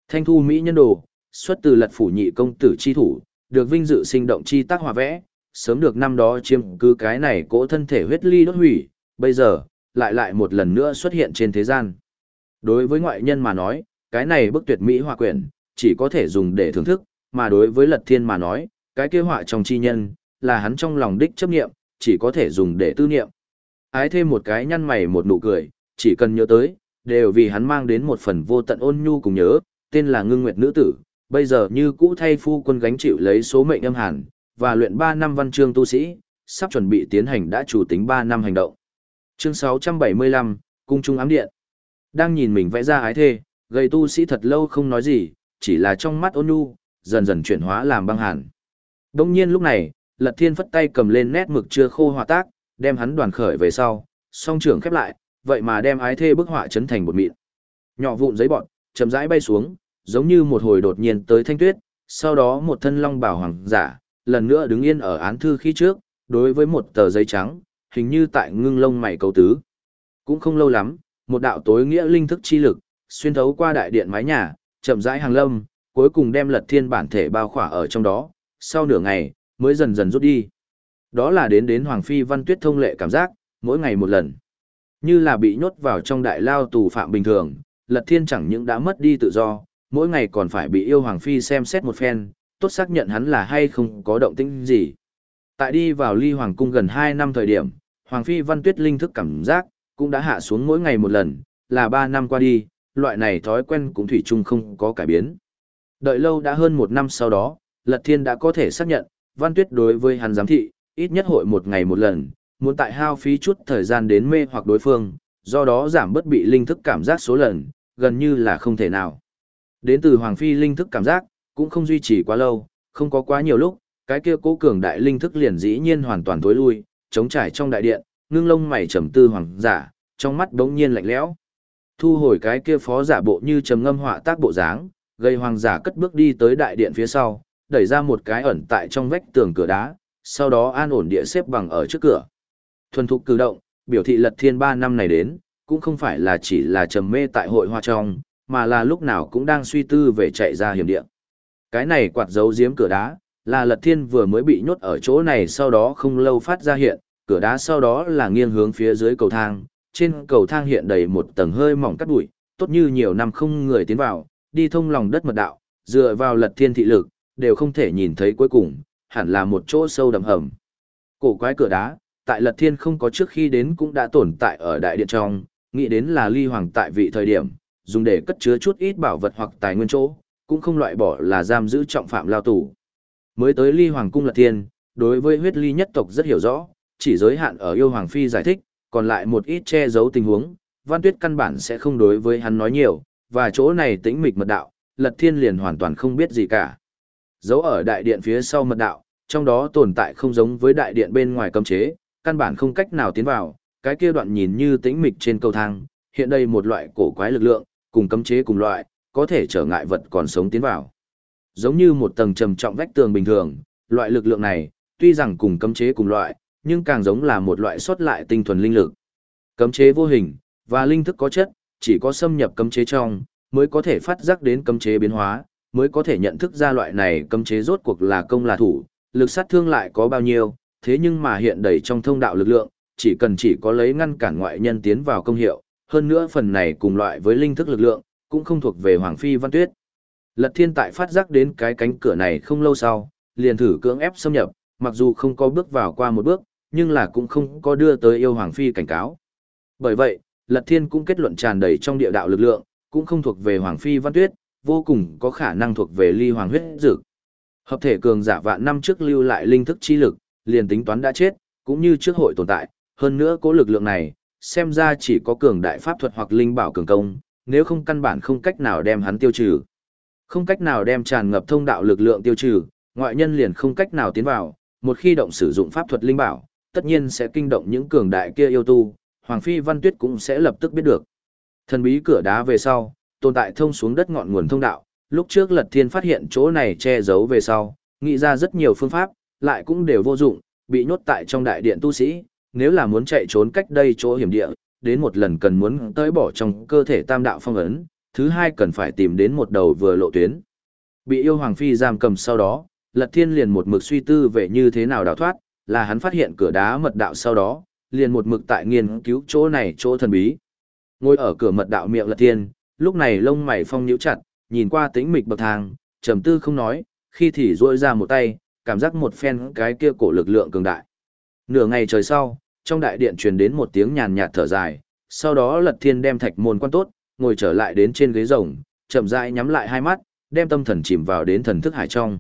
Thanh thu mỹ nhân đồ, xuất từ lật phủ nhị công tử chi thủ, được vinh dự sinh động chi tác hòa vẽ, sớm được năm đó chiếm cứ cái này cỗ thân thể huyết ly đốt hủy, bây giờ, lại lại một lần nữa xuất hiện trên thế gian. Đối với ngoại nhân mà nói, cái này bức tuyệt mỹ hòa quyển, chỉ có thể dùng để thưởng thức, mà đối với lật thiên mà nói, cái kế họa trong chi nhân, là hắn trong lòng đích chấp nghiệm, chỉ có thể dùng để tư niệm. Ái thêm một cái nhăn mày một nụ cười, chỉ cần nhớ tới, đều vì hắn mang đến một phần vô tận ôn nhu cùng nhớ, tên là ngưng nguyệt nữ tử, bây giờ như cũ thay phu quân gánh chịu lấy số mệnh âm hàn, và luyện 3 năm văn chương tu sĩ, sắp chuẩn bị tiến hành đã chủ tính 3 năm hành động. Chương 675, Cung Trung Ám Điện. Đang nhìn mình vẽ ra ái thê, gầy tu sĩ thật lâu không nói gì, chỉ là trong mắt ôn nhu, dần dần chuyển hóa làm băng hàn. Đông nhiên lúc này, Lật Thiên phất tay cầm lên nét mực chưa khô hòa tác, đem hắn đoàn khởi về sau, song trưởng khép lại, vậy mà đem ái thê bức họa chấn thành một mịn. Nhỏ vụn giấy bọn, chậm rãi bay xuống, giống như một hồi đột nhiên tới thanh tuyết, sau đó một thân long bảo hoàng giả, lần nữa đứng yên ở án thư khi trước, đối với một tờ giấy trắng, hình như tại ngưng lông mày cầu tứ. Cũng không lâu lắm, một đạo tối nghĩa linh thức chi lực, xuyên thấu qua đại điện mái nhà, chậm rãi hàng lâm, cuối cùng đem lật thiên bản thể bao khỏa ở trong đó, sau nửa ngày, mới dần dần rút đi. Đó là đến đến Hoàng Phi Văn Tuyết thông lệ cảm giác, mỗi ngày một lần. Như là bị nhốt vào trong đại lao tù phạm bình thường, lật thiên chẳng những đã mất đi tự do, mỗi ngày còn phải bị yêu Hoàng Phi xem xét một phen, tốt xác nhận hắn là hay không có động tĩnh gì. Tại đi vào ly Hoàng Cung gần 2 năm thời điểm, Hoàng Phi Văn Tuyết linh thức cảm giác, cũng đã hạ xuống mỗi ngày một lần, là 3 năm qua đi, loại này thói quen cũng thủy chung không có cải biến. Đợi lâu đã hơn một năm sau đó, Lật Thiên đã có thể xác nhận, Văn Tuyết đối với hắn giám thị, ít nhất hội một ngày một lần, muốn tại hao phí chút thời gian đến mê hoặc đối phương, do đó giảm bất bị linh thức cảm giác số lần, gần như là không thể nào. Đến từ Hoàng Phi linh thức cảm giác, cũng không duy trì quá lâu, không có quá nhiều lúc, cái kia cố cường đại linh thức liền dĩ nhiên hoàn toàn tối lui, chống trải trong đại điện, ngưng lông mày trầm tư hoàng giả, trong mắt đống nhiên lạnh lẽo. Thu hồi cái kia phó giả bộ như trầm ngâm họa tác bộ dáng, gây hoàng giả cất bước đi tới đại điện phía sau, đẩy ra một cái ẩn tại trong vách tường cửa đá, sau đó an ổn địa xếp bằng ở trước cửa. Thuần thục cử động, biểu thị lật thiên ba năm này đến, cũng không phải là chỉ là trầm mê tại hội hoa trong, mà là lúc nào cũng đang suy tư về chạy ra hiểm địa. Cái này quạt dấu giếm cửa đá, là lật thiên vừa mới bị nhốt ở chỗ này sau đó không lâu phát ra hiện, cửa đá sau đó là nghiêng hướng phía dưới cầu thang, trên cầu thang hiện đầy một tầng hơi mỏng cắt bụi, tốt như nhiều năm không người tiến vào, đi thông lòng đất mật đạo, dựa vào lật thiên thị lực, đều không thể nhìn thấy cuối cùng, hẳn là một chỗ sâu đầm hầm. Cổ quái cửa đá, tại lật thiên không có trước khi đến cũng đã tồn tại ở đại điện trong, nghĩ đến là ly hoàng tại vị thời điểm, dùng để cất chứa chút ít bảo vật hoặc tài nguyên chỗ, cũng không loại bỏ là giam giữ trọng phạm lao tù. Mới tới ly hoàng cung lật thiên, đối với huyết ly nhất tộc rất hiểu rõ, chỉ giới hạn ở yêu hoàng phi giải thích, còn lại một ít che giấu tình huống, văn tuyết căn bản sẽ không đối với hắn nói nhiều, và chỗ này tĩnh mịch mật đạo, lật thiên liền hoàn toàn không biết gì cả. Giấu ở đại điện phía sau mật đạo, trong đó tồn tại không giống với đại điện bên ngoài cấm chế, căn bản không cách nào tiến vào, cái kia đoạn nhìn như tĩnh mịch trên cầu thang, hiện đây một loại cổ quái lực lượng, cùng cấm chế cùng loại, có thể trở ngại vật còn sống tiến vào. Giống như một tầng trầm trọng vách tường bình thường, loại lực lượng này, tuy rằng cùng cấm chế cùng loại, nhưng càng giống là một loại sót lại tinh thuần linh lực. Cấm chế vô hình, và linh thức có chất, chỉ có xâm nhập cấm chế trong, mới có thể phát giác đến cấm chế biến hóa, mới có thể nhận thức ra loại này cấm chế rốt cuộc là công là thủ, lực sát thương lại có bao nhiêu, thế nhưng mà hiện đầy trong thông đạo lực lượng, chỉ cần chỉ có lấy ngăn cản ngoại nhân tiến vào công hiệu, hơn nữa phần này cùng loại với linh thức lực lượng, cũng không thuộc về Hoàng Phi Văn Tuyết. Lật Thiên tại phát giác đến cái cánh cửa này không lâu sau, liền thử cưỡng ép xâm nhập, mặc dù không có bước vào qua một bước, nhưng là cũng không có đưa tới yêu Hoàng Phi cảnh cáo. Bởi vậy, Lật Thiên cũng kết luận tràn đầy trong địa đạo lực lượng, cũng không thuộc về Hoàng Phi Văn Tuyết, vô cùng có khả năng thuộc về ly hoàng huyết dực. Hợp thể cường giả vạn năm trước lưu lại linh thức chi lực, liền tính toán đã chết, cũng như trước hội tồn tại, hơn nữa cố lực lượng này, xem ra chỉ có cường đại pháp thuật hoặc linh bảo cường công, nếu không căn bản không cách nào đem hắn tiêu trừ. Không cách nào đem tràn ngập thông đạo lực lượng tiêu trừ, ngoại nhân liền không cách nào tiến vào, một khi động sử dụng pháp thuật linh bảo, tất nhiên sẽ kinh động những cường đại kia yêu tu, Hoàng Phi Văn Tuyết cũng sẽ lập tức biết được. Thần bí cửa đá về sau, tồn tại thông xuống đất ngọn nguồn thông đạo, lúc trước Lật Thiên phát hiện chỗ này che giấu về sau, nghĩ ra rất nhiều phương pháp, lại cũng đều vô dụng, bị nhốt tại trong đại điện tu sĩ, nếu là muốn chạy trốn cách đây chỗ hiểm địa, đến một lần cần muốn tới bỏ trong cơ thể tam đạo phong ấn, thứ hai cần phải tìm đến một đầu vừa lộ tuyến. Bị yêu hoàng phi giam cầm sau đó, Lật Thiên liền một mực suy tư về như thế nào đào thoát, là hắn phát hiện cửa đá mật đạo sau đó, liền một mực tại nghiên cứu chỗ này chỗ thần bí. Ngồi ở cửa mật đạo miệng Lật Thiên, lúc này lông mày phong nhíu chặt, nhìn qua tĩnh mịch bậc thang, trầm tư không nói, khi thì duỗi ra một tay, cảm giác một phen cái kia cổ lực lượng cường đại. Nửa ngày trời sau, trong đại điện truyền đến một tiếng nhàn nhạt thở dài, sau đó Lật Thiên đem thạch môn quan tốt, ngồi trở lại đến trên ghế rồng, chậm rãi nhắm lại hai mắt, đem tâm thần chìm vào đến thần thức hải trong.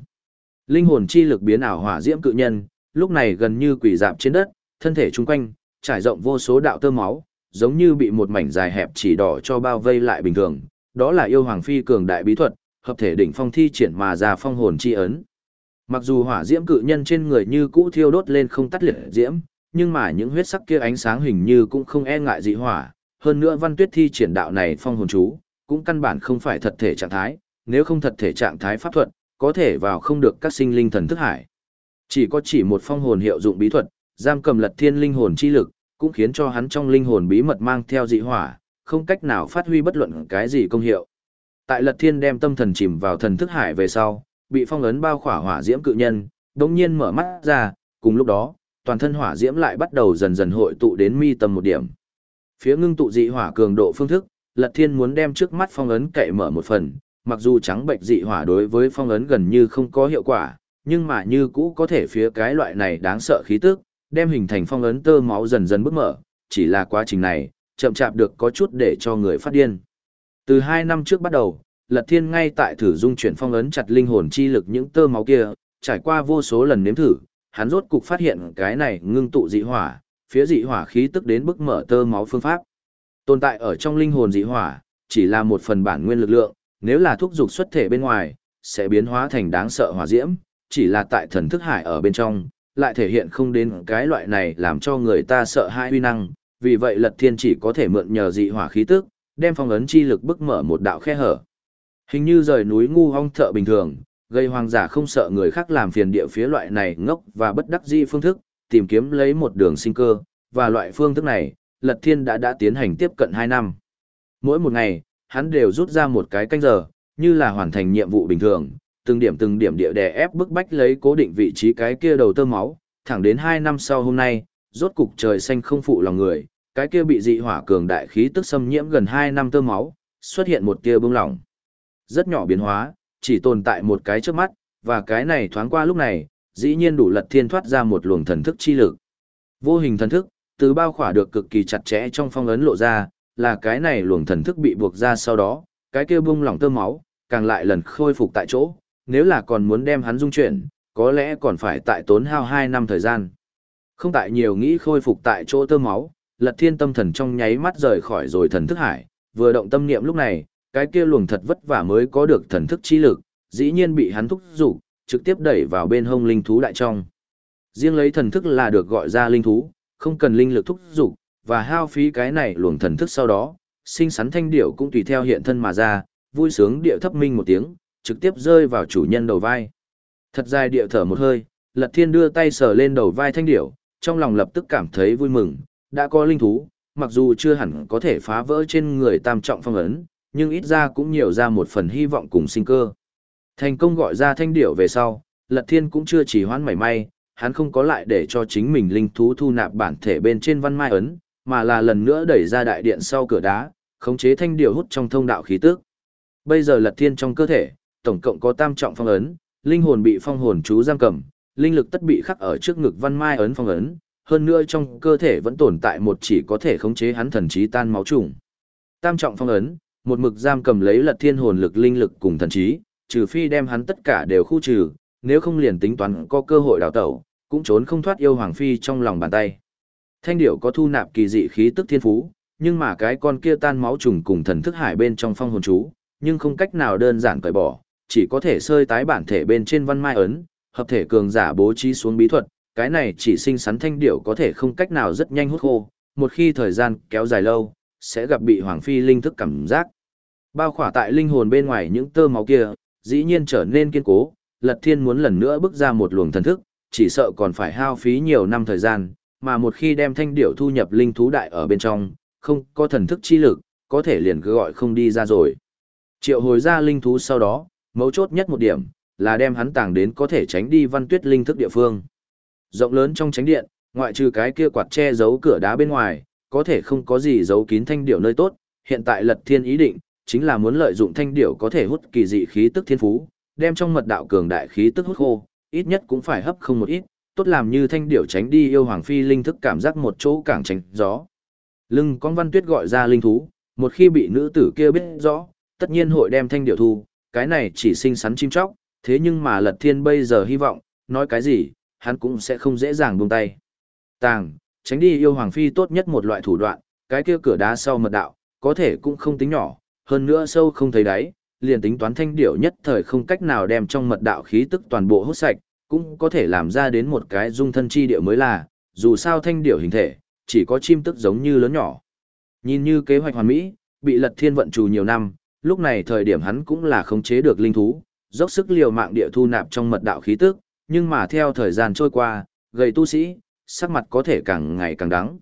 Linh hồn chi lực biến ảo hỏa diễm cự nhân, lúc này gần như quỷ dạp trên đất, thân thể chung quanh trải rộng vô số đạo tơ máu, giống như bị một mảnh dài hẹp chỉ đỏ cho bao vây lại bình thường. Đó là yêu hoàng phi cường đại bí thuật, hợp thể đỉnh phong thi triển mà ra phong hồn chi ấn. Mặc dù hỏa diễm cự nhân trên người như cũ thiêu đốt lên không tắt liệt diễm, nhưng mà những huyết sắc kia ánh sáng hình như cũng không e ngại dị hỏa, hơn nữa văn tuyết thi triển đạo này phong hồn chú, cũng căn bản không phải thật thể trạng thái, nếu không thật thể trạng thái pháp thuật, có thể vào không được các sinh linh thần thức hải. Chỉ có chỉ một phong hồn hiệu dụng bí thuật, giam cầm lật thiên linh hồn chi lực, cũng khiến cho hắn trong linh hồn bí mật mang theo dị hỏa, không cách nào phát huy bất luận cái gì công hiệu. Tại lật thiên đem tâm thần chìm vào thần thức hải về sau, bị phong ấn bao khỏa hỏa diễm cự nhân, đột nhiên mở mắt ra, cùng lúc đó, toàn thân hỏa diễm lại bắt đầu dần dần hội tụ đến mi tâm một điểm. Phía ngưng tụ dị hỏa cường độ phương thức, Lật Thiên muốn đem trước mắt phong ấn cậy mở một phần, mặc dù trắng bệnh dị hỏa đối với phong ấn gần như không có hiệu quả, nhưng mà như cũ có thể phía cái loại này đáng sợ khí tức, đem hình thành phong ấn tơ máu dần dần bước mở, chỉ là quá trình này, chậm chạp được có chút để cho người phát điên. Từ hai năm trước bắt đầu, Lật Thiên ngay tại thử dung chuyển phong ấn chặt linh hồn chi lực những tơ máu kia, trải qua vô số lần nếm thử, hắn rốt cục phát hiện cái này ngưng tụ dị hỏa, phía dị hỏa khí tức đến bức mở tơ máu phương pháp. Tồn tại ở trong linh hồn dị hỏa, chỉ là một phần bản nguyên lực lượng, nếu là thúc dục xuất thể bên ngoài, sẽ biến hóa thành đáng sợ hỏa diễm, chỉ là tại thần thức hải ở bên trong, lại thể hiện không đến cái loại này làm cho người ta sợ hãi uy năng, vì vậy Lật Thiên chỉ có thể mượn nhờ dị hỏa khí tức, đem phong ấn chi lực bức mở một đạo khe hở. Hình như rời núi ngu hong thợ bình thường, gây hoàng giả không sợ người khác làm phiền địa phía loại này ngốc và bất đắc di phương thức, tìm kiếm lấy một đường sinh cơ, và loại phương thức này, Lật Thiên đã đã tiến hành tiếp cận 2 năm. Mỗi một ngày, hắn đều rút ra một cái canh giờ, như là hoàn thành nhiệm vụ bình thường, từng điểm từng điểm địa đè ép bức bách lấy cố định vị trí cái kia đầu tơ máu, thẳng đến 2 năm sau hôm nay, rốt cục trời xanh không phụ lòng người, cái kia bị dị hỏa cường đại khí tức xâm nhiễm gần 2 năm tơ máu, xuất hiện một tia bông lỏng. Rất nhỏ biến hóa, chỉ tồn tại một cái trước mắt, và cái này thoáng qua lúc này, dĩ nhiên đủ lật thiên thoát ra một luồng thần thức chi lực. Vô hình thần thức, từ bao khỏa được cực kỳ chặt chẽ trong phong ấn lộ ra, là cái này luồng thần thức bị buộc ra sau đó, cái kia bung lỏng tơ máu, càng lại lần khôi phục tại chỗ, nếu là còn muốn đem hắn dung chuyển, có lẽ còn phải tại tốn hao 2 năm thời gian. Không tại nhiều nghĩ khôi phục tại chỗ tơ máu, lật thiên tâm thần trong nháy mắt rời khỏi rồi thần thức hải, vừa động tâm niệm lúc này, cái kia luồng thật vất vả mới có được thần thức chi lực, dĩ nhiên bị hắn thúc dục trực tiếp đẩy vào bên hông linh thú đại trong. Riêng lấy thần thức là được gọi ra linh thú, không cần linh lực thúc dục và hao phí cái này luồng thần thức sau đó, sinh sắn thanh điệu cũng tùy theo hiện thân mà ra, vui sướng điệu thấp minh một tiếng, trực tiếp rơi vào chủ nhân đầu vai. Thật dài điệu thở một hơi, Lật Thiên đưa tay sờ lên đầu vai thanh điệu, trong lòng lập tức cảm thấy vui mừng, đã có linh thú, mặc dù chưa hẳn có thể phá vỡ trên người tam trọng phong ấn, nhưng ít ra cũng nhiều ra một phần hy vọng cùng sinh cơ. Thành công gọi ra thanh điểu về sau, Lật Thiên cũng chưa chỉ hoãn mảy may, hắn không có lại để cho chính mình linh thú thu nạp bản thể bên trên văn mai ấn, mà là lần nữa đẩy ra đại điện sau cửa đá, khống chế thanh điểu hút trong thông đạo khí tức. Bây giờ Lật Thiên trong cơ thể, tổng cộng có tam trọng phong ấn, linh hồn bị phong hồn chú giam cầm, linh lực tất bị khắc ở trước ngực văn mai ấn phong ấn, hơn nữa trong cơ thể vẫn tồn tại một chỉ có thể khống chế hắn thần trí tan máu trùng. Tam trọng phong ấn, một mực giam cầm lấy Lật Thiên hồn lực linh lực cùng thần trí, trừ phi đem hắn tất cả đều khu trừ, nếu không liền tính toán có cơ hội đào tẩu, cũng trốn không thoát yêu hoàng phi trong lòng bàn tay. Thanh điểu có thu nạp kỳ dị khí tức thiên phú, nhưng mà cái con kia tan máu trùng cùng thần thức hải bên trong phong hồn chú, nhưng không cách nào đơn giản cởi bỏ, chỉ có thể sơi tái bản thể bên trên văn mai ấn, hợp thể cường giả bố trí xuống bí thuật, cái này chỉ sinh sắn thanh điểu có thể không cách nào rất nhanh hút khô, một khi thời gian kéo dài lâu, sẽ gặp bị Hoàng Phi linh thức cảm giác. Bao khỏa tại linh hồn bên ngoài những tơ máu kia, dĩ nhiên trở nên kiên cố, Lật Thiên muốn lần nữa bước ra một luồng thần thức, chỉ sợ còn phải hao phí nhiều năm thời gian, mà một khi đem thanh điểu thu nhập linh thú đại ở bên trong, không có thần thức chi lực, có thể liền cứ gọi không đi ra rồi. Triệu hồi ra linh thú sau đó, mấu chốt nhất một điểm, là đem hắn tàng đến có thể tránh đi văn tuyết linh thức địa phương. Rộng lớn trong tránh điện, ngoại trừ cái kia quạt che giấu cửa đá bên ngoài, có thể không có gì giấu kín thanh điểu nơi tốt, hiện tại lật thiên ý định, chính là muốn lợi dụng thanh điểu có thể hút kỳ dị khí tức thiên phú, đem trong mật đạo cường đại khí tức hút khô, ít nhất cũng phải hấp không một ít, tốt làm như thanh điểu tránh đi yêu hoàng phi linh thức cảm giác một chỗ càng tránh gió. Lưng con văn tuyết gọi ra linh thú, một khi bị nữ tử kia biết rõ, tất nhiên hội đem thanh điểu thu, cái này chỉ sinh sắn chim chóc, thế nhưng mà lật thiên bây giờ hy vọng, nói cái gì, hắn cũng sẽ không dễ dàng buông tay. Tàng, tránh đi yêu hoàng phi tốt nhất một loại thủ đoạn, cái kia cửa đá sau mật đạo, có thể cũng không tính nhỏ, hơn nữa sâu không thấy đáy, liền tính toán thanh điểu nhất thời không cách nào đem trong mật đạo khí tức toàn bộ hút sạch, cũng có thể làm ra đến một cái dung thân chi địa mới là, dù sao thanh điểu hình thể, chỉ có chim tức giống như lớn nhỏ. Nhìn như kế hoạch hoàn mỹ, bị lật thiên vận trù nhiều năm, lúc này thời điểm hắn cũng là khống chế được linh thú, dốc sức liều mạng địa thu nạp trong mật đạo khí tức, nhưng mà theo thời gian trôi qua, gầy tu sĩ, sắc mặt có thể càng ngày càng đắng.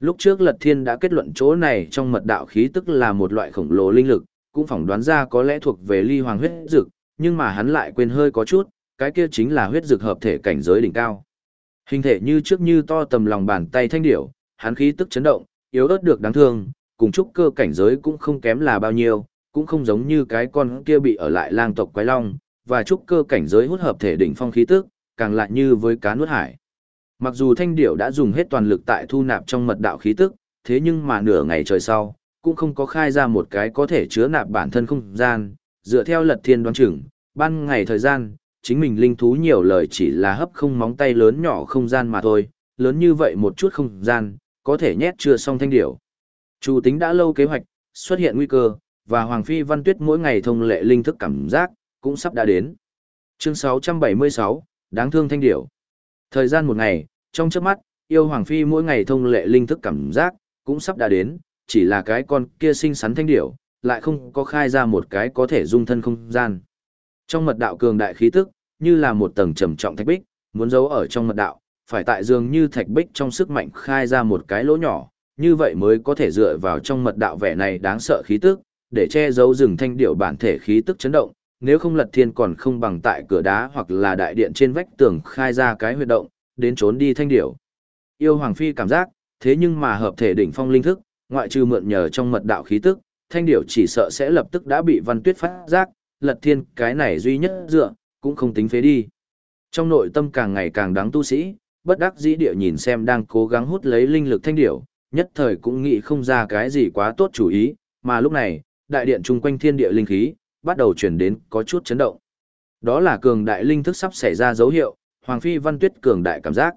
Lúc trước Lật Thiên đã kết luận chỗ này trong mật đạo khí tức là một loại khổng lồ linh lực, cũng phỏng đoán ra có lẽ thuộc về ly hoàng huyết dực, nhưng mà hắn lại quên hơi có chút, cái kia chính là huyết dực hợp thể cảnh giới đỉnh cao. Hình thể như trước như to tầm lòng bàn tay thanh điểu, hắn khí tức chấn động, yếu ớt được đáng thương, cùng trúc cơ cảnh giới cũng không kém là bao nhiêu, cũng không giống như cái con kia bị ở lại lang tộc quái long, và trúc cơ cảnh giới hút hợp thể đỉnh phong khí tức, càng lại như với cá nuốt hải. Mặc dù thanh điểu đã dùng hết toàn lực tại thu nạp trong mật đạo khí tức, thế nhưng mà nửa ngày trời sau, cũng không có khai ra một cái có thể chứa nạp bản thân không gian, dựa theo lật thiên đoán chừng, ban ngày thời gian, chính mình linh thú nhiều lời chỉ là hấp không móng tay lớn nhỏ không gian mà thôi, lớn như vậy một chút không gian, có thể nhét chưa xong thanh điểu. Chủ tính đã lâu kế hoạch, xuất hiện nguy cơ, và Hoàng Phi Văn Tuyết mỗi ngày thông lệ linh thức cảm giác, cũng sắp đã đến. Chương 676, đáng thương thanh điểu. Thời gian một ngày, trong chớp mắt, yêu Hoàng Phi mỗi ngày thông lệ linh thức cảm giác, cũng sắp đã đến, chỉ là cái con kia sinh sắn thanh điểu, lại không có khai ra một cái có thể dung thân không gian. Trong mật đạo cường đại khí tức, như là một tầng trầm trọng thạch bích, muốn giấu ở trong mật đạo, phải tại dường như thạch bích trong sức mạnh khai ra một cái lỗ nhỏ, như vậy mới có thể dựa vào trong mật đạo vẻ này đáng sợ khí tức, để che giấu rừng thanh điệu bản thể khí tức chấn động, nếu không lật thiên còn không bằng tại cửa đá hoặc là đại điện trên vách tường khai ra cái huyệt động, đến trốn đi thanh điệu Yêu Hoàng Phi cảm giác, thế nhưng mà hợp thể đỉnh phong linh thức, ngoại trừ mượn nhờ trong mật đạo khí tức, thanh điệu chỉ sợ sẽ lập tức đã bị văn tuyết phát giác, lật thiên cái này duy nhất dựa, cũng không tính phế đi. Trong nội tâm càng ngày càng đáng tu sĩ, bất đắc dĩ địa nhìn xem đang cố gắng hút lấy linh lực thanh điểu, nhất thời cũng nghĩ không ra cái gì quá tốt chủ ý, mà lúc này, đại điện chung quanh thiên địa linh khí, bắt đầu chuyển đến có chút chấn động. Đó là cường đại linh thức sắp xảy ra dấu hiệu, Hoàng Phi Văn Tuyết cường đại cảm giác.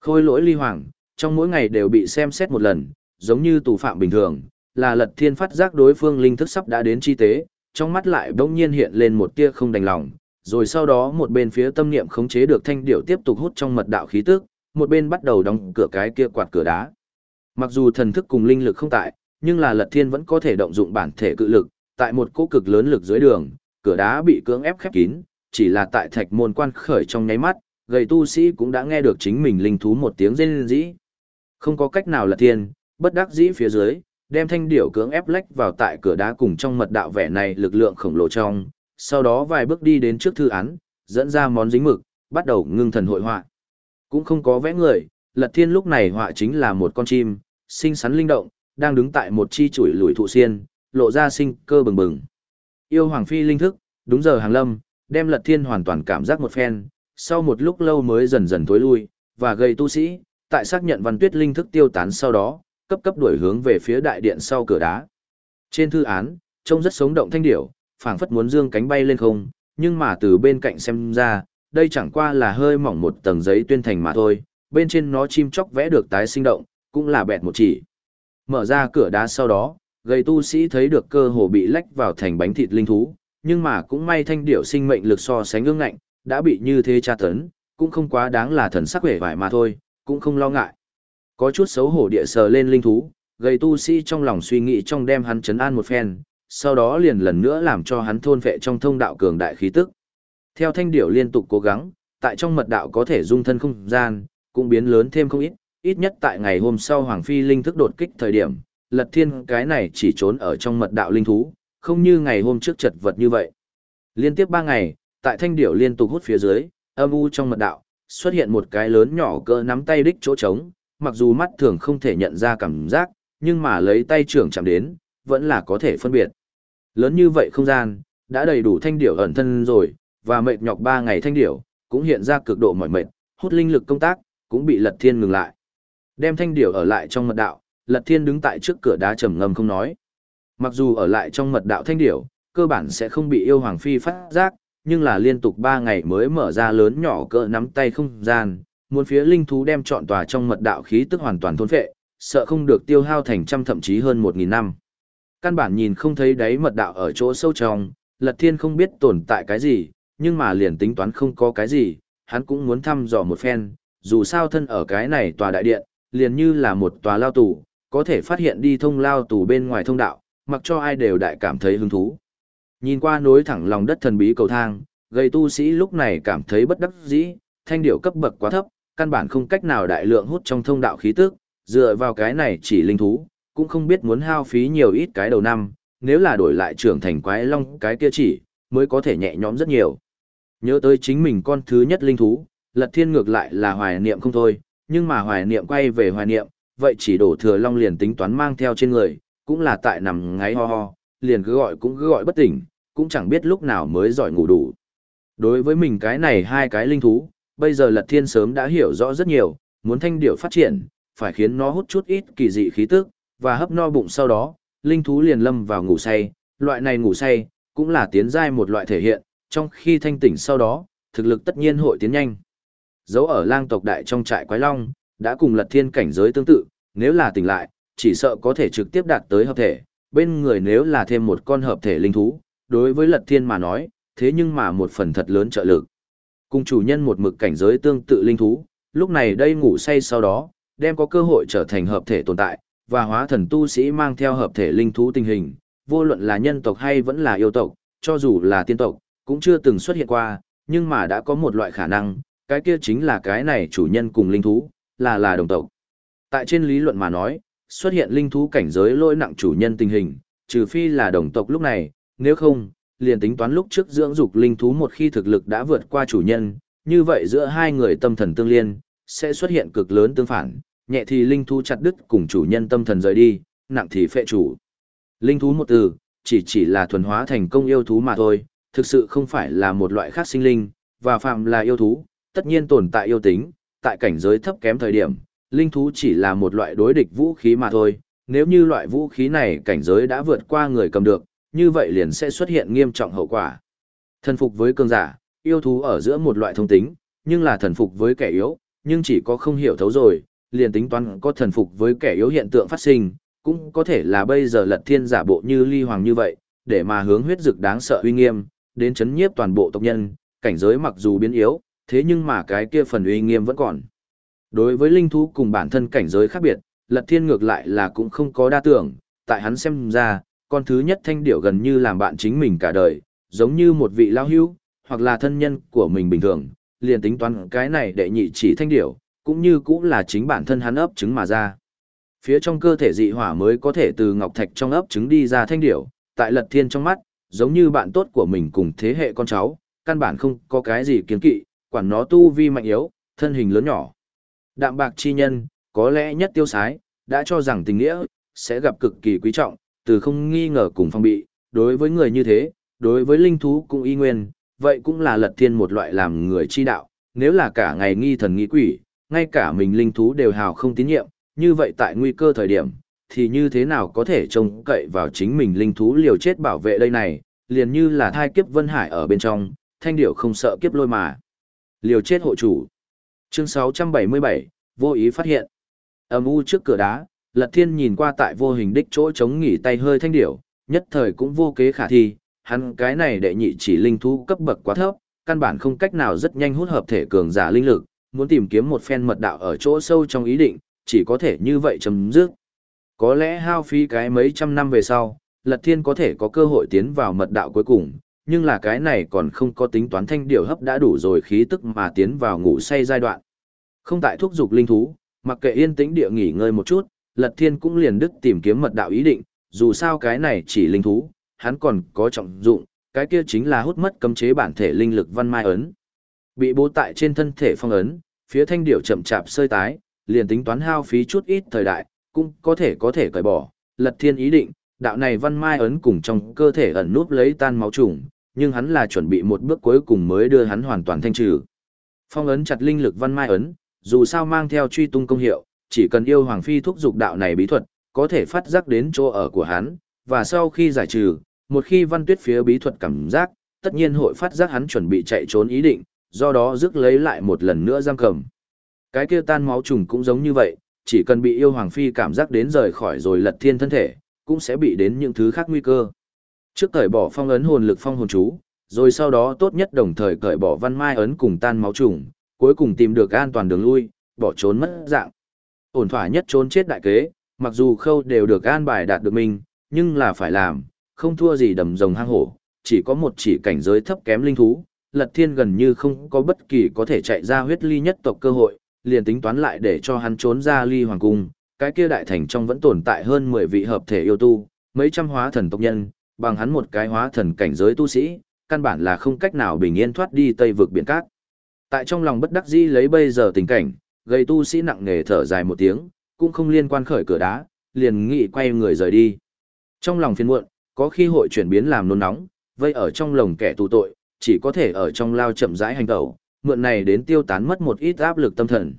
Khôi lỗi ly hoàng, trong mỗi ngày đều bị xem xét một lần, giống như tù phạm bình thường, là lật thiên phát giác đối phương linh thức sắp đã đến chi tế, trong mắt lại bỗng nhiên hiện lên một tia không đành lòng, rồi sau đó một bên phía tâm niệm khống chế được thanh điệu tiếp tục hút trong mật đạo khí tức, một bên bắt đầu đóng cửa cái kia quạt cửa đá. Mặc dù thần thức cùng linh lực không tại, nhưng là lật thiên vẫn có thể động dụng bản thể cự lực, tại một cỗ cực lớn lực dưới đường, cửa đá bị cưỡng ép khép kín, chỉ là tại thạch môn quan khởi trong nháy mắt, gầy tu sĩ cũng đã nghe được chính mình linh thú một tiếng rên rỉ. Không có cách nào lật thiên, bất đắc dĩ phía dưới, đem thanh điểu cưỡng ép lách vào tại cửa đá cùng trong mật đạo vẻ này lực lượng khổng lồ trong, sau đó vài bước đi đến trước thư án, dẫn ra món dính mực, bắt đầu ngưng thần hội họa. Cũng không có vẽ người, Lật Thiên lúc này họa chính là một con chim, xinh xắn linh động, đang đứng tại một chi chuỗi lùi thụ xiên, lộ ra sinh cơ bừng bừng. Yêu Hoàng Phi linh thức, đúng giờ hàng lâm, đem Lật Thiên hoàn toàn cảm giác một phen, sau một lúc lâu mới dần dần tối lui, và gây tu sĩ, tại xác nhận văn tuyết linh thức tiêu tán sau đó, cấp cấp đuổi hướng về phía đại điện sau cửa đá. Trên thư án, trông rất sống động thanh điểu, phảng phất muốn dương cánh bay lên không, nhưng mà từ bên cạnh xem ra, đây chẳng qua là hơi mỏng một tầng giấy tuyên thành mà thôi, bên trên nó chim chóc vẽ được tái sinh động, cũng là bẹt một chỉ. Mở ra cửa đá sau đó, gầy tu sĩ thấy được cơ hồ bị lách vào thành bánh thịt linh thú, nhưng mà cũng may thanh điểu sinh mệnh lực so sánh ương ngạnh, đã bị như thế tra tấn, cũng không quá đáng là thần sắc vẻ vải mà thôi, cũng không lo ngại. Có chút xấu hổ địa sờ lên linh thú, gây tu sĩ trong lòng suy nghĩ trong đem hắn chấn an một phen, sau đó liền lần nữa làm cho hắn thôn vệ trong thông đạo cường đại khí tức. Theo thanh điểu liên tục cố gắng, tại trong mật đạo có thể dung thân không gian, cũng biến lớn thêm không ít, ít nhất tại ngày hôm sau Hoàng Phi linh thức đột kích thời điểm, Lật Thiên cái này chỉ trốn ở trong mật đạo linh thú, không như ngày hôm trước chật vật như vậy. Liên tiếp 3 ngày, tại thanh điểu liên tục hút phía dưới, âm u trong mật đạo, xuất hiện một cái lớn nhỏ cỡ nắm tay đích chỗ trống, mặc dù mắt thường không thể nhận ra cảm giác, nhưng mà lấy tay trưởng chạm đến, vẫn là có thể phân biệt. Lớn như vậy không gian, đã đầy đủ thanh điểu ẩn thân rồi, và mệt nhọc 3 ngày thanh điểu, cũng hiện ra cực độ mỏi mệt, hút linh lực công tác, cũng bị Lật Thiên ngừng lại. Đem thanh điểu ở lại trong mật đạo, Lật Thiên đứng tại trước cửa đá trầm ngâm không nói. Mặc dù ở lại trong mật đạo thanh điểu, cơ bản sẽ không bị yêu hoàng phi phát giác, nhưng là liên tục 3 ngày mới mở ra lớn nhỏ cỡ nắm tay không gian, muốn phía linh thú đem trọn tòa trong mật đạo khí tức hoàn toàn thôn phệ, sợ không được tiêu hao thành trăm thậm chí hơn 1000 năm. Căn bản nhìn không thấy đáy mật đạo ở chỗ sâu trong, Lật Thiên không biết tồn tại cái gì, nhưng mà liền tính toán không có cái gì, hắn cũng muốn thăm dò một phen, dù sao thân ở cái này tòa đại điện, liền như là một tòa lao tù, có thể phát hiện đi thông lao tù bên ngoài thông đạo, mặc cho ai đều đại cảm thấy hứng thú. Nhìn qua nối thẳng lòng đất thần bí cầu thang, gây tu sĩ lúc này cảm thấy bất đắc dĩ, thanh điệu cấp bậc quá thấp, căn bản không cách nào đại lượng hút trong thông đạo khí tức, dựa vào cái này chỉ linh thú, cũng không biết muốn hao phí nhiều ít cái đầu năm, nếu là đổi lại trưởng thành quái long cái kia chỉ, mới có thể nhẹ nhõm rất nhiều. Nhớ tới chính mình con thứ nhất linh thú, lật thiên ngược lại là hoài niệm không thôi, nhưng mà hoài niệm quay về hoài niệm, vậy chỉ đổ thừa long liền tính toán mang theo trên người, cũng là tại nằm ngáy ho ho, liền cứ gọi cũng cứ gọi bất tỉnh, cũng chẳng biết lúc nào mới giỏi ngủ đủ. Đối với mình cái này hai cái linh thú, bây giờ lật thiên sớm đã hiểu rõ rất nhiều, muốn thanh điểu phát triển, phải khiến nó hút chút ít kỳ dị khí tức, và hấp no bụng sau đó, linh thú liền lâm vào ngủ say, loại này ngủ say, cũng là tiến giai một loại thể hiện, trong khi thanh tỉnh sau đó, thực lực tất nhiên hội tiến nhanh. Dấu ở lang tộc đại trong trại quái long, đã cùng lật thiên cảnh giới tương tự, nếu là tỉnh lại, chỉ sợ có thể trực tiếp đạt tới hợp thể, bên người nếu là thêm một con hợp thể linh thú, đối với lật thiên mà nói, thế nhưng mà một phần thật lớn trợ lực. Cùng chủ nhân một mực cảnh giới tương tự linh thú, lúc này đây ngủ say sau đó, đem có cơ hội trở thành hợp thể tồn tại, và hóa thần tu sĩ mang theo hợp thể linh thú tình hình, vô luận là nhân tộc hay vẫn là yêu tộc, cho dù là tiên tộc, cũng chưa từng xuất hiện qua, nhưng mà đã có một loại khả năng, cái kia chính là cái này chủ nhân cùng linh thú, là là đồng tộc. Tại trên lý luận mà nói, xuất hiện linh thú cảnh giới lỗi nặng chủ nhân tình hình, trừ phi là đồng tộc lúc này, nếu không, liền tính toán lúc trước dưỡng dục linh thú một khi thực lực đã vượt qua chủ nhân, như vậy giữa hai người tâm thần tương liên, sẽ xuất hiện cực lớn tương phản, nhẹ thì linh thú chặt đứt cùng chủ nhân tâm thần rời đi, nặng thì phệ chủ. Linh thú một từ, chỉ chỉ là thuần hóa thành công yêu thú mà thôi, thực sự không phải là một loại khác sinh linh, và phạm là yêu thú, tất nhiên tồn tại yêu tính, tại cảnh giới thấp kém thời điểm, linh thú chỉ là một loại đối địch vũ khí mà thôi, nếu như loại vũ khí này cảnh giới đã vượt qua người cầm được, như vậy liền sẽ xuất hiện nghiêm trọng hậu quả. Thần phục với cường giả, yêu thú ở giữa một loại thông tính, nhưng là thần phục với kẻ yếu, nhưng chỉ có không hiểu thấu rồi, liền tính toán có thần phục với kẻ yếu hiện tượng phát sinh, cũng có thể là bây giờ lật thiên giả bộ như ly hoàng như vậy, để mà hướng huyết dực đáng sợ uy nghiêm, đến chấn nhiếp toàn bộ tộc nhân, cảnh giới mặc dù biến yếu, thế nhưng mà cái kia phần uy nghiêm vẫn còn. Đối với linh thú cùng bản thân cảnh giới khác biệt, lật thiên ngược lại là cũng không có đa tưởng, tại hắn xem ra, con thứ nhất thanh điểu gần như làm bạn chính mình cả đời, giống như một vị lao hưu, hoặc là thân nhân của mình bình thường, liền tính toán cái này đệ nhị chỉ thanh điểu, cũng như cũng là chính bản thân hắn ấp trứng mà ra. Phía trong cơ thể dị hỏa mới có thể từ ngọc thạch trong ấp trứng đi ra thanh điểu, tại lật thiên trong mắt, giống như bạn tốt của mình cùng thế hệ con cháu, căn bản không có cái gì kiến kỵ, quản nó tu vi mạnh yếu, thân hình lớn nhỏ. Đạm bạc chi nhân, có lẽ nhất tiêu sái, đã cho rằng tình nghĩa, sẽ gặp cực kỳ quý trọng, từ không nghi ngờ cùng phong bị, đối với người như thế, đối với linh thú cũng y nguyên, vậy cũng là lật thiên một loại làm người chi đạo, nếu là cả ngày nghi thần nghi quỷ, ngay cả mình linh thú đều hào không tín nhiệm, như vậy tại nguy cơ thời điểm, thì như thế nào có thể trông cậy vào chính mình linh thú liều chết bảo vệ đây này, liền như là thai kiếp vân hải ở bên trong, thanh điểu không sợ kiếp lôi mà. Liều chết hộ chủ. Chương 677, vô ý phát hiện. Âm u trước cửa đá, Lật Thiên nhìn qua tại vô hình đích chỗ chống nghỉ tay hơi thanh điểu, nhất thời cũng vô kế khả thi, hắn cái này đệ nhị chỉ linh thú cấp bậc quá thấp, căn bản không cách nào rất nhanh hút hợp thể cường giả linh lực, muốn tìm kiếm một phen mật đạo ở chỗ sâu trong ý định, chỉ có thể như vậy chấm dứt. Có lẽ hao phí cái mấy trăm năm về sau, Lật Thiên có thể có cơ hội tiến vào mật đạo cuối cùng, nhưng là cái này còn không có tính toán thanh điều hấp đã đủ rồi khí tức mà tiến vào ngủ say giai đoạn. Không tại thúc dục linh thú, mặc kệ yên tĩnh địa nghỉ ngơi một chút, Lật Thiên cũng liền đứt tìm kiếm mật đạo ý định, dù sao cái này chỉ linh thú, hắn còn có trọng dụng, cái kia chính là hút mất cấm chế bản thể linh lực văn mai ấn. Bị bố tại trên thân thể phong ấn, phía thanh điểu chậm chạp sơi tái, liền tính toán hao phí chút ít thời đại, cũng có thể có thể cởi bỏ, Lật Thiên ý định, đạo này văn mai ấn cùng trong cơ thể ẩn núp lấy tan máu trùng, nhưng hắn là chuẩn bị một bước cuối cùng mới đưa hắn hoàn toàn thanh trừ. Phong ấn chặt linh lực văn mai ấn, dù sao mang theo truy tung công hiệu, chỉ cần yêu hoàng phi thúc dục đạo này bí thuật, có thể phát giác đến chỗ ở của hắn, và sau khi giải trừ, một khi văn tuyết phía bí thuật cảm giác, tất nhiên hội phát giác hắn chuẩn bị chạy trốn ý định, do đó rước lấy lại một lần nữa giam cầm. Cái kia tan máu trùng cũng giống như vậy, chỉ cần bị yêu hoàng phi cảm giác đến rời khỏi rồi lật thiên thân thể, cũng sẽ bị đến những thứ khác nguy cơ. Trước cởi bỏ phong ấn hồn lực phong hồn chú, rồi sau đó tốt nhất đồng thời cởi bỏ văn mai ấn cùng tan máu trùng, cuối cùng tìm được an toàn đường lui, bỏ trốn mất dạng. Ổn thỏa nhất trốn chết đại kế, mặc dù khâu đều được an bài đạt được mình, nhưng là phải làm, không thua gì đầm rồng hang hổ, chỉ có một chỉ cảnh giới thấp kém linh thú, lật thiên gần như không có bất kỳ có thể chạy ra huyết ly nhất tộc cơ hội, liền tính toán lại để cho hắn trốn ra ly hoàng cung, cái kia đại thành trong vẫn tồn tại hơn 10 vị hợp thể yêu tu, mấy trăm hóa thần tộc nhân, bằng hắn một cái hóa thần cảnh giới tu sĩ, căn bản là không cách nào bình yên thoát đi tây vực biển cát. Tại trong lòng bất đắc dĩ lấy bây giờ tình cảnh, gây tu sĩ nặng nề thở dài một tiếng, cũng không liên quan khởi cửa đá, liền nghị quay người rời đi. Trong lòng phiền muộn, có khi hội chuyển biến làm nôn nóng, vây ở trong lồng kẻ tù tội, chỉ có thể ở trong lao chậm rãi hành tẩu, mượn này đến tiêu tán mất một ít áp lực tâm thần.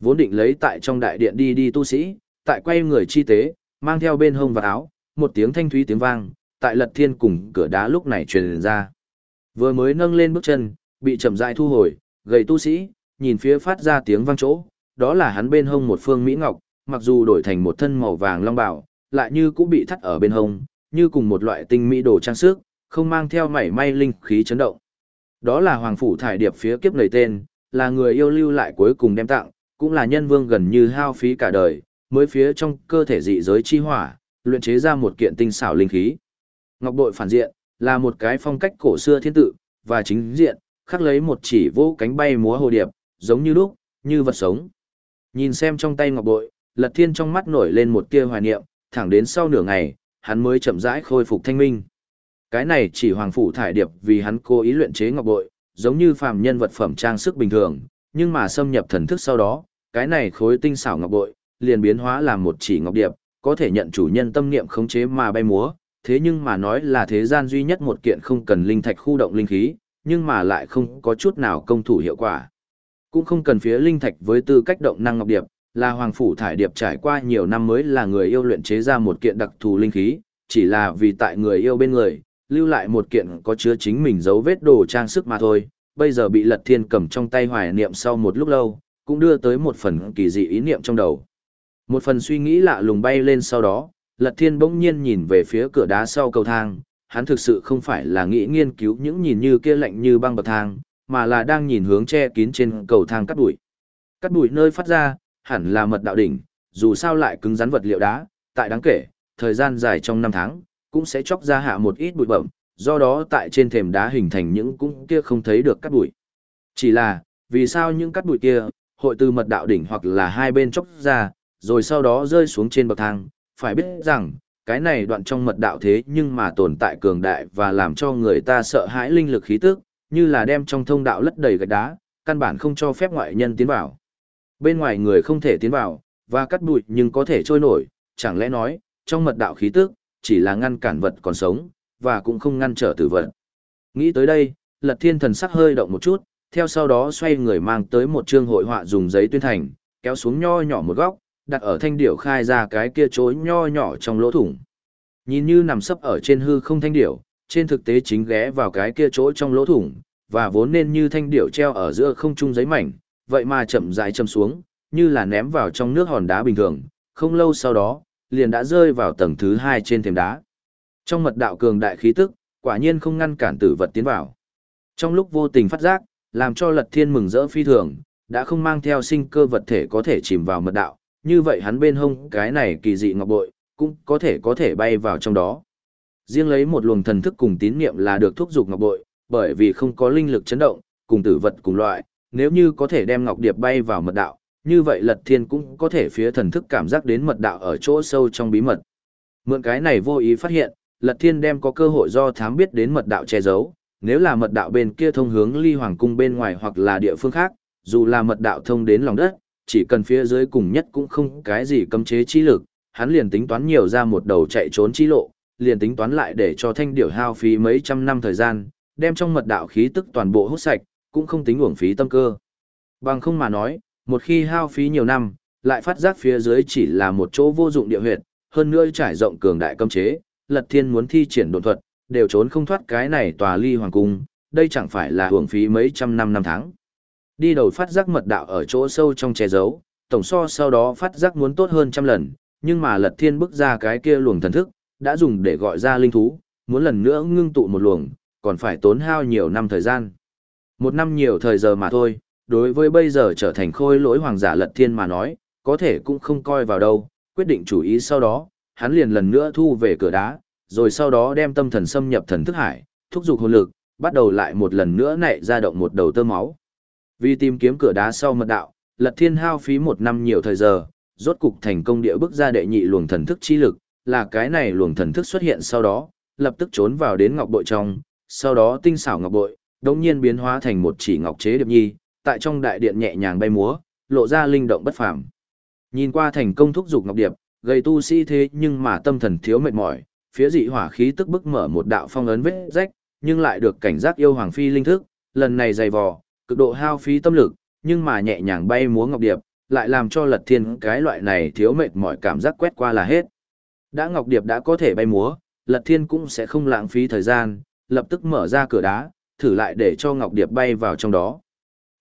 Vốn định lấy tại trong đại điện đi đi tu sĩ, tại quay người chi tế, mang theo bên hông và áo, một tiếng thanh thúy tiếng vang, tại lật thiên cùng cửa đá lúc này truyền ra. Vừa mới nâng lên bước chân, bị chậm rãi thu hồi, gầy tu sĩ, nhìn phía phát ra tiếng vang chỗ, đó là hắn bên hông một phương mỹ ngọc, mặc dù đổi thành một thân màu vàng long bảo, lại như cũng bị thắt ở bên hông, như cùng một loại tinh mỹ đồ trang sức, không mang theo mảy may linh khí chấn động. Đó là hoàng phủ thải điệp phía kiếp lời tên, là người yêu lưu lại cuối cùng đem tặng, cũng là nhân vương gần như hao phí cả đời, mới phía trong cơ thể dị giới chi hỏa, luyện chế ra một kiện tinh xảo linh khí. Ngọc bội phản diện, là một cái phong cách cổ xưa thiên tự, và chính diện, khắc lấy một chỉ vô cánh bay múa hồ điệp, giống như lúc, như vật sống. Nhìn xem trong tay ngọc bội, lật thiên trong mắt nổi lên một tia hoài niệm, thẳng đến sau nửa ngày, hắn mới chậm rãi khôi phục thanh minh. Cái này chỉ hoàng phủ thải điệp vì hắn cố ý luyện chế ngọc bội, giống như phàm nhân vật phẩm trang sức bình thường, nhưng mà xâm nhập thần thức sau đó, cái này khối tinh xảo ngọc bội, liền biến hóa làm một chỉ ngọc điệp, có thể nhận chủ nhân tâm niệm khống chế mà bay múa, thế nhưng mà nói là thế gian duy nhất một kiện không cần linh thạch khu động linh khí, nhưng mà lại không có chút nào công thủ hiệu quả. Cũng không cần phía linh thạch với tư cách động năng ngọc điệp, là hoàng phủ thải điệp trải qua nhiều năm mới là người yêu luyện chế ra một kiện đặc thù linh khí, chỉ là vì tại người yêu bên người, lưu lại một kiện có chứa chính mình dấu vết đồ trang sức mà thôi, bây giờ bị lật thiên cầm trong tay hoài niệm sau một lúc lâu, cũng đưa tới một phần kỳ dị ý niệm trong đầu. Một phần suy nghĩ lạ lùng bay lên sau đó, lật thiên bỗng nhiên nhìn về phía cửa đá sau cầu thang, hắn thực sự không phải là nghĩ nghiên cứu những nhìn như kia lạnh như băng bậc thang, mà là đang nhìn hướng che kín trên cầu thang cắt bụi. Cắt bụi nơi phát ra, hẳn là mật đạo đỉnh, dù sao lại cứng rắn vật liệu đá, tại đáng kể, thời gian dài trong năm tháng, cũng sẽ chóc ra hạ một ít bụi bẩm, do đó tại trên thềm đá hình thành những cũng kia không thấy được cắt bụi. Chỉ là, vì sao những cắt bụi kia, hội từ mật đạo đỉnh hoặc là hai bên chóc ra, rồi sau đó rơi xuống trên bậc thang, phải biết rằng, cái này đoạn trong mật đạo thế nhưng mà tồn tại cường đại và làm cho người ta sợ hãi linh lực khí tức, như là đem trong thông đạo lất đầy gạch đá, căn bản không cho phép ngoại nhân tiến vào. Bên ngoài người không thể tiến vào, và cắt bụi nhưng có thể trôi nổi, chẳng lẽ nói, trong mật đạo khí tức, chỉ là ngăn cản vật còn sống, và cũng không ngăn trở tử vật. Nghĩ tới đây, lật thiên thần sắc hơi động một chút, theo sau đó xoay người mang tới một chương hội họa dùng giấy tuyên thành, kéo xuống nho nhỏ một góc, đặt ở thanh điểu khai ra cái kia chối nho nhỏ trong lỗ thủng. Nhìn như nằm sấp ở trên hư không thanh điểu, trên thực tế chính ghé vào cái kia chỗ trong lỗ thủng, và vốn nên như thanh điểu treo ở giữa không trung giấy mảnh, vậy mà chậm rãi châm xuống, như là ném vào trong nước hòn đá bình thường, không lâu sau đó, liền đã rơi vào tầng thứ hai trên thềm đá. Trong mật đạo cường đại khí tức, quả nhiên không ngăn cản tử vật tiến vào. Trong lúc vô tình phát giác, làm cho Lật Thiên mừng rỡ phi thường, đã không mang theo sinh cơ vật thể có thể chìm vào mật đạo, như vậy hắn bên hông cái này kỳ dị ngọc bội, cũng có thể có thể bay vào trong đó. Riêng lấy một luồng thần thức cùng tín niệm là được thúc dục ngọc bội, bởi vì không có linh lực chấn động, cùng tử vật cùng loại, nếu như có thể đem ngọc điệp bay vào mật đạo, như vậy Lật Thiên cũng có thể phía thần thức cảm giác đến mật đạo ở chỗ sâu trong bí mật. Mượn cái này vô ý phát hiện, Lật Thiên đem có cơ hội do thám biết đến mật đạo che giấu, nếu là mật đạo bên kia thông hướng Ly Hoàng cung bên ngoài hoặc là địa phương khác, dù là mật đạo thông đến lòng đất, chỉ cần phía dưới cùng nhất cũng không cái gì cấm chế chi lực, hắn liền tính toán nhiều ra một đầu chạy trốn chi lộ, liền tính toán lại để cho thanh điểu hao phí mấy trăm năm thời gian, đem trong mật đạo khí tức toàn bộ hút sạch, cũng không tính uổng phí tâm cơ. Bằng không mà nói, một khi hao phí nhiều năm, lại phát giác phía dưới chỉ là một chỗ vô dụng địa huyệt, hơn nữa trải rộng cường đại cấm chế, Lật Thiên muốn thi triển độn thuật, đều trốn không thoát cái này tòa ly hoàng cung, đây chẳng phải là hưởng phí mấy trăm năm năm tháng. Đi đầu phát giác mật đạo ở chỗ sâu trong che giấu, tổng so sau đó phát giác muốn tốt hơn trăm lần, nhưng mà Lật Thiên bước ra cái kia luồng thần thức, đã dùng để gọi ra linh thú, muốn lần nữa ngưng tụ một luồng, còn phải tốn hao nhiều năm thời gian. Một năm nhiều thời giờ mà thôi, đối với bây giờ trở thành khôi lỗi hoàng giả Lật Thiên mà nói, có thể cũng không coi vào đâu, quyết định chủ ý sau đó, hắn liền lần nữa thu về cửa đá, rồi sau đó đem tâm thần xâm nhập thần thức hải, thúc giục hồn lực, bắt đầu lại một lần nữa nảy ra động một đầu tơ máu. Vì tìm kiếm cửa đá sau mật đạo, Lật Thiên hao phí một năm nhiều thời giờ, rốt cục thành công địa bước ra đệ nhị luồng thần thức chi lực, là cái này luồng thần thức xuất hiện sau đó, lập tức trốn vào đến ngọc bội trong, sau đó tinh xảo ngọc bội, đống nhiên biến hóa thành một chỉ ngọc chế điệp nhi, tại trong đại điện nhẹ nhàng bay múa, lộ ra linh động bất phàm. Nhìn qua thành công thúc dục ngọc điệp, gây tu sĩ thế nhưng mà tâm thần thiếu mệt mỏi, phía dị hỏa khí tức bức mở một đạo phong ấn vết rách, nhưng lại được cảnh giác yêu hoàng phi linh thức, lần này dày vò, cực độ hao phí tâm lực, nhưng mà nhẹ nhàng bay múa ngọc điệp, lại làm cho lật thiên cái loại này thiếu mệt mỏi cảm giác quét qua là hết. Đã ngọc điệp đã có thể bay múa, lật thiên cũng sẽ không lãng phí thời gian, lập tức mở ra cửa đá, thử lại để cho ngọc điệp bay vào trong đó.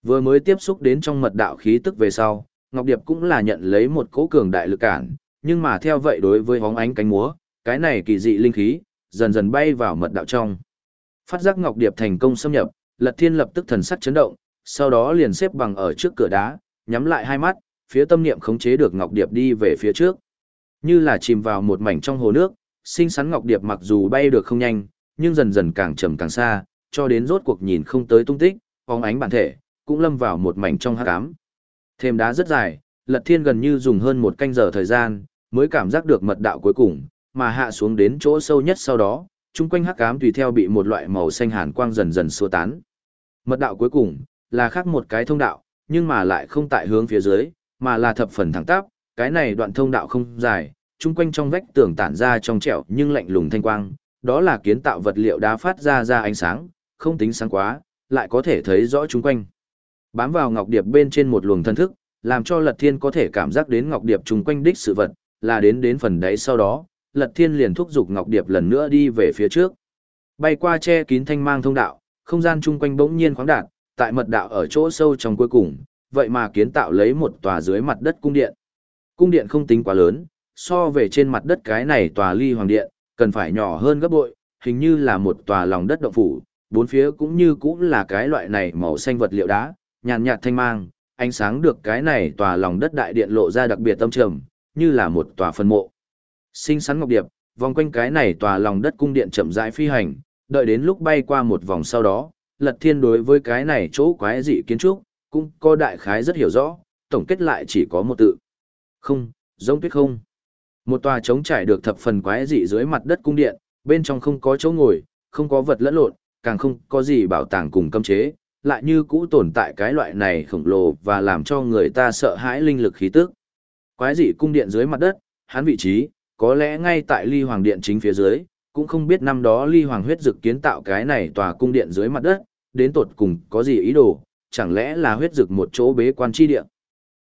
Vừa mới tiếp xúc đến trong mật đạo khí tức về sau, ngọc điệp cũng là nhận lấy một cỗ cường đại lực cản, nhưng mà theo vậy đối với hóng ánh cánh múa, cái này kỳ dị linh khí, dần dần bay vào mật đạo trong. Phát giác ngọc điệp thành công xâm nhập, Lật Thiên lập tức thần sắc chấn động, sau đó liền xếp bằng ở trước cửa đá, nhắm lại hai mắt, phía tâm niệm khống chế được ngọc điệp đi về phía trước. Như là chìm vào một mảnh trong hồ nước, sinh sắn ngọc điệp mặc dù bay được không nhanh, nhưng dần dần càng trầm càng xa, cho đến rốt cuộc nhìn không tới tung tích, phóng ánh bản thể, cũng lâm vào một mảnh trong hắc ám. Thêm đá rất dài, Lật Thiên gần như dùng hơn một canh giờ thời gian, mới cảm giác được mật đạo cuối cùng, mà hạ xuống đến chỗ sâu nhất sau đó, chung quanh hắc ám tùy theo bị một loại màu xanh hàn quang dần dần xua tán. Mật đạo cuối cùng là khác một cái thông đạo, nhưng mà lại không tại hướng phía dưới, mà là thập phần thẳng tắp, cái này đoạn thông đạo không dài, chung quanh trong vách tường tản ra trong trẻo nhưng lạnh lùng thanh quang, đó là kiến tạo vật liệu đá phát ra ra ánh sáng, không tính sáng quá, lại có thể thấy rõ chung quanh. Bám vào ngọc điệp bên trên một luồng thân thức, làm cho Lật Thiên có thể cảm giác đến ngọc điệp chung quanh đích sự vật, là đến đến phần đáy sau đó, Lật Thiên liền thúc giục ngọc điệp lần nữa đi về phía trước. Bay qua che kín thanh mang thông đạo, không gian chung quanh bỗng nhiên khoáng đạt, tại mật đạo ở chỗ sâu trong cuối cùng, vậy mà kiến tạo lấy một tòa dưới mặt đất cung điện. Cung điện không tính quá lớn, so về trên mặt đất cái này tòa ly hoàng điện, cần phải nhỏ hơn gấp bội, hình như là một tòa lòng đất động phủ, bốn phía cũng như cũng là cái loại này màu xanh vật liệu đá, nhàn nhạt thanh mang, ánh sáng được cái này tòa lòng đất đại điện lộ ra đặc biệt tâm trầm, như là một tòa phân mộ. Sinh sắn ngọc điệp, vòng quanh cái này tòa lòng đất cung điện chậm rãi phi hành, đợi đến lúc bay qua một vòng sau đó, Lật Thiên đối với cái này chỗ quái dị kiến trúc, cũng có đại khái rất hiểu rõ, tổng kết lại chỉ có một tự. Không, giống tuyết không. Một tòa trống trải được thập phần quái dị dưới mặt đất cung điện, bên trong không có chỗ ngồi, không có vật lẫn lộn, càng không có gì bảo tàng cùng cấm chế, lại như cũ tồn tại cái loại này khổng lồ và làm cho người ta sợ hãi linh lực khí tức. Quái dị cung điện dưới mặt đất, hắn vị trí, có lẽ ngay tại ly hoàng điện chính phía dưới, cũng không biết năm đó ly hoàng huyết dực kiến tạo cái này tòa cung điện dưới mặt đất, đến tột cùng có gì ý đồ, chẳng lẽ là huyết dực một chỗ bế quan chi điện.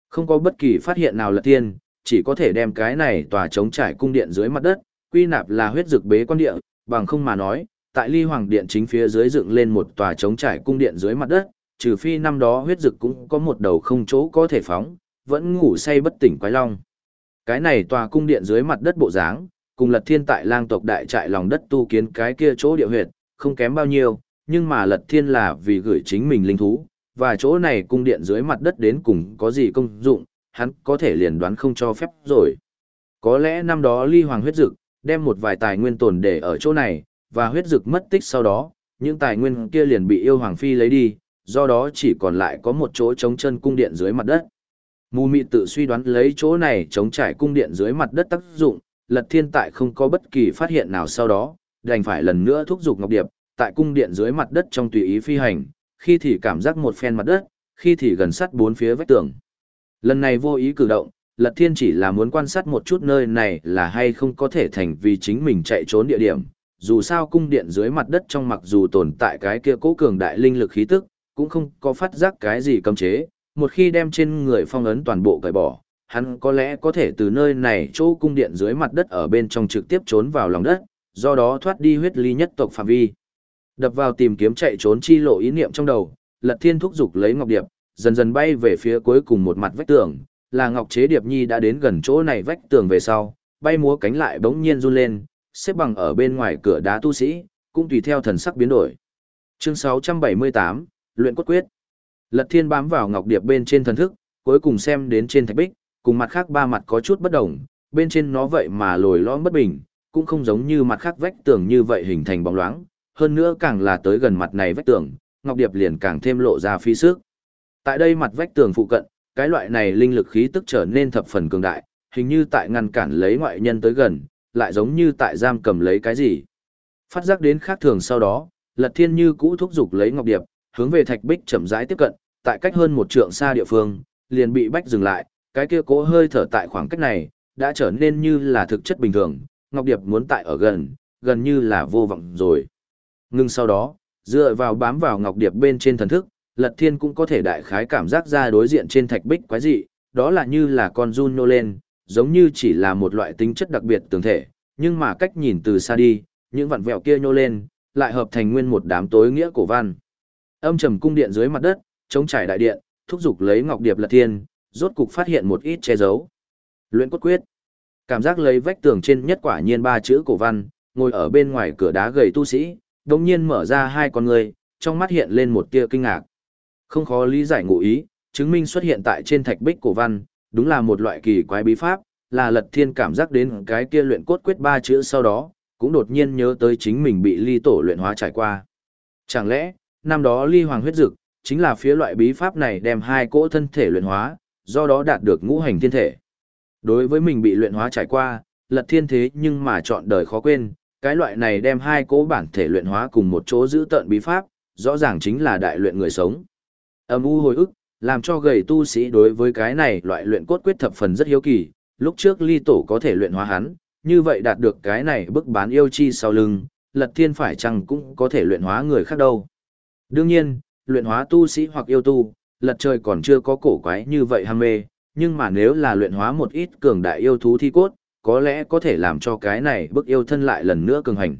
Không có bất kỳ phát hiện nào là tiên, chỉ có thể đem cái này tòa chống trải cung điện dưới mặt đất, quy nạp là huyết dực bế quan địa, bằng không mà nói, tại ly hoàng điện chính phía dưới dựng lên một tòa chống trải cung điện dưới mặt đất, trừ phi năm đó huyết dực cũng có một đầu không chỗ có thể phóng, vẫn ngủ say bất tỉnh quái long. Cái này tòa cung điện dưới mặt đất bộ dáng, cùng lật thiên tại lang tộc đại trại lòng đất tu kiến cái kia chỗ địa huyệt, không kém bao nhiêu, nhưng mà lật thiên là vì gửi chính mình linh thú, và chỗ này cung điện dưới mặt đất đến cùng có gì công dụng, hắn có thể liền đoán không cho phép rồi. Có lẽ năm đó ly hoàng huyết dực, đem một vài tài nguyên tồn để ở chỗ này, và huyết dực mất tích sau đó, những tài nguyên kia liền bị yêu hoàng phi lấy đi, do đó chỉ còn lại có một chỗ trống chân cung điện dưới mặt đất. Mù mị tự suy đoán lấy chỗ này chống trải cung điện dưới mặt đất tác dụng, lật thiên tại không có bất kỳ phát hiện nào sau đó, đành phải lần nữa thúc giục Ngọc Điệp, tại cung điện dưới mặt đất trong tùy ý phi hành, khi thì cảm giác một phen mặt đất, khi thì gần sát bốn phía vách tường. Lần này vô ý cử động, Lật Thiên chỉ là muốn quan sát một chút nơi này là hay không có thể thành vì chính mình chạy trốn địa điểm. Dù sao cung điện dưới mặt đất trong mặc dù tồn tại cái kia cố cường đại linh lực khí tức, cũng không có phát giác cái gì cấm chế, một khi đem trên người phong ấn toàn bộ cởi bỏ, hắn có lẽ có thể từ nơi này chỗ cung điện dưới mặt đất ở bên trong trực tiếp trốn vào lòng đất, do đó thoát đi huyết ly nhất tộc phạm vi. Đập vào tìm kiếm chạy trốn chi lộ ý niệm trong đầu, Lật Thiên thúc giục lấy ngọc điệp, dần dần bay về phía cuối cùng một mặt vách tường, là Ngọc Chế Điệp Nhi đã đến gần chỗ này vách tường về sau, bay múa cánh lại bỗng nhiên run lên, xếp bằng ở bên ngoài cửa đá tu sĩ, cũng tùy theo thần sắc biến đổi. Chương 678, Luyện cốt quyết. Lật Thiên bám vào Ngọc Điệp bên trên thần thức, cuối cùng xem đến trên thạch bích, cùng mặt khác ba mặt có chút bất đồng, bên trên nó vậy mà lồi lõm bất bình, cũng không giống như mặt khác vách tường như vậy hình thành bóng loáng, hơn nữa càng là tới gần mặt này vách tường, Ngọc Điệp liền càng thêm lộ ra phi sức. Tại đây mặt vách tường phụ cận, cái loại này linh lực khí tức trở nên thập phần cường đại, hình như tại ngăn cản lấy ngoại nhân tới gần, lại giống như tại giam cầm lấy cái gì. Phát giác đến khác thường sau đó, Lật Thiên như cũ thúc giục lấy Ngọc Điệp, hướng về thạch bích chậm rãi tiếp cận, tại cách hơn một trượng xa địa phương, liền bị bách dừng lại, cái kia cố hơi thở tại khoảng cách này, đã trở nên như là thực chất bình thường, Ngọc Điệp muốn tại ở gần, gần như là vô vọng rồi. Ngưng sau đó, dựa vào bám vào Ngọc Điệp bên trên thần thức, Lật Thiên cũng có thể đại khái cảm giác ra đối diện trên thạch bích quái dị, đó là như là con run nô lên, giống như chỉ là một loại tính chất đặc biệt tường thể, nhưng mà cách nhìn từ xa đi, những vặn vẹo kia nhô lên, lại hợp thành nguyên một đám tối nghĩa cổ văn. Âm trầm cung điện dưới mặt đất, chống trải đại điện, thúc giục lấy ngọc điệp lật thiên, rốt cục phát hiện một ít che giấu. Luyện cốt quyết. Cảm giác lấy vách tường trên nhất quả nhiên ba chữ cổ văn, ngồi ở bên ngoài cửa đá gầy tu sĩ, đồng nhiên mở ra hai con người, trong mắt hiện lên một tia kinh ngạc. Không khó lý giải ngụ ý, chứng minh xuất hiện tại trên thạch bích cổ văn, đúng là một loại kỳ quái bí pháp, là lật thiên cảm giác đến cái kia luyện cốt quyết ba chữ sau đó, cũng đột nhiên nhớ tới chính mình bị ly tổ luyện hóa trải qua. Chẳng lẽ, năm đó ly hoàng huyết dực, chính là phía loại bí pháp này đem hai cỗ thân thể luyện hóa, do đó đạt được ngũ hành thiên thể. Đối với mình bị luyện hóa trải qua, lật thiên thế nhưng mà chọn đời khó quên, cái loại này đem hai cỗ bản thể luyện hóa cùng một chỗ giữ tận bí pháp, rõ ràng chính là đại luyện người sống. Âm u hồi ức, làm cho gầy tu sĩ đối với cái này loại luyện cốt quyết thập phần rất hiếu kỳ, lúc trước ly tổ có thể luyện hóa hắn, như vậy đạt được cái này bức bán yêu chi sau lưng, lật thiên phải chăng cũng có thể luyện hóa người khác đâu. Đương nhiên, luyện hóa tu sĩ hoặc yêu tu, lật trời còn chưa có cổ quái như vậy ham mê, nhưng mà nếu là luyện hóa một ít cường đại yêu thú thi cốt, có lẽ có thể làm cho cái này bức yêu thân lại lần nữa cường hành.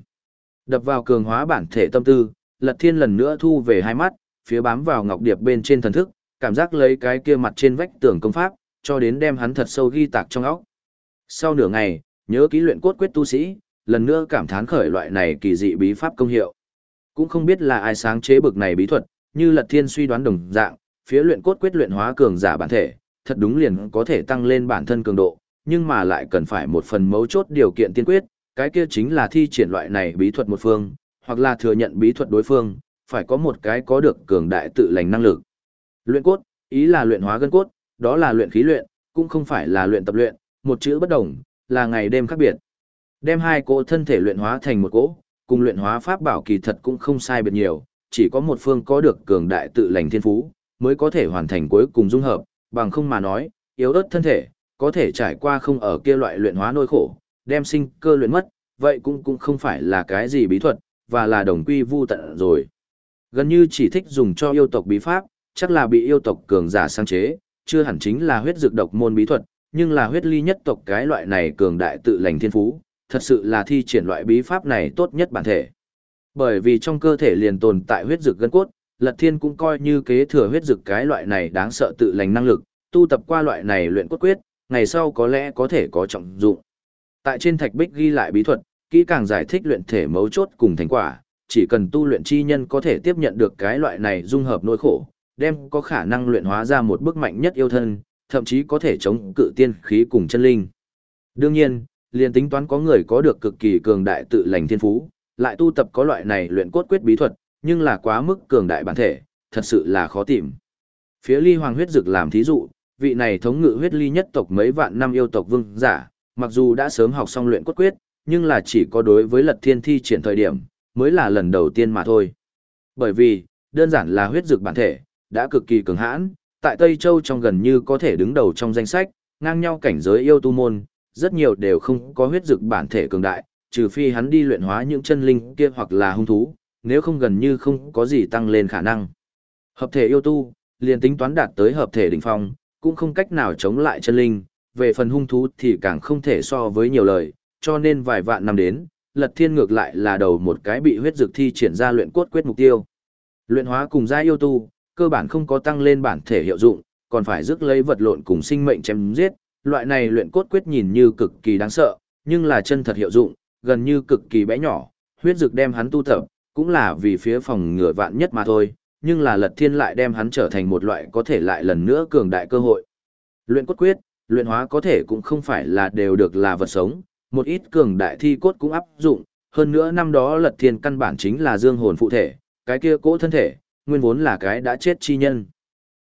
Đập vào cường hóa bản thể tâm tư, lật thiên lần nữa thu về hai mắt, phía bám vào ngọc điệp bên trên thần thức, cảm giác lấy cái kia mặt trên vách tường công pháp, cho đến đem hắn thật sâu ghi tạc trong óc. Sau nửa ngày, nhớ ký luyện cốt quyết tu sĩ, lần nữa cảm thán khởi loại này kỳ dị bí pháp công hiệu. Cũng không biết là ai sáng chế bực này bí thuật, như Lật Thiên suy đoán đồng dạng, phía luyện cốt quyết luyện hóa cường giả bản thể, thật đúng liền có thể tăng lên bản thân cường độ, nhưng mà lại cần phải một phần mấu chốt điều kiện tiên quyết, cái kia chính là thi triển loại này bí thuật một phương, hoặc là thừa nhận bí thuật đối phương, phải có một cái có được cường đại tự lành năng lực. Luyện cốt, ý là luyện hóa gân cốt, đó là luyện khí luyện, cũng không phải là luyện tập luyện, một chữ bất đồng, là ngày đêm khác biệt. Đem hai cỗ thân thể luyện hóa thành một cỗ, cùng luyện hóa pháp bảo kỳ thật cũng không sai biệt nhiều, chỉ có một phương có được cường đại tự lành thiên phú, mới có thể hoàn thành cuối cùng dung hợp, bằng không mà nói, yếu ớt thân thể, có thể trải qua không ở kia loại luyện hóa nỗi khổ, đem sinh cơ luyện mất, vậy cũng cũng không phải là cái gì bí thuật, và là đồng quy vu tận rồi. Gần như chỉ thích dùng cho yêu tộc bí pháp, chắc là bị yêu tộc cường giả sáng chế, chưa hẳn chính là huyết dược độc môn bí thuật, nhưng là huyết ly nhất tộc cái loại này cường đại tự lành thiên phú, thật sự là thi triển loại bí pháp này tốt nhất bản thể. Bởi vì trong cơ thể liền tồn tại huyết dược gân cốt, Lật Thiên cũng coi như kế thừa huyết dược cái loại này đáng sợ tự lành năng lực, tu tập qua loại này luyện cốt quyết, ngày sau có lẽ có thể có trọng dụng. Tại trên thạch bích ghi lại bí thuật, kỹ càng giải thích luyện thể mấu chốt cùng thành quả, chỉ cần tu luyện chi nhân có thể tiếp nhận được cái loại này dung hợp nỗi khổ, đem có khả năng luyện hóa ra một bức mạnh nhất yêu thân, thậm chí có thể chống cự tiên khí cùng chân linh. Đương nhiên, liền tính toán có người có được cực kỳ cường đại tự lành thiên phú, lại tu tập có loại này luyện cốt quyết bí thuật, nhưng là quá mức cường đại bản thể, thật sự là khó tìm. Phía ly hoàng huyết dược làm thí dụ, vị này thống ngự huyết ly nhất tộc mấy vạn năm yêu tộc vương giả, mặc dù đã sớm học xong luyện cốt quyết, nhưng là chỉ có đối với lật thiên thi triển thời điểm, mới là lần đầu tiên mà thôi. Bởi vì, đơn giản là huyết dược bản thể, đã cực kỳ cường hãn, tại Tây Châu trong gần như có thể đứng đầu trong danh sách, ngang nhau cảnh giới yêu tu môn, rất nhiều đều không có huyết dực bản thể cường đại, trừ phi hắn đi luyện hóa những chân linh kia hoặc là hung thú, nếu không gần như không có gì tăng lên khả năng. Hợp thể yêu tu, liền tính toán đạt tới hợp thể đỉnh phong, cũng không cách nào chống lại chân linh, về phần hung thú thì càng không thể so với nhiều lời, cho nên vài vạn năm đến, Lật Thiên ngược lại là đầu một cái bị huyết dược thi triển ra luyện cốt quyết mục tiêu. Luyện hóa cùng gia yêu tu, cơ bản không có tăng lên bản thể hiệu dụng, còn phải rước lấy vật lộn cùng sinh mệnh chém giết, loại này luyện cốt quyết nhìn như cực kỳ đáng sợ, nhưng là chân thật hiệu dụng, gần như cực kỳ bé nhỏ, huyết dược đem hắn tu tập, cũng là vì phía phòng ngừa vạn nhất mà thôi, nhưng là lật thiên lại đem hắn trở thành một loại có thể lại lần nữa cường đại cơ hội. Luyện cốt quyết, luyện hóa có thể cũng không phải là đều được là vật sống, một ít cường đại thi cốt cũng áp dụng, hơn nữa năm đó lật thiên căn bản chính là dương hồn phụ thể, cái kia cỗ thân thể, nguyên vốn là cái đã chết chi nhân.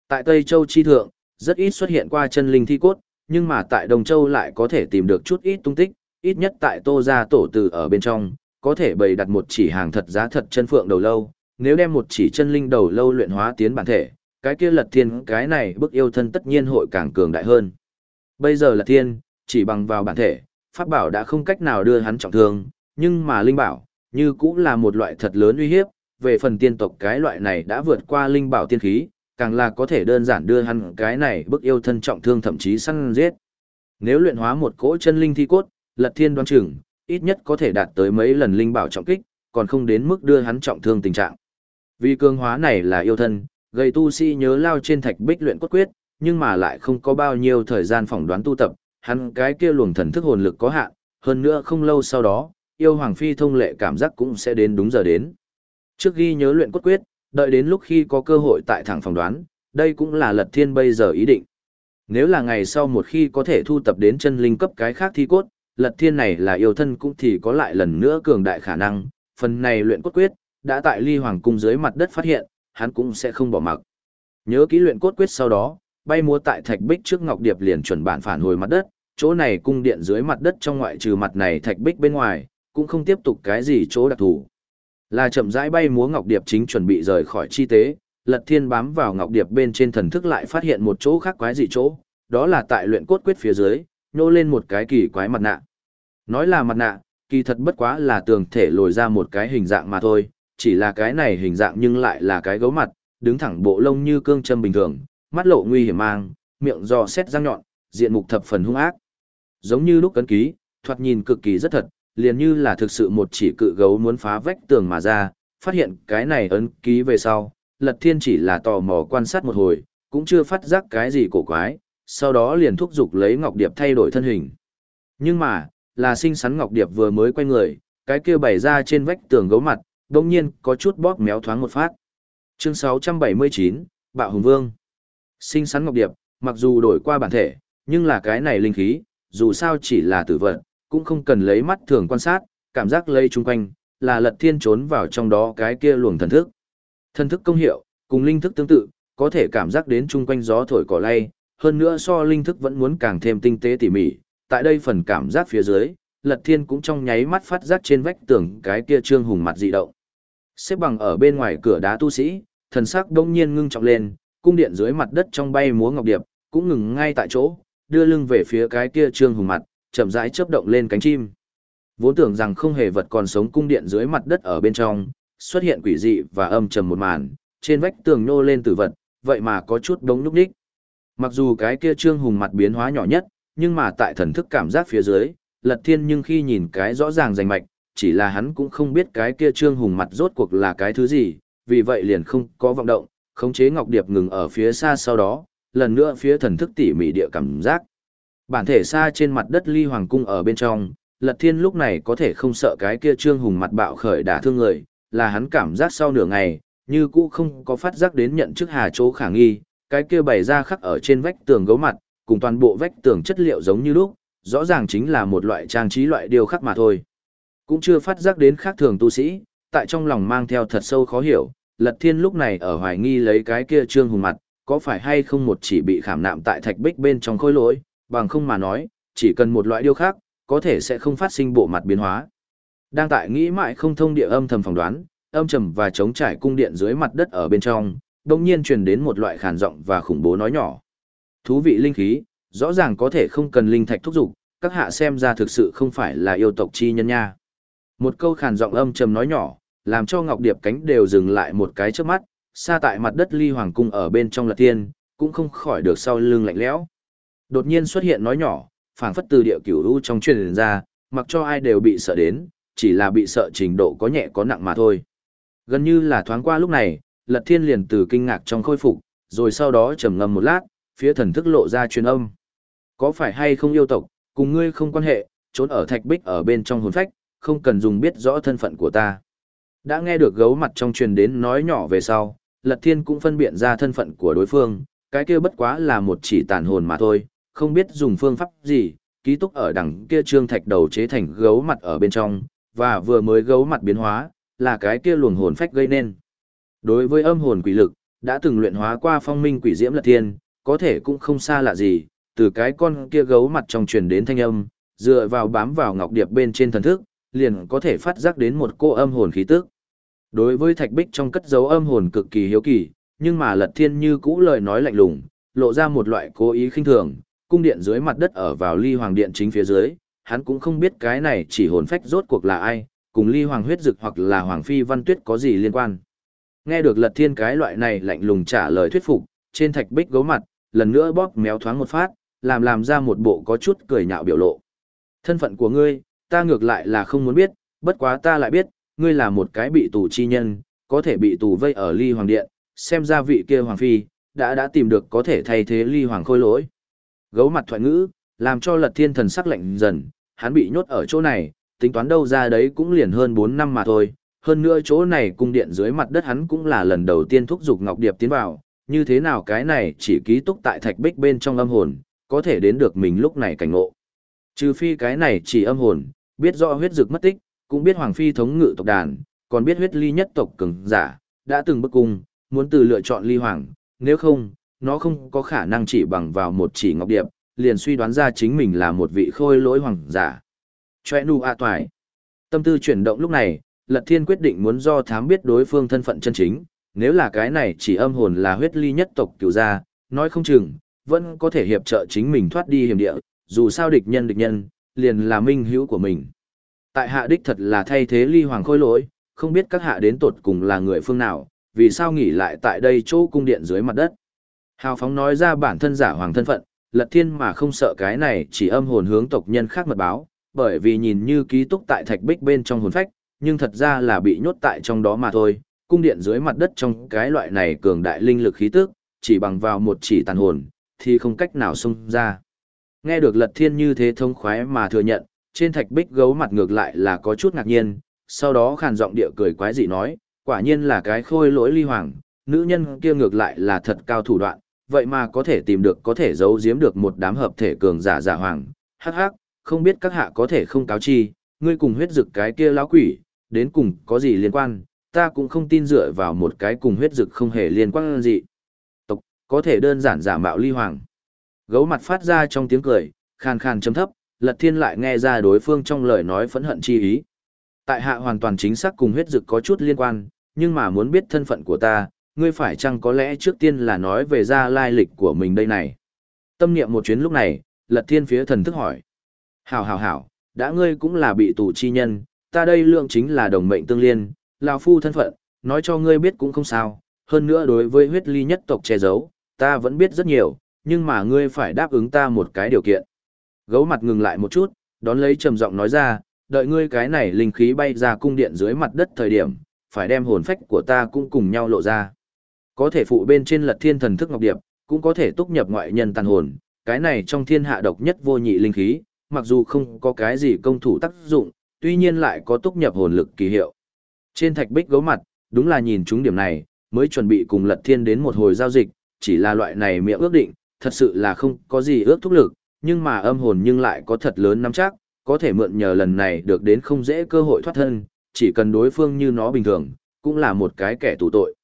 Tại Tây Châu chi thượng, rất ít xuất hiện qua chân linh thi cốt, nhưng mà tại Đồng Châu lại có thể tìm được chút ít tung tích, ít nhất tại Tô gia tổ tử ở bên trong, có thể bày đặt một chỉ hàng thật giá thật chân phượng đầu lâu, nếu đem một chỉ chân linh đầu lâu luyện hóa tiến bản thể, cái kia lật thiên cái này bức yêu thân tất nhiên hội càng cường đại hơn. Bây giờ lật thiên, chỉ bằng vào bản thể, pháp bảo đã không cách nào đưa hắn trọng thương, nhưng mà linh bảo, như cũng là một loại thật lớn uy hiếp, về phần tiên tộc cái loại này đã vượt qua linh bảo tiên khí, càng là có thể đơn giản đưa hắn cái này bức yêu thân trọng thương thậm chí săn giết. Nếu luyện hóa một cỗ chân linh thi cốt, lật thiên đoán chừng, ít nhất có thể đạt tới mấy lần linh bảo trọng kích, còn không đến mức đưa hắn trọng thương tình trạng. Vì cường hóa này là yêu thân, gây tu sĩ nhớ lao trên thạch bích luyện cốt quyết, nhưng mà lại không có bao nhiêu thời gian phỏng đoán tu tập, hắn cái kia luồng thần thức hồn lực có hạn, hơn nữa không lâu sau đó, yêu hoàng phi thông lệ cảm giác cũng sẽ đến đúng giờ đến. Trước ghi nhớ luyện cốt quyết, đợi đến lúc khi có cơ hội tại thẳng phòng đoán, đây cũng là lật thiên bây giờ ý định. Nếu là ngày sau một khi có thể thu tập đến chân linh cấp cái khác thi cốt, lật thiên này là yêu thân cũng thì có lại lần nữa cường đại khả năng, phần này luyện cốt quyết, đã tại ly hoàng cung dưới mặt đất phát hiện, hắn cũng sẽ không bỏ mặc. Nhớ kỹ luyện cốt quyết sau đó, bay múa tại thạch bích trước ngọc điệp liền chuẩn bản phản hồi mặt đất, chỗ này cung điện dưới mặt đất trong ngoại trừ mặt này thạch bích bên ngoài, cũng không tiếp tục cái gì chỗ đặc thù. Là chậm rãi bay múa ngọc điệp chính chuẩn bị rời khỏi chi tế, Lật Thiên bám vào ngọc điệp bên trên thần thức lại phát hiện một chỗ khác quái dị chỗ, đó là tại luyện cốt quyết phía dưới, nhô lên một cái kỳ quái mặt nạ. Nói là mặt nạ, kỳ thật bất quá là tường thể lồi ra một cái hình dạng mà thôi, chỉ là cái này hình dạng nhưng lại là cái gấu mặt, đứng thẳng bộ lông như cương châm bình thường, mắt lộ nguy hiểm mang, miệng giò xét răng nhọn, diện mục thập phần hung ác. Giống như lúc cấn ký, thoạt nhìn cực kỳ rất thật, liền như là thực sự một chỉ cự gấu muốn phá vách tường mà ra, phát hiện cái này ấn ký về sau, Lật Thiên chỉ là tò mò quan sát một hồi, cũng chưa phát giác cái gì cổ quái, sau đó liền thúc giục lấy Ngọc Điệp thay đổi thân hình. Nhưng mà, là sinh sắn Ngọc Điệp vừa mới quay người, cái kia bày ra trên vách tường gấu mặt, đồng nhiên có chút bóp méo thoáng một phát. Chương 679, Bạo Hùng Vương Sinh sắn Ngọc Điệp, mặc dù đổi qua bản thể, nhưng là cái này linh khí, dù sao chỉ là tử vật, cũng không cần lấy mắt thường quan sát, cảm giác lây chung quanh, là lật thiên trốn vào trong đó cái kia luồng thần thức. Thần thức công hiệu, cùng linh thức tương tự, có thể cảm giác đến chung quanh gió thổi cỏ lay, hơn nữa so linh thức vẫn muốn càng thêm tinh tế tỉ mỉ. Tại đây phần cảm giác phía dưới, lật thiên cũng trong nháy mắt phát giác trên vách tường cái kia trương hùng mặt dị động. Xếp bằng ở bên ngoài cửa đá tu sĩ, thần sắc đông nhiên ngưng trọng lên, cung điện dưới mặt đất trong bay múa ngọc điệp, cũng ngừng ngay tại chỗ, đưa lưng về phía cái kia trương hùng mặt, chậm rãi chớp động lên cánh chim. Vốn tưởng rằng không hề vật còn sống cung điện dưới mặt đất ở bên trong, xuất hiện quỷ dị và âm trầm một màn, trên vách tường nô lên tử vật, vậy mà có chút đống núc đích. Mặc dù cái kia trương hùng mặt biến hóa nhỏ nhất, nhưng mà tại thần thức cảm giác phía dưới, lật thiên nhưng khi nhìn cái rõ ràng rành mạch, chỉ là hắn cũng không biết cái kia trương hùng mặt rốt cuộc là cái thứ gì, vì vậy liền không có vọng động, khống chế ngọc điệp ngừng ở phía xa sau đó, lần nữa phía thần thức tỉ mỉ địa cảm giác. Bản thể xa trên mặt đất ly hoàng cung ở bên trong, lật thiên lúc này có thể không sợ cái kia trương hùng mặt bạo khởi đả thương người, là hắn cảm giác sau nửa ngày, như cũ không có phát giác đến nhận chức hà chỗ khả nghi, cái kia bày ra khắc ở trên vách tường gấu mặt, cùng toàn bộ vách tường chất liệu giống như lúc, rõ ràng chính là một loại trang trí loại điều khắc mà thôi. Cũng chưa phát giác đến khác thường tu sĩ, tại trong lòng mang theo thật sâu khó hiểu, Lật Thiên lúc này ở hoài nghi lấy cái kia trương hùng mặt, có phải hay không một chỉ bị khảm nạm tại thạch bích bên trong khối lỗi, bằng không mà nói, chỉ cần một loại điêu khắc, có thể sẽ không phát sinh bộ mặt biến hóa. Đang tại nghĩ mãi không thông địa âm thầm phỏng đoán, âm trầm và chống trải cung điện dưới mặt đất ở bên trong, đồng nhiên truyền đến một loại khàn giọng và khủng bố nói nhỏ. Thú vị linh khí, rõ ràng có thể không cần linh thạch thúc dục, các hạ xem ra thực sự không phải là yêu tộc chi nhân nha. Một câu khàn giọng âm trầm nói nhỏ, làm cho Ngọc Điệp cánh đều dừng lại một cái trước mắt, xa tại mặt đất ly hoàng cung ở bên trong lật tiên, cũng không khỏi được sau lưng lạnh lẽo. Đột nhiên xuất hiện nói nhỏ, phảng phất từ địa cửu u trong truyền ra, mặc cho ai đều bị sợ đến, chỉ là bị sợ trình độ có nhẹ có nặng mà thôi. Gần như là thoáng qua lúc này, Lật Thiên liền từ kinh ngạc trong khôi phục, rồi sau đó trầm ngâm một lát, phía thần thức lộ ra truyền âm. Có phải hay không yêu tộc, cùng ngươi không quan hệ, trốn ở thạch bích ở bên trong hồn phách, không cần dùng biết rõ thân phận của ta. Đã nghe được gấu mặt trong truyền đến nói nhỏ về sau, Lật Thiên cũng phân biện ra thân phận của đối phương, cái kia bất quá là một chỉ tàn hồn mà thôi, không biết dùng phương pháp gì, ký túc ở đằng kia trương thạch đầu chế thành gấu mặt ở bên trong, và vừa mới gấu mặt biến hóa, là cái kia luồng hồn phách gây nên. Đối với âm hồn quỷ lực, đã từng luyện hóa qua phong minh quỷ diễm lật thiên, có thể cũng không xa lạ gì, từ cái con kia gấu mặt trong truyền đến thanh âm, dựa vào bám vào ngọc điệp bên trên thần thức, liền có thể phát giác đến một cô âm hồn khí tức. Đối với thạch bích trong cất dấu âm hồn cực kỳ hiếu kỳ, nhưng mà lật thiên như cũ lời nói lạnh lùng, lộ ra một loại cố ý khinh thường, cung điện dưới mặt đất ở vào ly hoàng điện chính phía dưới, hắn cũng không biết cái này chỉ hồn phách rốt cuộc là ai, cùng ly hoàng huyết dực hoặc là hoàng phi văn tuyết có gì liên quan. Nghe được lật thiên cái loại này lạnh lùng trả lời thuyết phục, trên thạch bích gấu mặt, lần nữa bóp méo thoáng một phát, làm làm ra một bộ có chút cười nhạo biểu lộ. Thân phận của ngươi, ta ngược lại là không muốn biết, bất quá ta lại biết, ngươi là một cái bị tù chi nhân, có thể bị tù vây ở ly hoàng điện, xem ra vị kia hoàng phi, đã đã tìm được có thể thay thế ly hoàng khôi lỗi. Gấu mặt thoại ngữ, làm cho lật thiên thần sắc lạnh dần, hắn bị nhốt ở chỗ này, tính toán đâu ra đấy cũng liền hơn 4 năm mà thôi. Hơn nữa chỗ này cung điện dưới mặt đất hắn cũng là lần đầu tiên thúc giục Ngọc Điệp tiến vào, như thế nào cái này chỉ ký túc tại thạch bích bên trong âm hồn, có thể đến được mình lúc này cảnh ngộ. Trừ phi cái này chỉ âm hồn, biết rõ huyết dực mất tích, cũng biết Hoàng Phi thống ngự tộc đàn, còn biết huyết ly nhất tộc cường giả, đã từng bức cung, muốn từ lựa chọn ly hoàng, nếu không, nó không có khả năng chỉ bằng vào một chỉ ngọc điệp, liền suy đoán ra chính mình là một vị khôi lỗi hoàng giả. Chòe nu a toài. Tâm tư chuyển động lúc này, Lật Thiên quyết định muốn do thám biết đối phương thân phận chân chính, nếu là cái này chỉ âm hồn là huyết ly nhất tộc cửu gia, nói không chừng, vẫn có thể hiệp trợ chính mình thoát đi hiểm địa, dù sao địch nhân địch nhân, liền là minh hữu của mình. Tại hạ đích thật là thay thế ly hoàng khôi lỗi, không biết các hạ đến tột cùng là người phương nào, vì sao nghỉ lại tại đây chỗ cung điện dưới mặt đất. Hào phóng nói ra bản thân giả hoàng thân phận, lật thiên mà không sợ cái này chỉ âm hồn hướng tộc nhân khác mật báo, bởi vì nhìn như ký túc tại thạch bích bên trong hồn phách, nhưng thật ra là bị nhốt tại trong đó mà thôi. Cung điện dưới mặt đất trong cái loại này cường đại linh lực khí tức, chỉ bằng vào một chỉ tàn hồn, thì không cách nào xông ra. Nghe được lật thiên như thế thông khoái mà thừa nhận, trên thạch bích gấu mặt ngược lại là có chút ngạc nhiên, sau đó khàn giọng địa cười quái dị nói, quả nhiên là cái khôi lỗi ly hoàng, nữ nhân kia ngược lại là thật cao thủ đoạn, vậy mà có thể tìm được có thể giấu giếm được một đám hợp thể cường giả giả hoàng. Hắc hắc, không biết các hạ có thể không cáo chi, ngươi cùng huyết dực cái kia lão quỷ, đến cùng có gì liên quan, ta cũng không tin dựa vào một cái cùng huyết dực không hề liên quan gì. Tộc, có thể đơn giản giả mạo ly hoàng. Gấu mặt phát ra trong tiếng cười, khàn khàn chấm thấp, lật thiên lại nghe ra đối phương trong lời nói phẫn hận chi ý. Tại hạ hoàn toàn chính xác cùng huyết dực có chút liên quan, nhưng mà muốn biết thân phận của ta, ngươi phải chăng có lẽ trước tiên là nói về ra lai lịch của mình đây này. Tâm niệm một chuyến lúc này, lật thiên phía thần thức hỏi. Hảo hảo hảo, đã ngươi cũng là bị tù chi nhân, ta đây lượng chính là đồng mệnh tương liên, lão phu thân phận, nói cho ngươi biết cũng không sao, hơn nữa đối với huyết ly nhất tộc che giấu, ta vẫn biết rất nhiều, nhưng mà ngươi phải đáp ứng ta một cái điều kiện. Gấu mặt ngừng lại một chút, đón lấy trầm giọng nói ra, đợi ngươi cái này linh khí bay ra cung điện dưới mặt đất thời điểm, phải đem hồn phách của ta cũng cùng nhau lộ ra. Có thể phụ bên trên lật thiên thần thức ngọc điệp, cũng có thể túc nhập ngoại nhân tàn hồn, cái này trong thiên hạ độc nhất vô nhị linh khí, mặc dù không có cái gì công thủ tác dụng, tuy nhiên lại có túc nhập hồn lực kỳ hiệu. Trên thạch bích gấu mặt, đúng là nhìn chúng điểm này, mới chuẩn bị cùng lật thiên đến một hồi giao dịch, chỉ là loại này miệng ước định, thật sự là không có gì ước thúc lực, nhưng mà âm hồn nhưng lại có thật lớn nắm chắc, có thể mượn nhờ lần này được đến không dễ cơ hội thoát thân, chỉ cần đối phương như nó bình thường, cũng là một cái kẻ tù tội.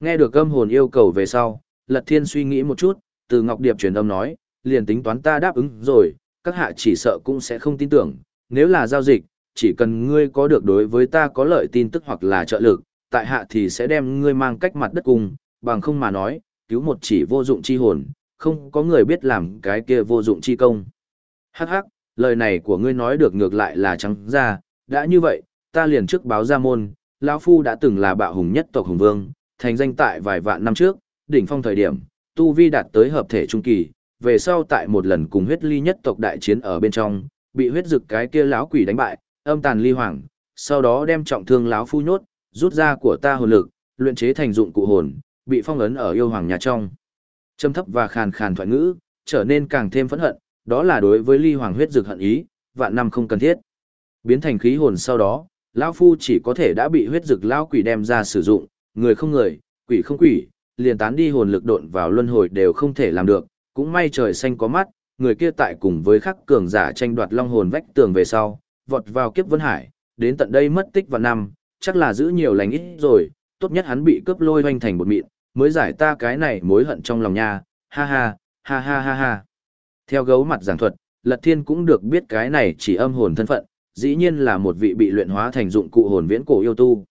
Nghe được âm hồn yêu cầu về sau, Lật Thiên suy nghĩ một chút, từ Ngọc Điệp truyền âm nói, liền tính toán ta đáp ứng rồi, các hạ chỉ sợ cũng sẽ không tin tưởng, nếu là giao dịch, chỉ cần ngươi có được đối với ta có lợi tin tức hoặc là trợ lực, tại hạ thì sẽ đem ngươi mang cách mặt đất cùng, bằng không mà nói, cứu một chỉ vô dụng chi hồn, không có người biết làm cái kia vô dụng chi công. Hắc hắc, lời này của ngươi nói được ngược lại là trắng ra, đã như vậy, ta liền trước báo ra môn, lão phu đã từng là bạo hùng nhất tộc hùng vương, thành danh tại vài vạn năm trước, đỉnh phong thời điểm, tu vi đạt tới hợp thể trung kỳ, về sau tại một lần cùng huyết ly nhất tộc đại chiến ở bên trong, bị huyết dực cái kia lão quỷ đánh bại, âm tàn ly hoàng, sau đó đem trọng thương lão phu nhốt, rút ra của ta hồn lực, luyện chế thành dụng cụ hồn, bị phong ấn ở yêu hoàng nhà trong. Trầm thấp và khàn khàn thoại ngữ, trở nên càng thêm phẫn hận, đó là đối với ly hoàng huyết dực hận ý, vạn năm không cần thiết. Biến thành khí hồn sau đó, lão phu chỉ có thể đã bị huyết dực lão quỷ đem ra sử dụng, người không người, quỷ không quỷ, liền tán đi hồn lực độn vào luân hồi đều không thể làm được, cũng may trời xanh có mắt, người kia tại cùng với khắc cường giả tranh đoạt long hồn vách tường về sau, vọt vào kiếp vân hải, đến tận đây mất tích vào năm, chắc là giữ nhiều lành ít rồi, tốt nhất hắn bị cướp lôi hoành thành một mịn, mới giải ta cái này mối hận trong lòng nha, ha ha, ha ha ha ha. Theo gấu mặt giảng thuật, Lật Thiên cũng được biết cái này chỉ âm hồn thân phận, dĩ nhiên là một vị bị luyện hóa thành dụng cụ hồn viễn cổ yêu tu.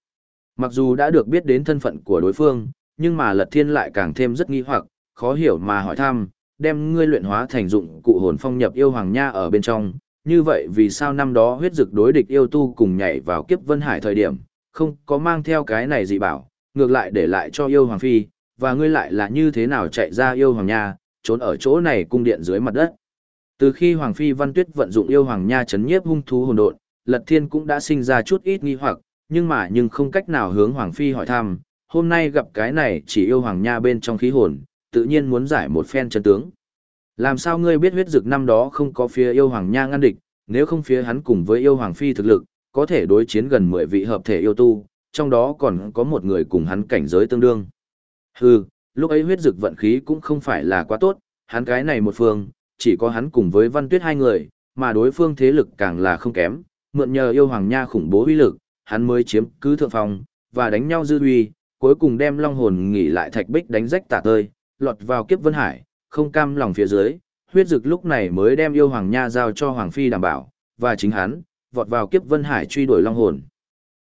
Mặc dù đã được biết đến thân phận của đối phương, nhưng mà Lật Thiên lại càng thêm rất nghi hoặc, khó hiểu mà hỏi thăm, đem ngươi luyện hóa thành dụng cụ hồn phong nhập yêu hoàng nha ở bên trong, như vậy vì sao năm đó huyết dực đối địch yêu tu cùng nhảy vào kiếp vân hải thời điểm, không có mang theo cái này gì bảo, ngược lại để lại cho yêu hoàng phi, và ngươi lại là như thế nào chạy ra yêu hoàng nha, trốn ở chỗ này cung điện dưới mặt đất. Từ khi Hoàng Phi Văn Tuyết vận dụng yêu hoàng nha chấn nhiếp hung thú hồn độn, Lật Thiên cũng đã sinh ra chút ít nghi hoặc, nhưng mà nhưng không cách nào hướng Hoàng Phi hỏi thăm, hôm nay gặp cái này chỉ yêu hoàng nha bên trong khí hồn, tự nhiên muốn giải một phen chân tướng. Làm sao ngươi biết huyết dực năm đó không có phía yêu hoàng nha ngăn địch, nếu không phía hắn cùng với yêu hoàng phi thực lực, có thể đối chiến gần 10 vị hợp thể yêu tu, trong đó còn có một người cùng hắn cảnh giới tương đương. Hừ, lúc ấy huyết dực vận khí cũng không phải là quá tốt, hắn cái này một phương, chỉ có hắn cùng với văn tuyết hai người, mà đối phương thế lực càng là không kém, mượn nhờ yêu hoàng nha khủng bố uy lực, hắn mới chiếm cứ thượng phòng, và đánh nhau dư uy, cuối cùng đem long hồn nghỉ lại thạch bích đánh rách tả tơi, lọt vào kiếp vân hải, không cam lòng phía dưới, huyết dực lúc này mới đem yêu hoàng nha giao cho hoàng phi đảm bảo, và chính hắn, vọt vào kiếp vân hải truy đuổi long hồn.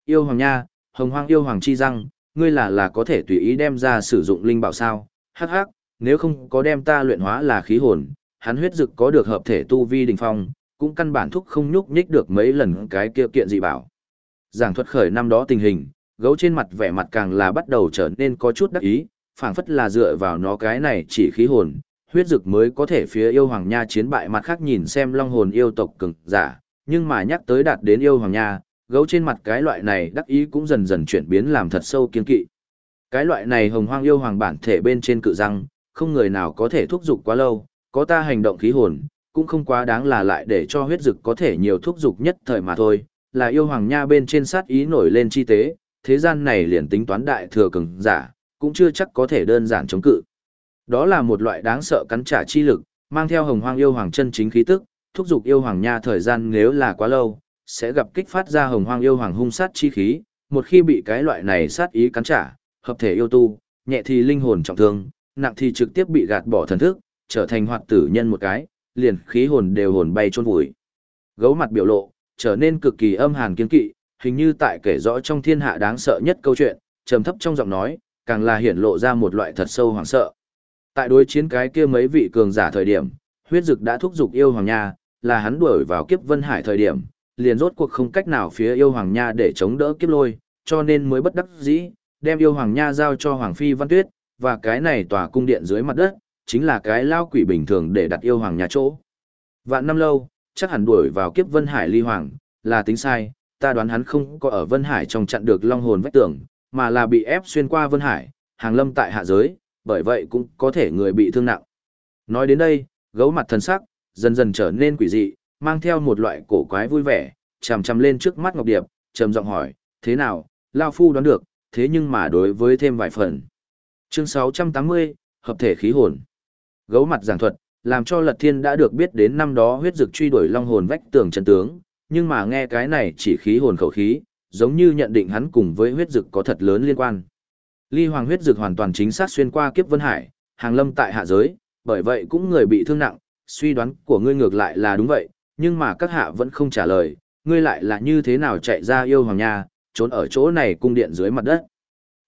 Yêu hoàng nha, hồng hoang yêu hoàng chi răng, ngươi là là có thể tùy ý đem ra sử dụng linh bảo sao, hắc hắc, nếu không có đem ta luyện hóa là khí hồn, hắn huyết dực có được hợp thể tu vi đình phong, cũng căn bản thúc không nhúc nhích được mấy lần cái kia kiện dị bảo. Giảng thuật khởi năm đó tình hình, gấu trên mặt vẻ mặt càng là bắt đầu trở nên có chút đắc ý, phảng phất là dựa vào nó cái này chỉ khí hồn, huyết dực mới có thể phía yêu hoàng nha chiến bại mặt khác nhìn xem long hồn yêu tộc cường giả, nhưng mà nhắc tới đạt đến yêu hoàng nha, gấu trên mặt cái loại này đắc ý cũng dần dần chuyển biến làm thật sâu kiên kỵ. Cái loại này hồng hoang yêu hoàng bản thể bên trên cự răng, không người nào có thể thúc giục quá lâu, có ta hành động khí hồn, cũng không quá đáng là lại để cho huyết dực có thể nhiều thúc giục nhất thời mà thôi, là yêu hoàng nha bên trên sát ý nổi lên chi tế, thế gian này liền tính toán đại thừa cường giả, cũng chưa chắc có thể đơn giản chống cự. Đó là một loại đáng sợ cắn trả chi lực, mang theo hồng hoang yêu hoàng chân chính khí tức, thúc giục yêu hoàng nha thời gian nếu là quá lâu, sẽ gặp kích phát ra hồng hoang yêu hoàng hung sát chi khí, một khi bị cái loại này sát ý cắn trả, hợp thể yêu tu, nhẹ thì linh hồn trọng thương, nặng thì trực tiếp bị gạt bỏ thần thức, trở thành hoạt tử nhân một cái, liền khí hồn đều hồn bay chôn vùi. Gấu mặt biểu lộ, trở nên cực kỳ âm hàn kiên kỵ, hình như tại kể rõ trong thiên hạ đáng sợ nhất câu chuyện, trầm thấp trong giọng nói, càng là hiển lộ ra một loại thật sâu hoảng sợ. Tại đối chiến cái kia mấy vị cường giả thời điểm, huyết dực đã thúc giục yêu hoàng nha, là hắn đuổi vào kiếp vân hải thời điểm, liền rốt cuộc không cách nào phía yêu hoàng nha để chống đỡ kiếp lôi, cho nên mới bất đắc dĩ, đem yêu hoàng nha giao cho hoàng phi văn tuyết, và cái này tòa cung điện dưới mặt đất, chính là cái lao quỷ bình thường để đặt yêu hoàng nha chỗ. Vạn năm lâu, chắc hẳn đuổi vào kiếp vân hải ly hoàng, là tính sai, ta đoán hắn không có ở vân hải trong chặn được long hồn vách tường, mà là bị ép xuyên qua vân hải, hàng lâm tại hạ giới, bởi vậy cũng có thể người bị thương nặng. Nói đến đây, gấu mặt thần sắc, dần dần trở nên quỷ dị, mang theo một loại cổ quái vui vẻ, chằm chằm lên trước mắt Ngọc Điệp, trầm giọng hỏi, thế nào, Lao Phu đoán được, thế nhưng mà đối với thêm vài phần. Chương 680, Hợp thể khí hồn. Gấu mặt giảng thuật, làm cho Lật Thiên đã được biết đến năm đó huyết dực truy đuổi long hồn vách tường chân tướng, nhưng mà nghe cái này chỉ khí hồn khẩu khí, giống như nhận định hắn cùng với huyết dực có thật lớn liên quan. Ly Hoàng huyết dực hoàn toàn chính xác xuyên qua kiếp vân hải, hàng lâm tại hạ giới, bởi vậy cũng người bị thương nặng, suy đoán của ngươi ngược lại là đúng vậy, nhưng mà các hạ vẫn không trả lời, ngươi lại là như thế nào chạy ra yêu hoàng nha, trốn ở chỗ này cung điện dưới mặt đất.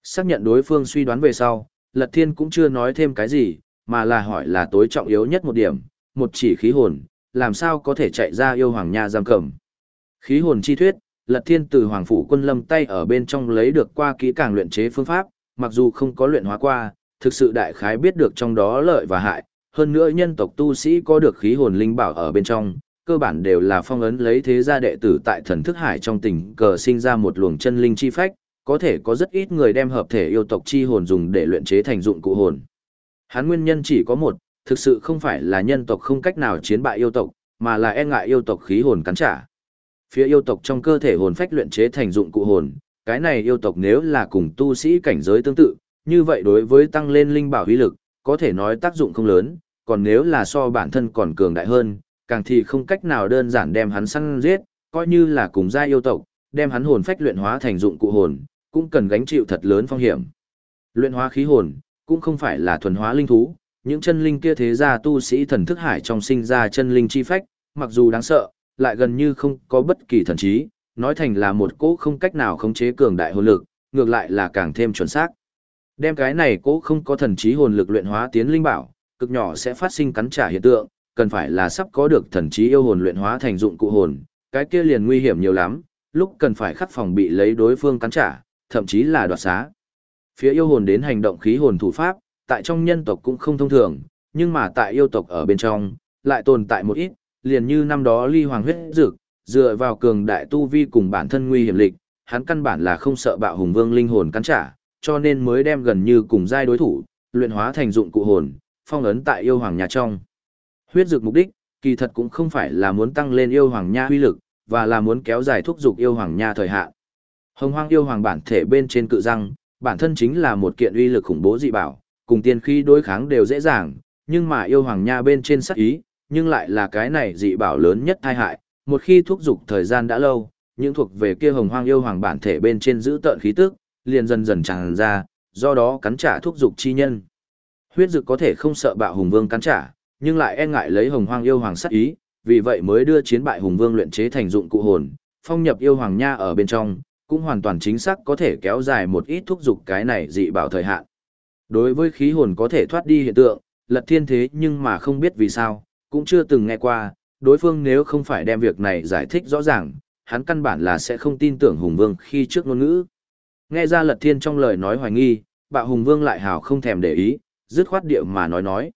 Xác nhận đối phương suy đoán về sau, Lật Thiên cũng chưa nói thêm cái gì, mà là hỏi là tối trọng yếu nhất một điểm, một chỉ khí hồn, làm sao có thể chạy ra yêu hoàng nha giam cầm. Khí hồn chi thuyết, Lật Thiên từ Hoàng Phủ quân lâm tay ở bên trong lấy được qua kỹ càng luyện chế phương pháp, mặc dù không có luyện hóa qua, thực sự đại khái biết được trong đó lợi và hại, hơn nữa nhân tộc tu sĩ có được khí hồn linh bảo ở bên trong, cơ bản đều là phong ấn lấy thế gia đệ tử tại thần thức hải trong tình cờ sinh ra một luồng chân linh chi phách, có thể có rất ít người đem hợp thể yêu tộc chi hồn dùng để luyện chế thành dụng cụ hồn. Hắn nguyên nhân chỉ có một, thực sự không phải là nhân tộc không cách nào chiến bại yêu tộc, mà là e ngại yêu tộc khí hồn cắn trả. Phía yêu tộc trong cơ thể hồn phách luyện chế thành dụng cụ hồn, cái này yêu tộc nếu là cùng tu sĩ cảnh giới tương tự, như vậy đối với tăng lên linh bảo uy lực, có thể nói tác dụng không lớn, còn nếu là so bản thân còn cường đại hơn, càng thì không cách nào đơn giản đem hắn săn giết, coi như là cùng gia yêu tộc, đem hắn hồn phách luyện hóa thành dụng cụ hồn, cũng cần gánh chịu thật lớn phong hiểm. Luyện hóa khí hồn, cũng không phải là thuần hóa linh thú, những chân linh kia thế ra tu sĩ thần thức hải trong sinh ra chân linh chi phách, mặc dù đáng sợ, lại gần như không có bất kỳ thần trí, nói thành là một cỗ không cách nào khống chế cường đại hồn lực, ngược lại là càng thêm chuẩn xác. Đem cái này cỗ không có thần trí hồn lực luyện hóa tiến linh bảo, cực nhỏ sẽ phát sinh cắn trả hiện tượng, cần phải là sắp có được thần trí yêu hồn luyện hóa thành dụng cụ hồn, cái kia liền nguy hiểm nhiều lắm, lúc cần phải khắc phòng bị lấy đối phương cắn trả, thậm chí là đoạt xá. Phía yêu hồn đến hành động khí hồn thủ pháp, tại trong nhân tộc cũng không thông thường, nhưng mà tại yêu tộc ở bên trong, lại tồn tại một ít, liền như năm đó ly hoàng huyết dược dựa vào cường đại tu vi cùng bản thân nguy hiểm lịch, hắn căn bản là không sợ bạo hùng vương linh hồn cắn trả, cho nên mới đem gần như cùng giai đối thủ, luyện hóa thành dụng cụ hồn, phong ấn tại yêu hoàng nhà trong. Huyết dược mục đích, kỳ thật cũng không phải là muốn tăng lên yêu hoàng nha uy lực, và là muốn kéo dài thúc dục yêu hoàng nha thời hạn. Hồng hoang yêu hoàng bản thể bên trên cự răng, bản thân chính là một kiện uy lực khủng bố dị bảo, cùng tiên khí đối kháng đều dễ dàng, nhưng mà yêu hoàng nha bên trên sắc ý, nhưng lại là cái này dị bảo lớn nhất tai hại, một khi thúc dục thời gian đã lâu, những thuộc về kia hồng hoang yêu hoàng bản thể bên trên giữ tợn khí tức, liền dần dần tràn ra, do đó cắn trả thúc dục chi nhân. Huyết dực có thể không sợ bạo hùng vương cắn trả, nhưng lại e ngại lấy hồng hoang yêu hoàng sát ý, vì vậy mới đưa chiến bại hùng vương luyện chế thành dụng cụ hồn, phong nhập yêu hoàng nha ở bên trong, cũng hoàn toàn chính xác có thể kéo dài một ít thúc dục cái này dị bảo thời hạn. Đối với khí hồn có thể thoát đi hiện tượng, lật thiên thế nhưng mà không biết vì sao, cũng chưa từng nghe qua, đối phương nếu không phải đem việc này giải thích rõ ràng, hắn căn bản là sẽ không tin tưởng hùng vương khi trước ngôn ngữ. Nghe ra lật thiên trong lời nói hoài nghi, bạo hùng vương lại hào không thèm để ý, dứt khoát điệu mà nói nói.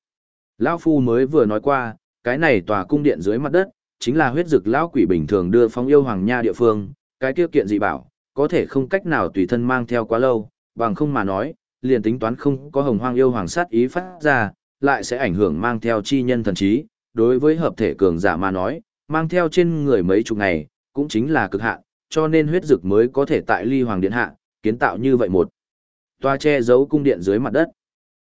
Lão Phu mới vừa nói qua, cái này tòa cung điện dưới mặt đất, chính là huyết dực lão quỷ bình thường đưa phong yêu hoàng nha địa phương, cái tiêu kiện dị bảo, có thể không cách nào tùy thân mang theo quá lâu, bằng không mà nói, liền tính toán không có hồng hoang yêu hoàng sát ý phát ra, lại sẽ ảnh hưởng mang theo chi nhân thần trí, đối với hợp thể cường giả mà nói, mang theo trên người mấy chục ngày, cũng chính là cực hạn, cho nên huyết dực mới có thể tại ly hoàng điện hạ, kiến tạo như vậy một toa che giấu cung điện dưới mặt đất.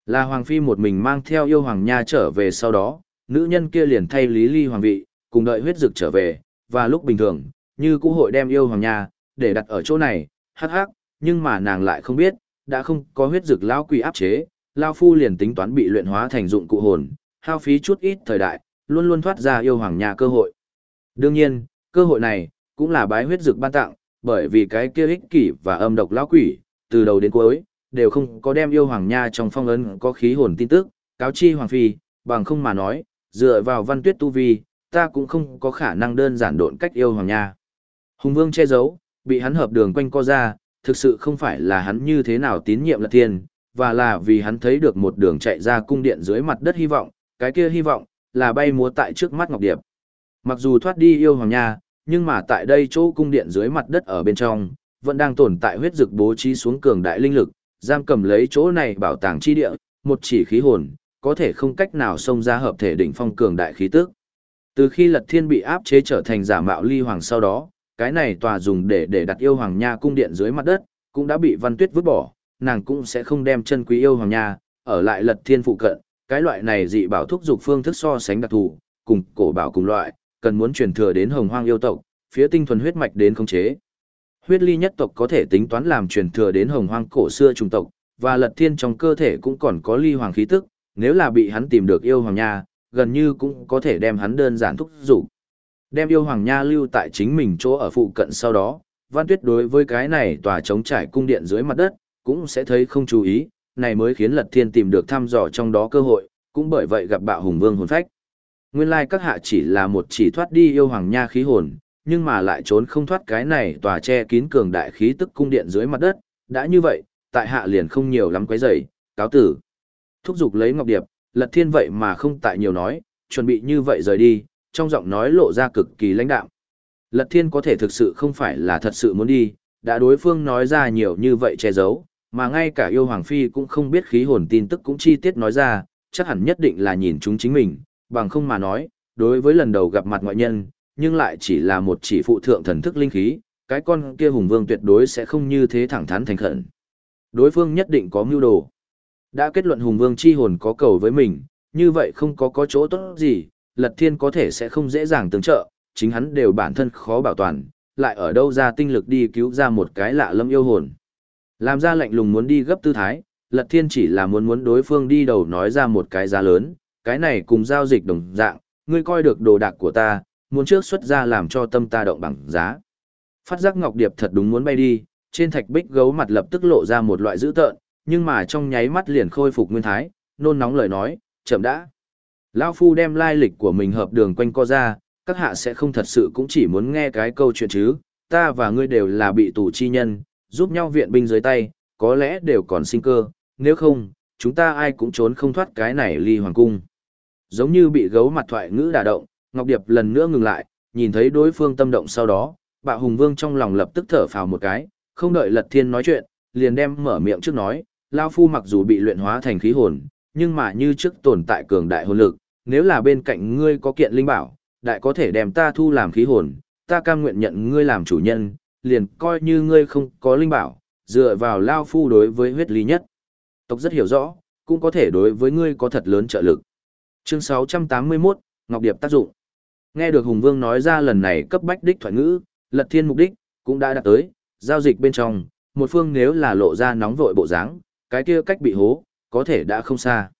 Là Hoàng Phi một mình mang theo yêu Hoàng Nha trở về sau đó, nữ nhân kia liền thay Lý Ly Hoàng vị, cùng đợi huyết dực trở về, và lúc bình thường, như cũ hội đem yêu Hoàng Nha, để đặt ở chỗ này, hắc hắc, nhưng mà nàng lại không biết, đã không có huyết dược lão quỷ áp chế, Lao Phu liền tính toán bị luyện hóa thành dụng cụ hồn, hao phí chút ít thời đại, luôn luôn thoát ra yêu Hoàng Nha cơ hội. Đương nhiên, cơ hội này, cũng là bái huyết dược ban tặng, bởi vì cái kia ích kỷ và âm độc lão quỷ, từ đầu đến cuối, đều không có đem yêu hoàng nha trong phong ấn có khí hồn tin tức, cáo chi hoàng phi, bằng không mà nói, dựa vào văn tuyết tu vi, ta cũng không có khả năng đơn giản độn cách yêu hoàng nha. Hùng vương che giấu, bị hắn hợp đường quanh co ra, thực sự không phải là hắn như thế nào tín nhiệm là thiên, và là vì hắn thấy được một đường chạy ra cung điện dưới mặt đất hy vọng, cái kia hy vọng, là bay múa tại trước mắt Ngọc Điệp. Mặc dù thoát đi yêu hoàng nha, nhưng mà tại đây chỗ cung điện dưới mặt đất ở bên trong, vẫn đang tồn tại huyết dực bố trí xuống cường đại linh lực, giam cầm lấy chỗ này bảo tàng chi địa, một chỉ khí hồn, có thể không cách nào xông ra hợp thể đỉnh phong cường đại khí tức. Từ khi Lật Thiên bị áp chế trở thành giả mạo ly hoàng sau đó, cái này tòa dùng để để đặt yêu hoàng nha cung điện dưới mặt đất, cũng đã bị Văn Tuyết vứt bỏ, nàng cũng sẽ không đem chân quý yêu hoàng nha ở lại Lật Thiên phụ cận, Cái loại này dị bảo thúc dục phương thức so sánh đặc thù, cùng cổ bảo cùng loại, cần muốn truyền thừa đến hồng hoang yêu tộc, phía tinh thuần huyết mạch đến khống chế. Huyết ly nhất tộc có thể tính toán làm truyền thừa đến hồng hoang cổ xưa trung tộc, và lật thiên trong cơ thể cũng còn có ly hoàng khí tức, nếu là bị hắn tìm được yêu hoàng nha, gần như cũng có thể đem hắn đơn giản thúc dục. Đem yêu hoàng nha lưu tại chính mình chỗ ở phụ cận sau đó, Văn Tuyết đối với cái này tòa chống trải cung điện dưới mặt đất, cũng sẽ thấy không chú ý, này mới khiến Lật Thiên tìm được thăm dò trong đó cơ hội, cũng bởi vậy gặp bạo hùng vương hồn phách. Nguyên lai các hạ chỉ là một chỉ thoát đi yêu hoàng nha khí hồn, nhưng mà lại trốn không thoát cái này tòa che kín cường đại khí tức cung điện dưới mặt đất, đã như vậy, tại hạ liền không nhiều lắm quấy rầy, cáo tử. Thúc giục lấy ngọc điệp, Lật Thiên vậy mà không tại nhiều nói, chuẩn bị như vậy rời đi, trong giọng nói lộ ra cực kỳ lãnh đạm. Lật Thiên có thể thực sự không phải là thật sự muốn đi, đã đối phương nói ra nhiều như vậy che giấu, mà ngay cả yêu hoàng phi cũng không biết khí hồn tin tức cũng chi tiết nói ra, chắc hẳn nhất định là nhìn chúng chính mình, bằng không mà nói, đối với lần đầu gặp mặt ngoại nhân, nhưng lại chỉ là một chỉ phụ thượng thần thức linh khí, cái con kia hùng vương tuyệt đối sẽ không như thế thẳng thắn thành khẩn. Đối phương nhất định có mưu đồ. Đã kết luận hùng vương chi hồn có cầu với mình, như vậy không có có chỗ tốt gì, lật thiên có thể sẽ không dễ dàng tương trợ, chính hắn đều bản thân khó bảo toàn, lại ở đâu ra tinh lực đi cứu ra một cái lạ lâm yêu hồn. Làm ra lạnh lùng muốn đi gấp tư thái, lật thiên chỉ là muốn muốn đối phương đi đầu nói ra một cái giá lớn, cái này cùng giao dịch đồng dạng, ngươi coi được đồ đạc của ta, muốn trước xuất ra làm cho tâm ta động bằng giá. Phát giác Ngọc Điệp thật đúng muốn bay đi, trên thạch bích gấu mặt lập tức lộ ra một loại dữ tợn, nhưng mà trong nháy mắt liền khôi phục nguyên thái, nôn nóng lời nói, chậm đã. Lão Phu đem lai lịch của mình hợp đường quanh co ra, các hạ sẽ không thật sự cũng chỉ muốn nghe cái câu chuyện chứ, ta và ngươi đều là bị tù chi nhân, giúp nhau viện binh dưới tay, có lẽ đều còn sinh cơ, nếu không, chúng ta ai cũng trốn không thoát cái này ly hoàng cung. Giống như bị gấu mặt thoại ngữ đả động, Ngọc Điệp lần nữa ngừng lại, nhìn thấy đối phương tâm động sau đó, bạo hùng vương trong lòng lập tức thở phào một cái, không đợi lật thiên nói chuyện, liền đem mở miệng trước nói, Lao Phu mặc dù bị luyện hóa thành khí hồn, nhưng mà như trước tồn tại cường đại hồn lực, nếu là bên cạnh ngươi có kiện linh bảo, đại có thể đem ta thu làm khí hồn, ta cam nguyện nhận ngươi làm chủ nhân, liền coi như ngươi không có linh bảo, dựa vào Lao Phu đối với huyết lý nhất. Tộc rất hiểu rõ, cũng có thể đối với ngươi có thật lớn trợ lực. Chương 681, Ngọc Điệp tác dụng. Nghe được Hùng Vương nói ra lần này cấp bách đích thoại ngữ, lật thiên mục đích, cũng đã đạt tới, giao dịch bên trong, một phương nếu là lộ ra nóng vội bộ dáng, cái kia cách bị hố, có thể đã không xa.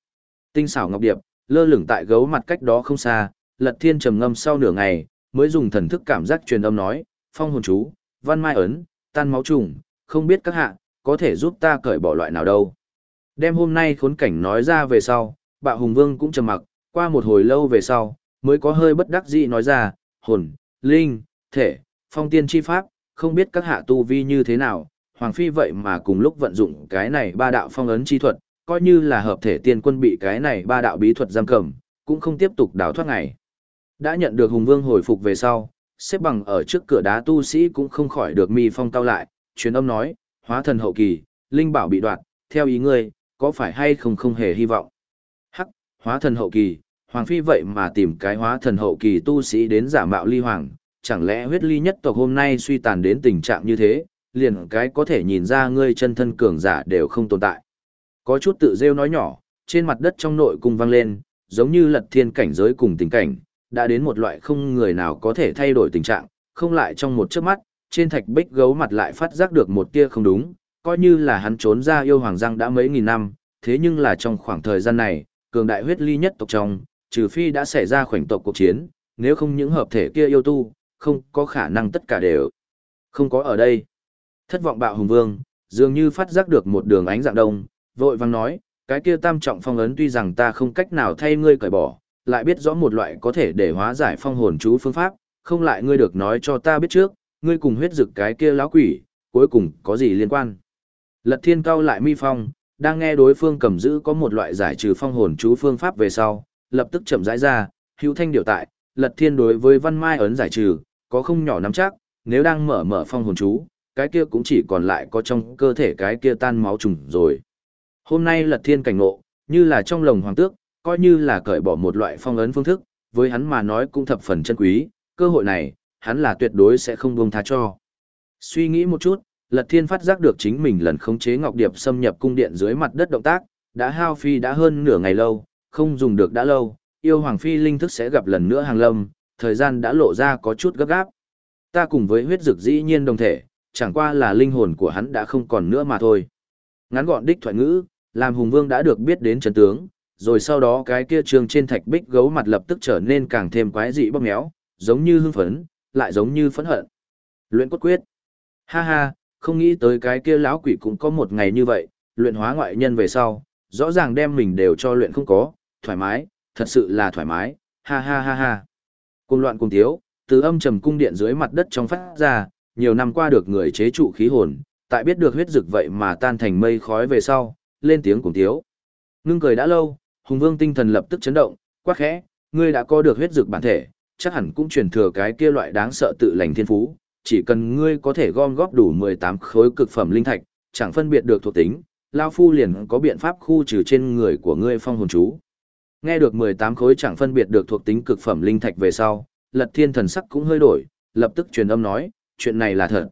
Tinh xảo Ngọc Điệp, lơ lửng tại gấu mặt cách đó không xa, lật thiên trầm ngâm sau nửa ngày, mới dùng thần thức cảm giác truyền âm nói, phong hồn chú, văn mai ấn, tan máu trùng, không biết các hạ, có thể giúp ta cởi bỏ loại nào đâu. Đem hôm nay khốn cảnh nói ra về sau, bạo hùng vương cũng trầm mặc, qua một hồi lâu về sau, mới có hơi bất đắc dĩ nói ra, hồn, linh, thể, phong tiên chi pháp, không biết các hạ tu vi như thế nào, Hoàng Phi vậy mà cùng lúc vận dụng cái này ba đạo phong ấn chi thuật, coi như là hợp thể tiên quân bị cái này ba đạo bí thuật giam cầm, cũng không tiếp tục đào thoát ngày. Đã nhận được Hùng Vương hồi phục về sau, xếp bằng ở trước cửa đá tu sĩ cũng không khỏi được mi phong cao lại, truyền âm nói, hóa thần hậu kỳ, linh bảo bị đoạt, theo ý ngươi, có phải hay không không hề hy vọng. Hắc, hóa thần hậu kỳ, Hoàng Phi vậy mà tìm cái hóa thần hậu kỳ tu sĩ đến giả mạo ly hoàng, chẳng lẽ huyết ly nhất tộc hôm nay suy tàn đến tình trạng như thế, liền cái có thể nhìn ra ngươi chân thân cường giả đều không tồn tại. Có chút tự rêu nói nhỏ, trên mặt đất trong nội cung vang lên, giống như lật thiên cảnh giới cùng tình cảnh, đã đến một loại không người nào có thể thay đổi tình trạng, không lại trong một chớp mắt, trên thạch bích gấu mặt lại phát giác được một tia không đúng, coi như là hắn trốn ra yêu hoàng giang đã mấy nghìn năm, thế nhưng là trong khoảng thời gian này, cường đại huyết ly nhất tộc trong, trừ phi đã xảy ra khoảnh tộc cuộc chiến, nếu không những hợp thể kia yêu tu, không có khả năng tất cả đều không có ở đây. Thất vọng bạo hùng vương, dường như phát giác được một đường ánh dạng đông, vội vàng nói, cái kia tam trọng phong ấn tuy rằng ta không cách nào thay ngươi cởi bỏ, lại biết rõ một loại có thể để hóa giải phong hồn chú phương pháp, không lại ngươi được nói cho ta biết trước, ngươi cùng huyết dực cái kia lão quỷ, cuối cùng có gì liên quan. Lật thiên cao lại mi phong, đang nghe đối phương cầm giữ có một loại giải trừ phong hồn chú phương pháp về sau, lập tức chậm rãi ra, hữu thanh điều tại, lật thiên đối với văn mai ấn giải trừ, có không nhỏ nắm chắc, nếu đang mở mở phong hồn chú, cái kia cũng chỉ còn lại có trong cơ thể cái kia tan máu trùng rồi. Hôm nay lật thiên cảnh ngộ, như là trong lồng hoàng tước, coi như là cởi bỏ một loại phong ấn phương thức, với hắn mà nói cũng thập phần chân quý, cơ hội này, hắn là tuyệt đối sẽ không buông tha cho. Suy nghĩ một chút, Lật Thiên phát giác được chính mình lần khống chế Ngọc Điệp xâm nhập cung điện dưới mặt đất động tác, đã hao phi đã hơn nửa ngày lâu, không dùng được đã lâu, yêu hoàng phi linh thức sẽ gặp lần nữa hàng lâm, thời gian đã lộ ra có chút gấp gáp. Ta cùng với huyết dực dĩ nhiên đồng thể, chẳng qua là linh hồn của hắn đã không còn nữa mà thôi. Ngắn gọn đích thoại ngữ, làm hùng vương đã được biết đến trần tướng, rồi sau đó cái kia trường trên thạch bích gấu mặt lập tức trở nên càng thêm quái dị bóp méo, giống như hưng phấn, lại giống như phẫn hận. Luyện cốt quyết. Ha ha, không nghĩ tới cái kia lão quỷ cũng có một ngày như vậy, luyện hóa ngoại nhân về sau, rõ ràng đem mình đều cho luyện không có, thoải mái, thật sự là thoải mái, ha ha ha ha. Cùng loạn cùng thiếu, từ âm trầm cung điện dưới mặt đất trong phát ra, nhiều năm qua được người chế trụ khí hồn, tại biết được huyết dực vậy mà tan thành mây khói về sau, lên tiếng cùng thiếu. Ngưng cười đã lâu, Hùng Vương tinh thần lập tức chấn động, quát khẽ, ngươi đã có được huyết dược bản thể, chắc hẳn cũng truyền thừa cái kia loại đáng sợ tự lành thiên phú, chỉ cần ngươi có thể gom góp đủ 18 khối cực phẩm linh thạch, chẳng phân biệt được thuộc tính, lão phu liền có biện pháp khu trừ trên người của ngươi phong hồn chú. Nghe được 18 khối chẳng phân biệt được thuộc tính cực phẩm linh thạch về sau, Lật Thiên thần sắc cũng hơi đổi, lập tức truyền âm nói, chuyện này là thật.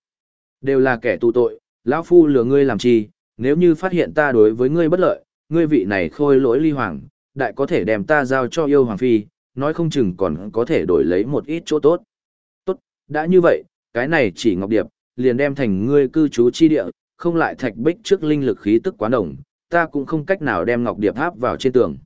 Đều là kẻ tu tội, lão phu lừa ngươi làm chi, nếu như phát hiện ta đối với ngươi bất lợi, ngươi vị này khôi lỗi ly hoàng, đại có thể đem ta giao cho yêu hoàng phi, nói không chừng còn có thể đổi lấy một ít chỗ tốt. Tốt, đã như vậy, cái này chỉ ngọc điệp, liền đem thành ngươi cư trú chi địa, không lại thạch bích trước linh lực khí tức quá đồng, ta cũng không cách nào đem ngọc điệp áp vào trên tường.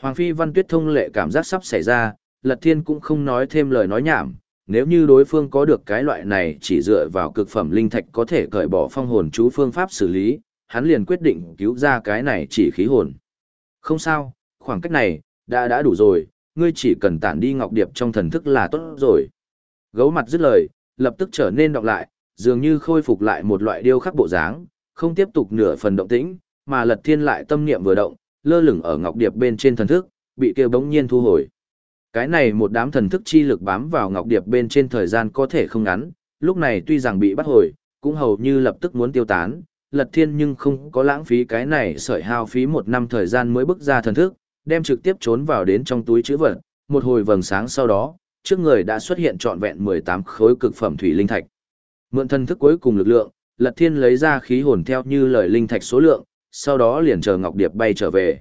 Hoàng phi văn tuyết thông lệ cảm giác sắp xảy ra, lật thiên cũng không nói thêm lời nói nhảm, nếu như đối phương có được cái loại này chỉ dựa vào cực phẩm linh thạch có thể cởi bỏ phong hồn chú phương pháp xử lý, hắn liền quyết định cứu ra cái này chỉ khí hồn. Không sao, khoảng cách này, đã đã đủ rồi, ngươi chỉ cần tản đi ngọc điệp trong thần thức là tốt rồi. Gấu mặt dứt lời, lập tức trở nên đọc lại, dường như khôi phục lại một loại điêu khắc bộ dáng, không tiếp tục nửa phần động tĩnh, mà lật thiên lại tâm niệm vừa động, lơ lửng ở ngọc điệp bên trên thần thức, bị kêu bỗng nhiên thu hồi. Cái này một đám thần thức chi lực bám vào ngọc điệp bên trên thời gian có thể không ngắn, lúc này tuy rằng bị bắt hồi, cũng hầu như lập tức muốn tiêu tán, lật thiên nhưng không có lãng phí cái này sợi hao phí một năm thời gian mới bước ra thần thức, đem trực tiếp trốn vào đến trong túi chữ vật, một hồi vầng sáng sau đó, trước người đã xuất hiện trọn vẹn 18 khối cực phẩm thủy linh thạch. Mượn thần thức cuối cùng lực lượng, Lật Thiên lấy ra khí hồn theo như lời linh thạch số lượng, sau đó liền chờ Ngọc Điệp bay trở về.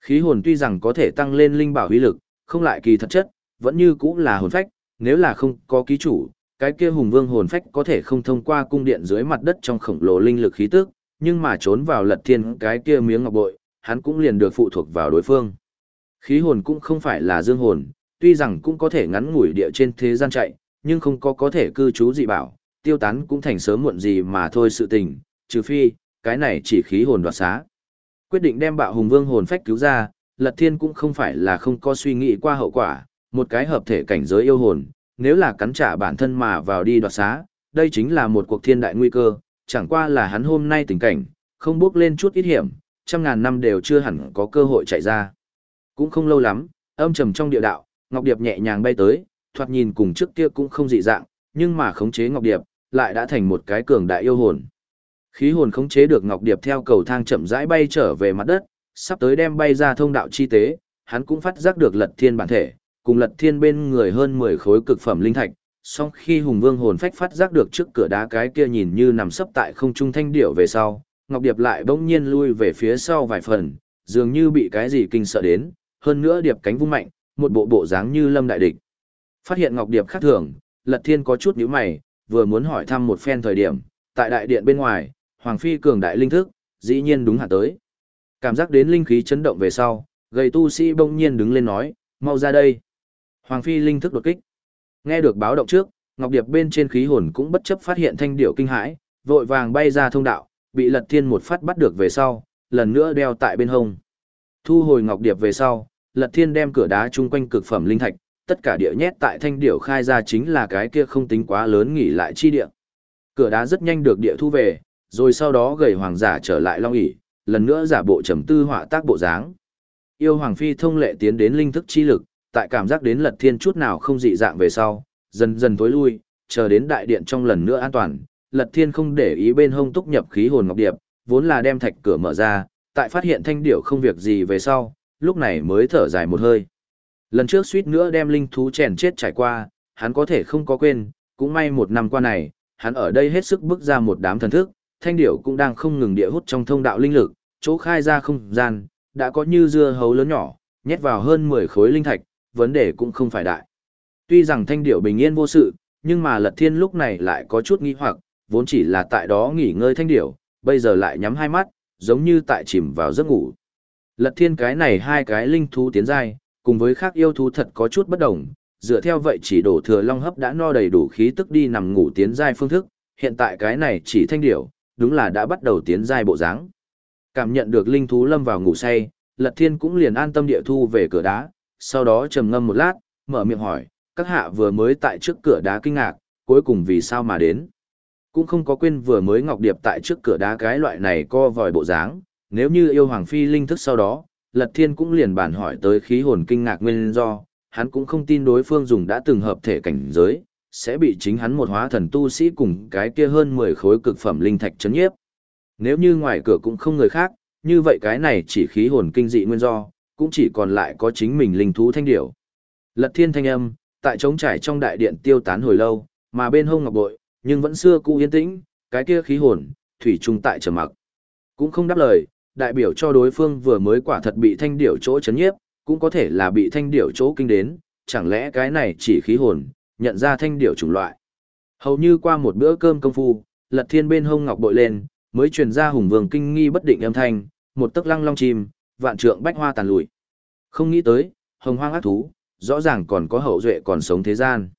Khí hồn tuy rằng có thể tăng lên linh bảo uy lực, không lại kỳ thật chất, vẫn như cũng là hồn phách, nếu là không có ký chủ, cái kia hùng vương hồn phách có thể không thông qua cung điện dưới mặt đất trong khổng lồ linh lực khí tức, nhưng mà trốn vào Lật Thiên cái kia miếng ngọc bội, hắn cũng liền được phụ thuộc vào đối phương. Khí hồn cũng không phải là dương hồn, tuy rằng cũng có thể ngắn ngủi địa trên thế gian chạy, nhưng không có có thể cư trú dị bảo, tiêu tán cũng thành sớm muộn gì mà thôi sự tình, trừ phi, cái này chỉ khí hồn đoạt xá. Quyết định đem bạo hùng vương hồn phách cứu ra, Lật Thiên cũng không phải là không có suy nghĩ qua hậu quả, một cái hợp thể cảnh giới yêu hồn, nếu là cắn trả bản thân mà vào đi đoạt xá, đây chính là một cuộc thiên đại nguy cơ, chẳng qua là hắn hôm nay tình cảnh, không bước lên chút ít hiểm, trăm ngàn năm đều chưa hẳn có cơ hội chạy ra. Cũng không lâu lắm, âm trầm trong địa đạo, Ngọc Điệp nhẹ nhàng bay tới, thoạt nhìn cùng trước kia cũng không dị dạng, nhưng mà khống chế Ngọc Điệp, lại đã thành một cái cường đại yêu hồn. Khí hồn khống chế được Ngọc Điệp theo cầu thang chậm rãi bay trở về mặt đất, sắp tới đem bay ra thông đạo chi tế, hắn cũng phát giác được Lật Thiên bản thể, cùng Lật Thiên bên người hơn 10 khối cực phẩm linh thạch. Song khi Hùng Vương hồn phách phát giác được trước cửa đá cái kia nhìn như nằm sấp tại không trung thanh điểu về sau, Ngọc Điệp lại bỗng nhiên lui về phía sau vài phần, dường như bị cái gì kinh sợ đến, hơn nữa Điệp cánh vung mạnh, một bộ bộ dáng như lâm đại địch. Phát hiện Ngọc Điệp khác thường, Lật Thiên có chút nhíu mày, vừa muốn hỏi thăm một phen thời điểm, tại đại điện bên ngoài, Hoàng Phi cường đại linh thức, dĩ nhiên đúng hạ tới. Cảm giác đến linh khí chấn động về sau, gầy tu sĩ bỗng nhiên đứng lên nói, mau ra đây. Hoàng Phi linh thức đột kích. Nghe được báo động trước, Ngọc Điệp bên trên khí hồn cũng bất chấp phát hiện thanh điệu kinh hãi, vội vàng bay ra thông đạo, bị Lật Thiên một phát bắt được về sau, lần nữa đeo tại bên hông. Thu hồi Ngọc Điệp về sau, Lật Thiên đem cửa đá chung quanh cực phẩm linh thạch, tất cả địa nhét tại thanh điểu khai ra chính là cái kia không tính quá lớn nghỉ lại chi địa. Cửa đá rất nhanh được địa thu về, rồi sau đó gầy hoàng giả trở lại long ỷ, lần nữa giả bộ trầm tư họa tác bộ dáng. Yêu hoàng phi thông lệ tiến đến linh thức chi lực, tại cảm giác đến Lật Thiên chút nào không dị dạng về sau, dần dần tối lui, chờ đến đại điện trong lần nữa an toàn, Lật Thiên không để ý bên hông túc nhập khí hồn ngọc điệp, vốn là đem thạch cửa mở ra, tại phát hiện thanh điểu không việc gì về sau, lúc này mới thở dài một hơi. Lần trước suýt nữa đem linh thú chèn chết trải qua, hắn có thể không có quên, cũng may một năm qua này, hắn ở đây hết sức bước ra một đám thần thức, thanh điểu cũng đang không ngừng địa hút trong thông đạo linh lực, chỗ khai ra không gian, đã có như dưa hấu lớn nhỏ, nhét vào hơn 10 khối linh thạch, vấn đề cũng không phải đại. Tuy rằng thanh điểu bình yên vô sự, nhưng mà lật thiên lúc này lại có chút nghi hoặc, vốn chỉ là tại đó nghỉ ngơi thanh điểu, bây giờ lại nhắm hai mắt, giống như tại chìm vào giấc ngủ. Lật thiên cái này hai cái linh thú tiến giai, cùng với khác yêu thú thật có chút bất đồng, dựa theo vậy chỉ đổ thừa long hấp đã no đầy đủ khí tức đi nằm ngủ tiến giai phương thức, hiện tại cái này chỉ thanh điểu, đúng là đã bắt đầu tiến giai bộ dáng. Cảm nhận được linh thú lâm vào ngủ say, Lật Thiên cũng liền an tâm địa thu về cửa đá, sau đó trầm ngâm một lát, mở miệng hỏi, các hạ vừa mới tại trước cửa đá kinh ngạc, cuối cùng vì sao mà đến. Cũng không có quên vừa mới Ngọc Điệp tại trước cửa đá cái loại này co vòi bộ dáng, nếu như yêu Hoàng Phi linh thức sau đó, Lật Thiên cũng liền bản hỏi tới khí hồn kinh ngạc nguyên do, hắn cũng không tin đối phương dùng đã từng hợp thể cảnh giới, sẽ bị chính hắn một hóa thần tu sĩ cùng cái kia hơn 10 khối cực phẩm linh thạch chấn nhiếp. Nếu như ngoài cửa cũng không người khác, như vậy cái này chỉ khí hồn kinh dị nguyên do, cũng chỉ còn lại có chính mình linh thú thanh điểu. Lật thiên thanh âm, tại trống trải trong đại điện tiêu tán hồi lâu, mà bên hông ngọc bội, nhưng vẫn xưa cũ yên tĩnh, cái kia khí hồn, thủy trung tại trầm mặc. Cũng không đáp lời, đại biểu cho đối phương vừa mới quả thật bị thanh điểu chỗ chấn nhiếp, cũng có thể là bị thanh điểu chỗ kinh đến, chẳng lẽ cái này chỉ khí hồn, nhận ra thanh điểu chủng loại. Hầu như qua một bữa cơm công phu, lật thiên bên hông ngọc bội lên, mới truyền ra hùng vương kinh nghi bất định âm thanh, một tấc lăng long chim, vạn trượng bách hoa tàn lụi. Không nghĩ tới, hồng hoang ác thú, rõ ràng còn có hậu duệ còn sống thế gian.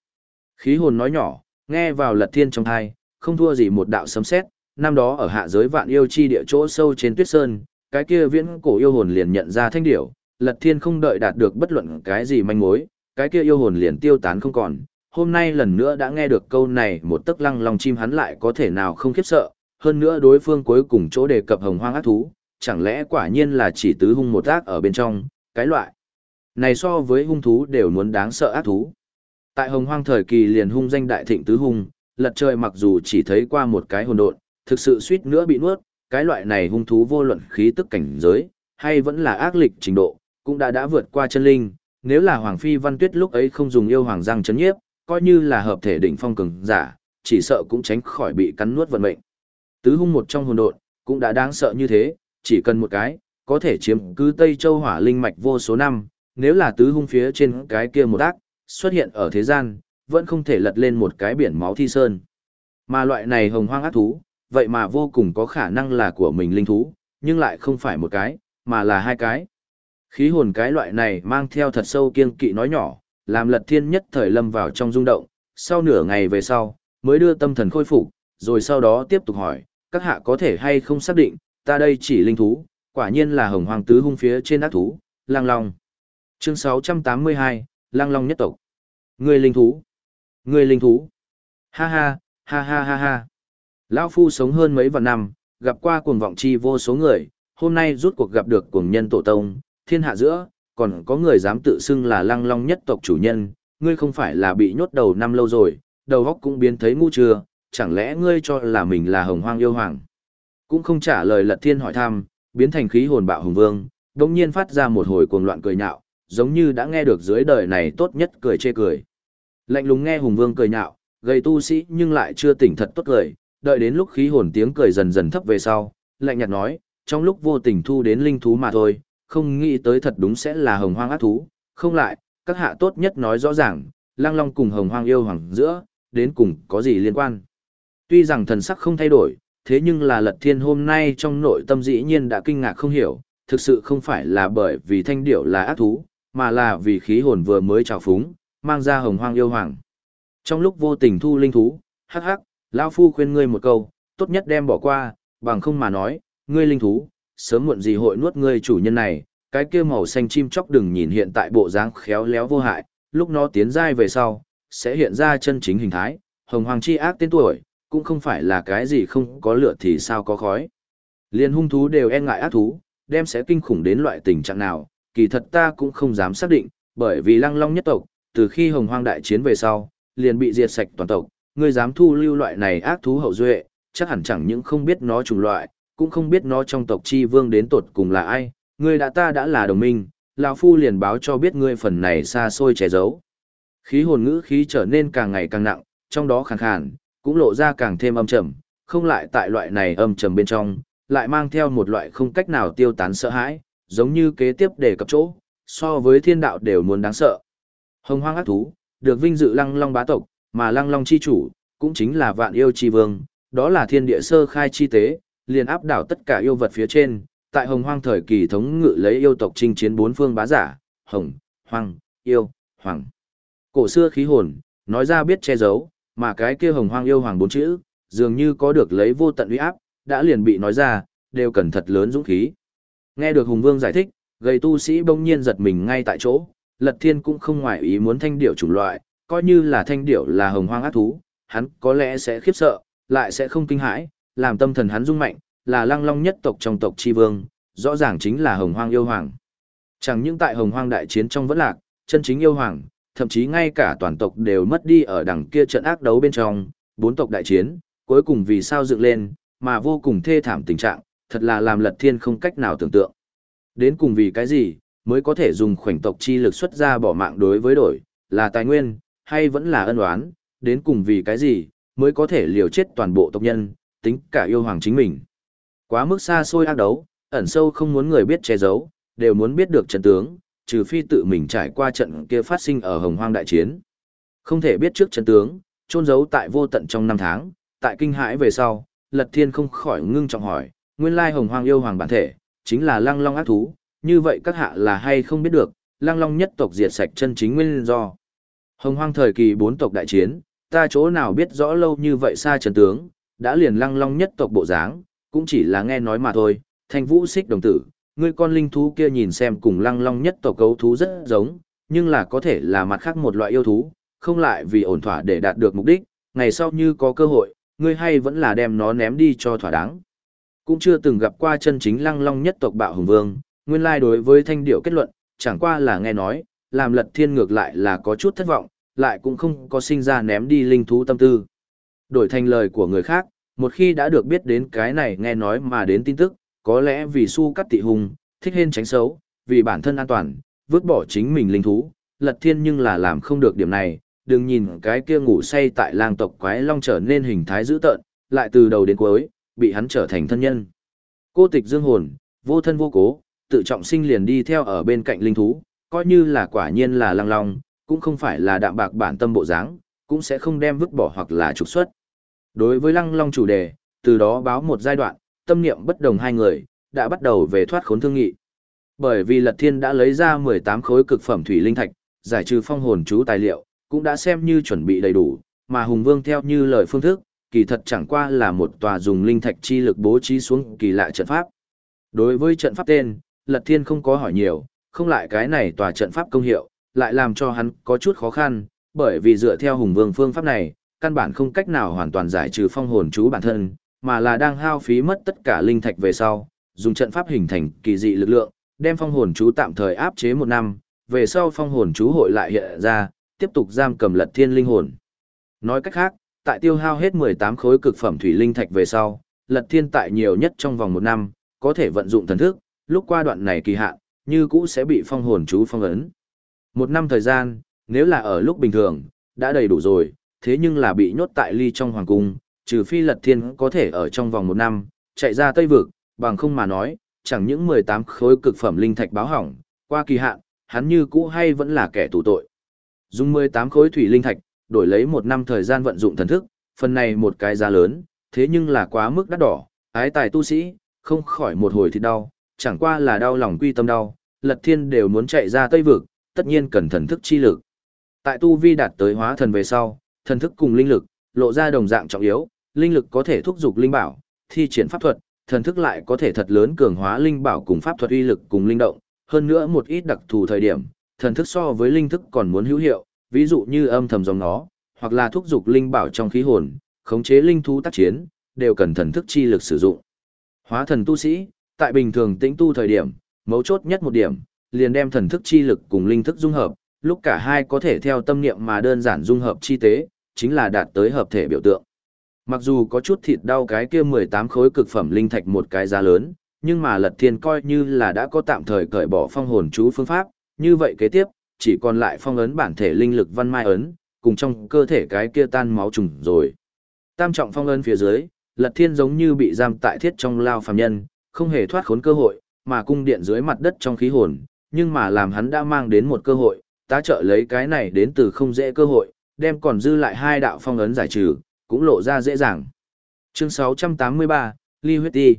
Khí hồn nói nhỏ, nghe vào lật thiên trong thai, không thua gì một đạo sấm sét. năm đó ở hạ giới vạn yêu chi địa chỗ sâu trên tuyết sơn, cái kia viễn cổ yêu hồn liền nhận ra thanh điểu, lật thiên không đợi đạt được bất luận cái gì manh mối, cái kia yêu hồn liền tiêu tán không còn. Hôm nay lần nữa đã nghe được câu này một tấc lăng lòng chim hắn lại có thể nào không khiếp sợ, hơn nữa đối phương cuối cùng chỗ đề cập hồng hoang ác thú, chẳng lẽ quả nhiên là chỉ tứ hung một ác ở bên trong, cái loại này so với hung thú đều muốn đáng sợ ác thú. Tại hồng hoang thời kỳ liền hung danh đại thịnh tứ hung, lật trời mặc dù chỉ thấy qua một cái hồn độn, thực sự suýt nữa bị nuốt, cái loại này hung thú vô luận khí tức cảnh giới, hay vẫn là ác lịch trình độ, cũng đã đã vượt qua chân linh, nếu là Hoàng Phi Văn Tuyết lúc ấy không dùng yêu hoàng răng chấn nhiếp, coi như là hợp thể đỉnh phong cường giả, chỉ sợ cũng tránh khỏi bị cắn nuốt vận mệnh. Tứ hung một trong hồn độn, cũng đã đáng sợ như thế, chỉ cần một cái, có thể chiếm cứ Tây Châu hỏa linh mạch vô số năm, nếu là tứ hung phía trên cái kia một ác, xuất hiện ở thế gian, vẫn không thể lật lên một cái biển máu thi sơn. Mà loại này hồng hoang ác thú, vậy mà vô cùng có khả năng là của mình linh thú, nhưng lại không phải một cái, mà là hai cái. Khí hồn cái loại này mang theo thật sâu kiên kỵ nói nhỏ, làm lật thiên nhất thời lâm vào trong rung động, sau nửa ngày về sau, mới đưa tâm thần khôi phục, rồi sau đó tiếp tục hỏi, các hạ có thể hay không xác định, ta đây chỉ linh thú, quả nhiên là hồng hoàng tứ hung phía trên ác thú, lang long. Chương 682, lang long nhất tộc. Người linh thú. Người linh thú. Ha ha, ha ha ha ha. Lão Phu sống hơn mấy vạn năm, gặp qua cuồng vọng chi vô số người, hôm nay rút cuộc gặp được cuồng nhân tổ tông, thiên hạ giữa, còn có người dám tự xưng là lăng long nhất tộc chủ nhân, ngươi không phải là bị nhốt đầu năm lâu rồi, đầu óc cũng biến thấy ngu chưa, chẳng lẽ ngươi cho là mình là hồng hoang yêu hoàng. Cũng không trả lời lật thiên hỏi thăm, biến thành khí hồn bạo hùng vương, đồng nhiên phát ra một hồi cuồng loạn cười nhạo, giống như đã nghe được dưới đời này tốt nhất cười chê cười. Lạnh lùng nghe hùng vương cười nhạo, gây tu sĩ nhưng lại chưa tỉnh thật tốt cười, đợi đến lúc khí hồn tiếng cười dần dần thấp về sau, lạnh nhạt nói, trong lúc vô tình thu đến linh thú mà thôi, không nghĩ tới thật đúng sẽ là hồng hoang ác thú, không lại, các hạ tốt nhất nói rõ ràng, lang long cùng hồng hoang yêu hoàng giữa, đến cùng có gì liên quan. Tuy rằng thần sắc không thay đổi, thế nhưng là lật thiên hôm nay trong nội tâm dĩ nhiên đã kinh ngạc không hiểu, thực sự không phải là bởi vì thanh điểu là ác thú, mà là vì khí hồn vừa mới trào phúng, mang ra hồng hoang yêu hoàng. Trong lúc vô tình thu linh thú, hắc hắc, lão phu khuyên ngươi một câu, tốt nhất đem bỏ qua, bằng không mà nói, ngươi linh thú, sớm muộn gì hội nuốt ngươi chủ nhân này, cái kia màu xanh chim chóc đừng nhìn hiện tại bộ dáng khéo léo vô hại, lúc nó tiến dai về sau, sẽ hiện ra chân chính hình thái, hồng hoàng chi ác tên tuổi, cũng không phải là cái gì không có lửa thì sao có khói. Liên hung thú đều e ngại ác thú, đem sẽ kinh khủng đến loại tình trạng nào, kỳ thật ta cũng không dám xác định, bởi vì lăng long nhất tộc, từ khi hồng hoang đại chiến về sau, liền bị diệt sạch toàn tộc, ngươi dám thu lưu loại này ác thú hậu duệ, chắc hẳn chẳng những không biết nó chủng loại, cũng không biết nó trong tộc chi vương đến tột cùng là ai, ngươi đã ta đã là đồng minh, lão phu liền báo cho biết ngươi phần này xa xôi che giấu. Khí hồn ngữ khí trở nên càng ngày càng nặng, trong đó khàn khàn, cũng lộ ra càng thêm âm trầm, không lại tại loại này âm trầm bên trong, lại mang theo một loại không cách nào tiêu tán sợ hãi, giống như kế tiếp để cập chỗ, so với thiên đạo đều muốn đáng sợ. Hồng hoang ác thú, được vinh dự lăng long bá tộc, mà lăng long chi chủ, cũng chính là vạn yêu chi vương, đó là thiên địa sơ khai chi tế, liền áp đảo tất cả yêu vật phía trên, tại hồng hoang thời kỳ thống ngự lấy yêu tộc chinh chiến bốn phương bá giả, hồng, hoang, yêu, hoàng. Cổ xưa khí hồn, nói ra biết che giấu, mà cái kia hồng hoang yêu hoàng bốn chữ, dường như có được lấy vô tận uy áp, đã liền bị nói ra, đều cần thật lớn dũng khí. Nghe được Hùng Vương giải thích, gầy tu sĩ bỗng nhiên giật mình ngay tại chỗ, Lật Thiên cũng không ngoại ý muốn thanh điểu chủng loại, coi như là thanh điểu là hồng hoang ác thú, hắn có lẽ sẽ khiếp sợ, lại sẽ không kinh hãi, làm tâm thần hắn rung mạnh, là lăng long nhất tộc trong tộc chi vương, rõ ràng chính là hồng hoang yêu hoàng. Chẳng những tại hồng hoang đại chiến trong vẫn lạc, chân chính yêu hoàng, thậm chí ngay cả toàn tộc đều mất đi ở đằng kia trận ác đấu bên trong, bốn tộc đại chiến, cuối cùng vì sao dựng lên, mà vô cùng thê thảm tình trạng, thật là làm lật thiên không cách nào tưởng tượng. Đến cùng vì cái gì, mới có thể dùng khoảnh tộc chi lực xuất ra bỏ mạng đối với đổi, là tài nguyên, hay vẫn là ân oán, đến cùng vì cái gì, mới có thể liều chết toàn bộ tộc nhân, tính cả yêu hoàng chính mình. Quá mức xa xôi ác đấu, ẩn sâu không muốn người biết che giấu, đều muốn biết được trận tướng, trừ phi tự mình trải qua trận kia phát sinh ở hồng hoang đại chiến. Không thể biết trước trận tướng, trôn giấu tại vô tận trong năm tháng, tại kinh hãi về sau, Lật Thiên không khỏi ngưng trọng hỏi, nguyên lai hồng hoang yêu hoàng bản thể, chính là lăng long ác thú, như vậy các hạ là hay không biết được, lăng long nhất tộc diệt sạch chân chính nguyên do. Hồng hoang thời kỳ bốn tộc đại chiến, ta chỗ nào biết rõ lâu như vậy xa trận tướng, đã liền lăng long nhất tộc bộ dáng, cũng chỉ là nghe nói mà thôi, thanh vũ xích đồng tử, ngươi con linh thú kia nhìn xem cùng lăng long nhất tộc cấu thú rất giống, nhưng là có thể là mặt khác một loại yêu thú, không lại vì ổn thỏa để đạt được mục đích, ngày sau như có cơ hội, ngươi hay vẫn là đem nó ném đi cho thỏa đáng. Cũng chưa từng gặp qua chân chính lăng long nhất tộc bạo hùng vương, nguyên lai đối với thanh điệu kết luận, chẳng qua là nghe nói, làm lật thiên ngược lại là có chút thất vọng, lại cũng không có sinh ra ném đi linh thú tâm tư. Đổi thành lời của người khác, một khi đã được biết đến cái này nghe nói mà đến tin tức, có lẽ vì su cắt tị hùng, thích hên tránh xấu, vì bản thân an toàn, vứt bỏ chính mình linh thú, lật thiên nhưng là làm không được điểm này, đừng nhìn cái kia ngủ say tại làng tộc quái long trở nên hình thái dữ tợn, lại từ đầu đến cuối, bị hắn trở thành thân nhân. Cô tịch dương hồn, vô thân vô cố, tự trọng sinh liền đi theo ở bên cạnh linh thú, coi như là quả nhiên là lăng long, cũng không phải là đạm bạc bản tâm bộ dáng, cũng sẽ không đem vứt bỏ hoặc là trục xuất. Đối với lăng long chủ đề, từ đó báo một giai đoạn, tâm niệm bất đồng hai người, đã bắt đầu về thoát khốn thương nghị. Bởi vì Lật Thiên đã lấy ra 18 khối cực phẩm thủy linh thạch, giải trừ phong hồn chú tài liệu, cũng đã xem như chuẩn bị đầy đủ, mà Hùng Vương theo như lời phương thức, kỳ thật chẳng qua là một tòa dùng linh thạch chi lực bố trí xuống kỳ lạ trận pháp. Đối với trận pháp tên, Lật Thiên không có hỏi nhiều, không lại cái này tòa trận pháp công hiệu, lại làm cho hắn có chút khó khăn, bởi vì dựa theo Hùng Vương phương pháp này, căn bản không cách nào hoàn toàn giải trừ phong hồn chú bản thân, mà là đang hao phí mất tất cả linh thạch về sau, dùng trận pháp hình thành kỳ dị lực lượng, đem phong hồn chú tạm thời áp chế một năm, về sau phong hồn chú hội lại hiện ra, tiếp tục giam cầm lật thiên linh hồn. Nói cách khác, tại tiêu hao hết 18 khối cực phẩm thủy linh thạch về sau, lật thiên tại nhiều nhất trong vòng một năm, có thể vận dụng thần thức, lúc qua đoạn này kỳ hạn, như cũ sẽ bị phong hồn chú phong ấn. Một năm thời gian, nếu là ở lúc bình thường, đã đầy đủ rồi, thế nhưng là bị nhốt tại ly trong hoàng cung, trừ phi lật thiên có thể ở trong vòng một năm, chạy ra Tây Vực, bằng không mà nói, chẳng những 18 khối cực phẩm linh thạch báo hỏng, qua kỳ hạn, hắn như cũ hay vẫn là kẻ tù tội. Dùng 18 khối thủy linh thạch, đổi lấy một năm thời gian vận dụng thần thức, phần này một cái giá lớn, thế nhưng là quá mức đắt đỏ, ái tài tu sĩ, không khỏi một hồi thì đau, chẳng qua là đau lòng quy tâm đau, lật thiên đều muốn chạy ra Tây Vực, tất nhiên cần thần thức chi lực. Tại tu vi đạt tới hóa thần về sau, thần thức cùng linh lực, lộ ra đồng dạng trọng yếu, linh lực có thể thúc giục linh bảo, thi triển pháp thuật, thần thức lại có thể thật lớn cường hóa linh bảo cùng pháp thuật uy lực cùng linh động, hơn nữa một ít đặc thù thời điểm, thần thức so với linh thức còn muốn hữu hiệu, ví dụ như âm thầm dòng nó, hoặc là thúc giục linh bảo trong khí hồn, khống chế linh thú tác chiến, đều cần thần thức chi lực sử dụng. Hóa thần tu sĩ, tại bình thường tĩnh tu thời điểm, mấu chốt nhất một điểm, liền đem thần thức chi lực cùng linh thức dung hợp, lúc cả hai có thể theo tâm niệm mà đơn giản dung hợp chi tế, chính là đạt tới hợp thể biểu tượng. Mặc dù có chút thịt đau cái kia 18 khối cực phẩm linh thạch một cái giá lớn, nhưng mà Lật Thiên coi như là đã có tạm thời cởi bỏ phong hồn chú phương pháp, như vậy kế tiếp, chỉ còn lại phong ấn bản thể linh lực văn mai ấn, cùng trong cơ thể cái kia tan máu trùng rồi. Tam trọng phong ấn phía dưới, Lật Thiên giống như bị giam tại thiết trong lao phàm nhân, không hề thoát khốn cơ hội, mà cung điện dưới mặt đất trong khí hồn, nhưng mà làm hắn đã mang đến một cơ hội, tá trợ lấy cái này đến từ không dễ cơ hội, đem còn dư lại hai đạo phong ấn giải trừ, cũng lộ ra dễ dàng. Chương 683, Ly huyết Đi.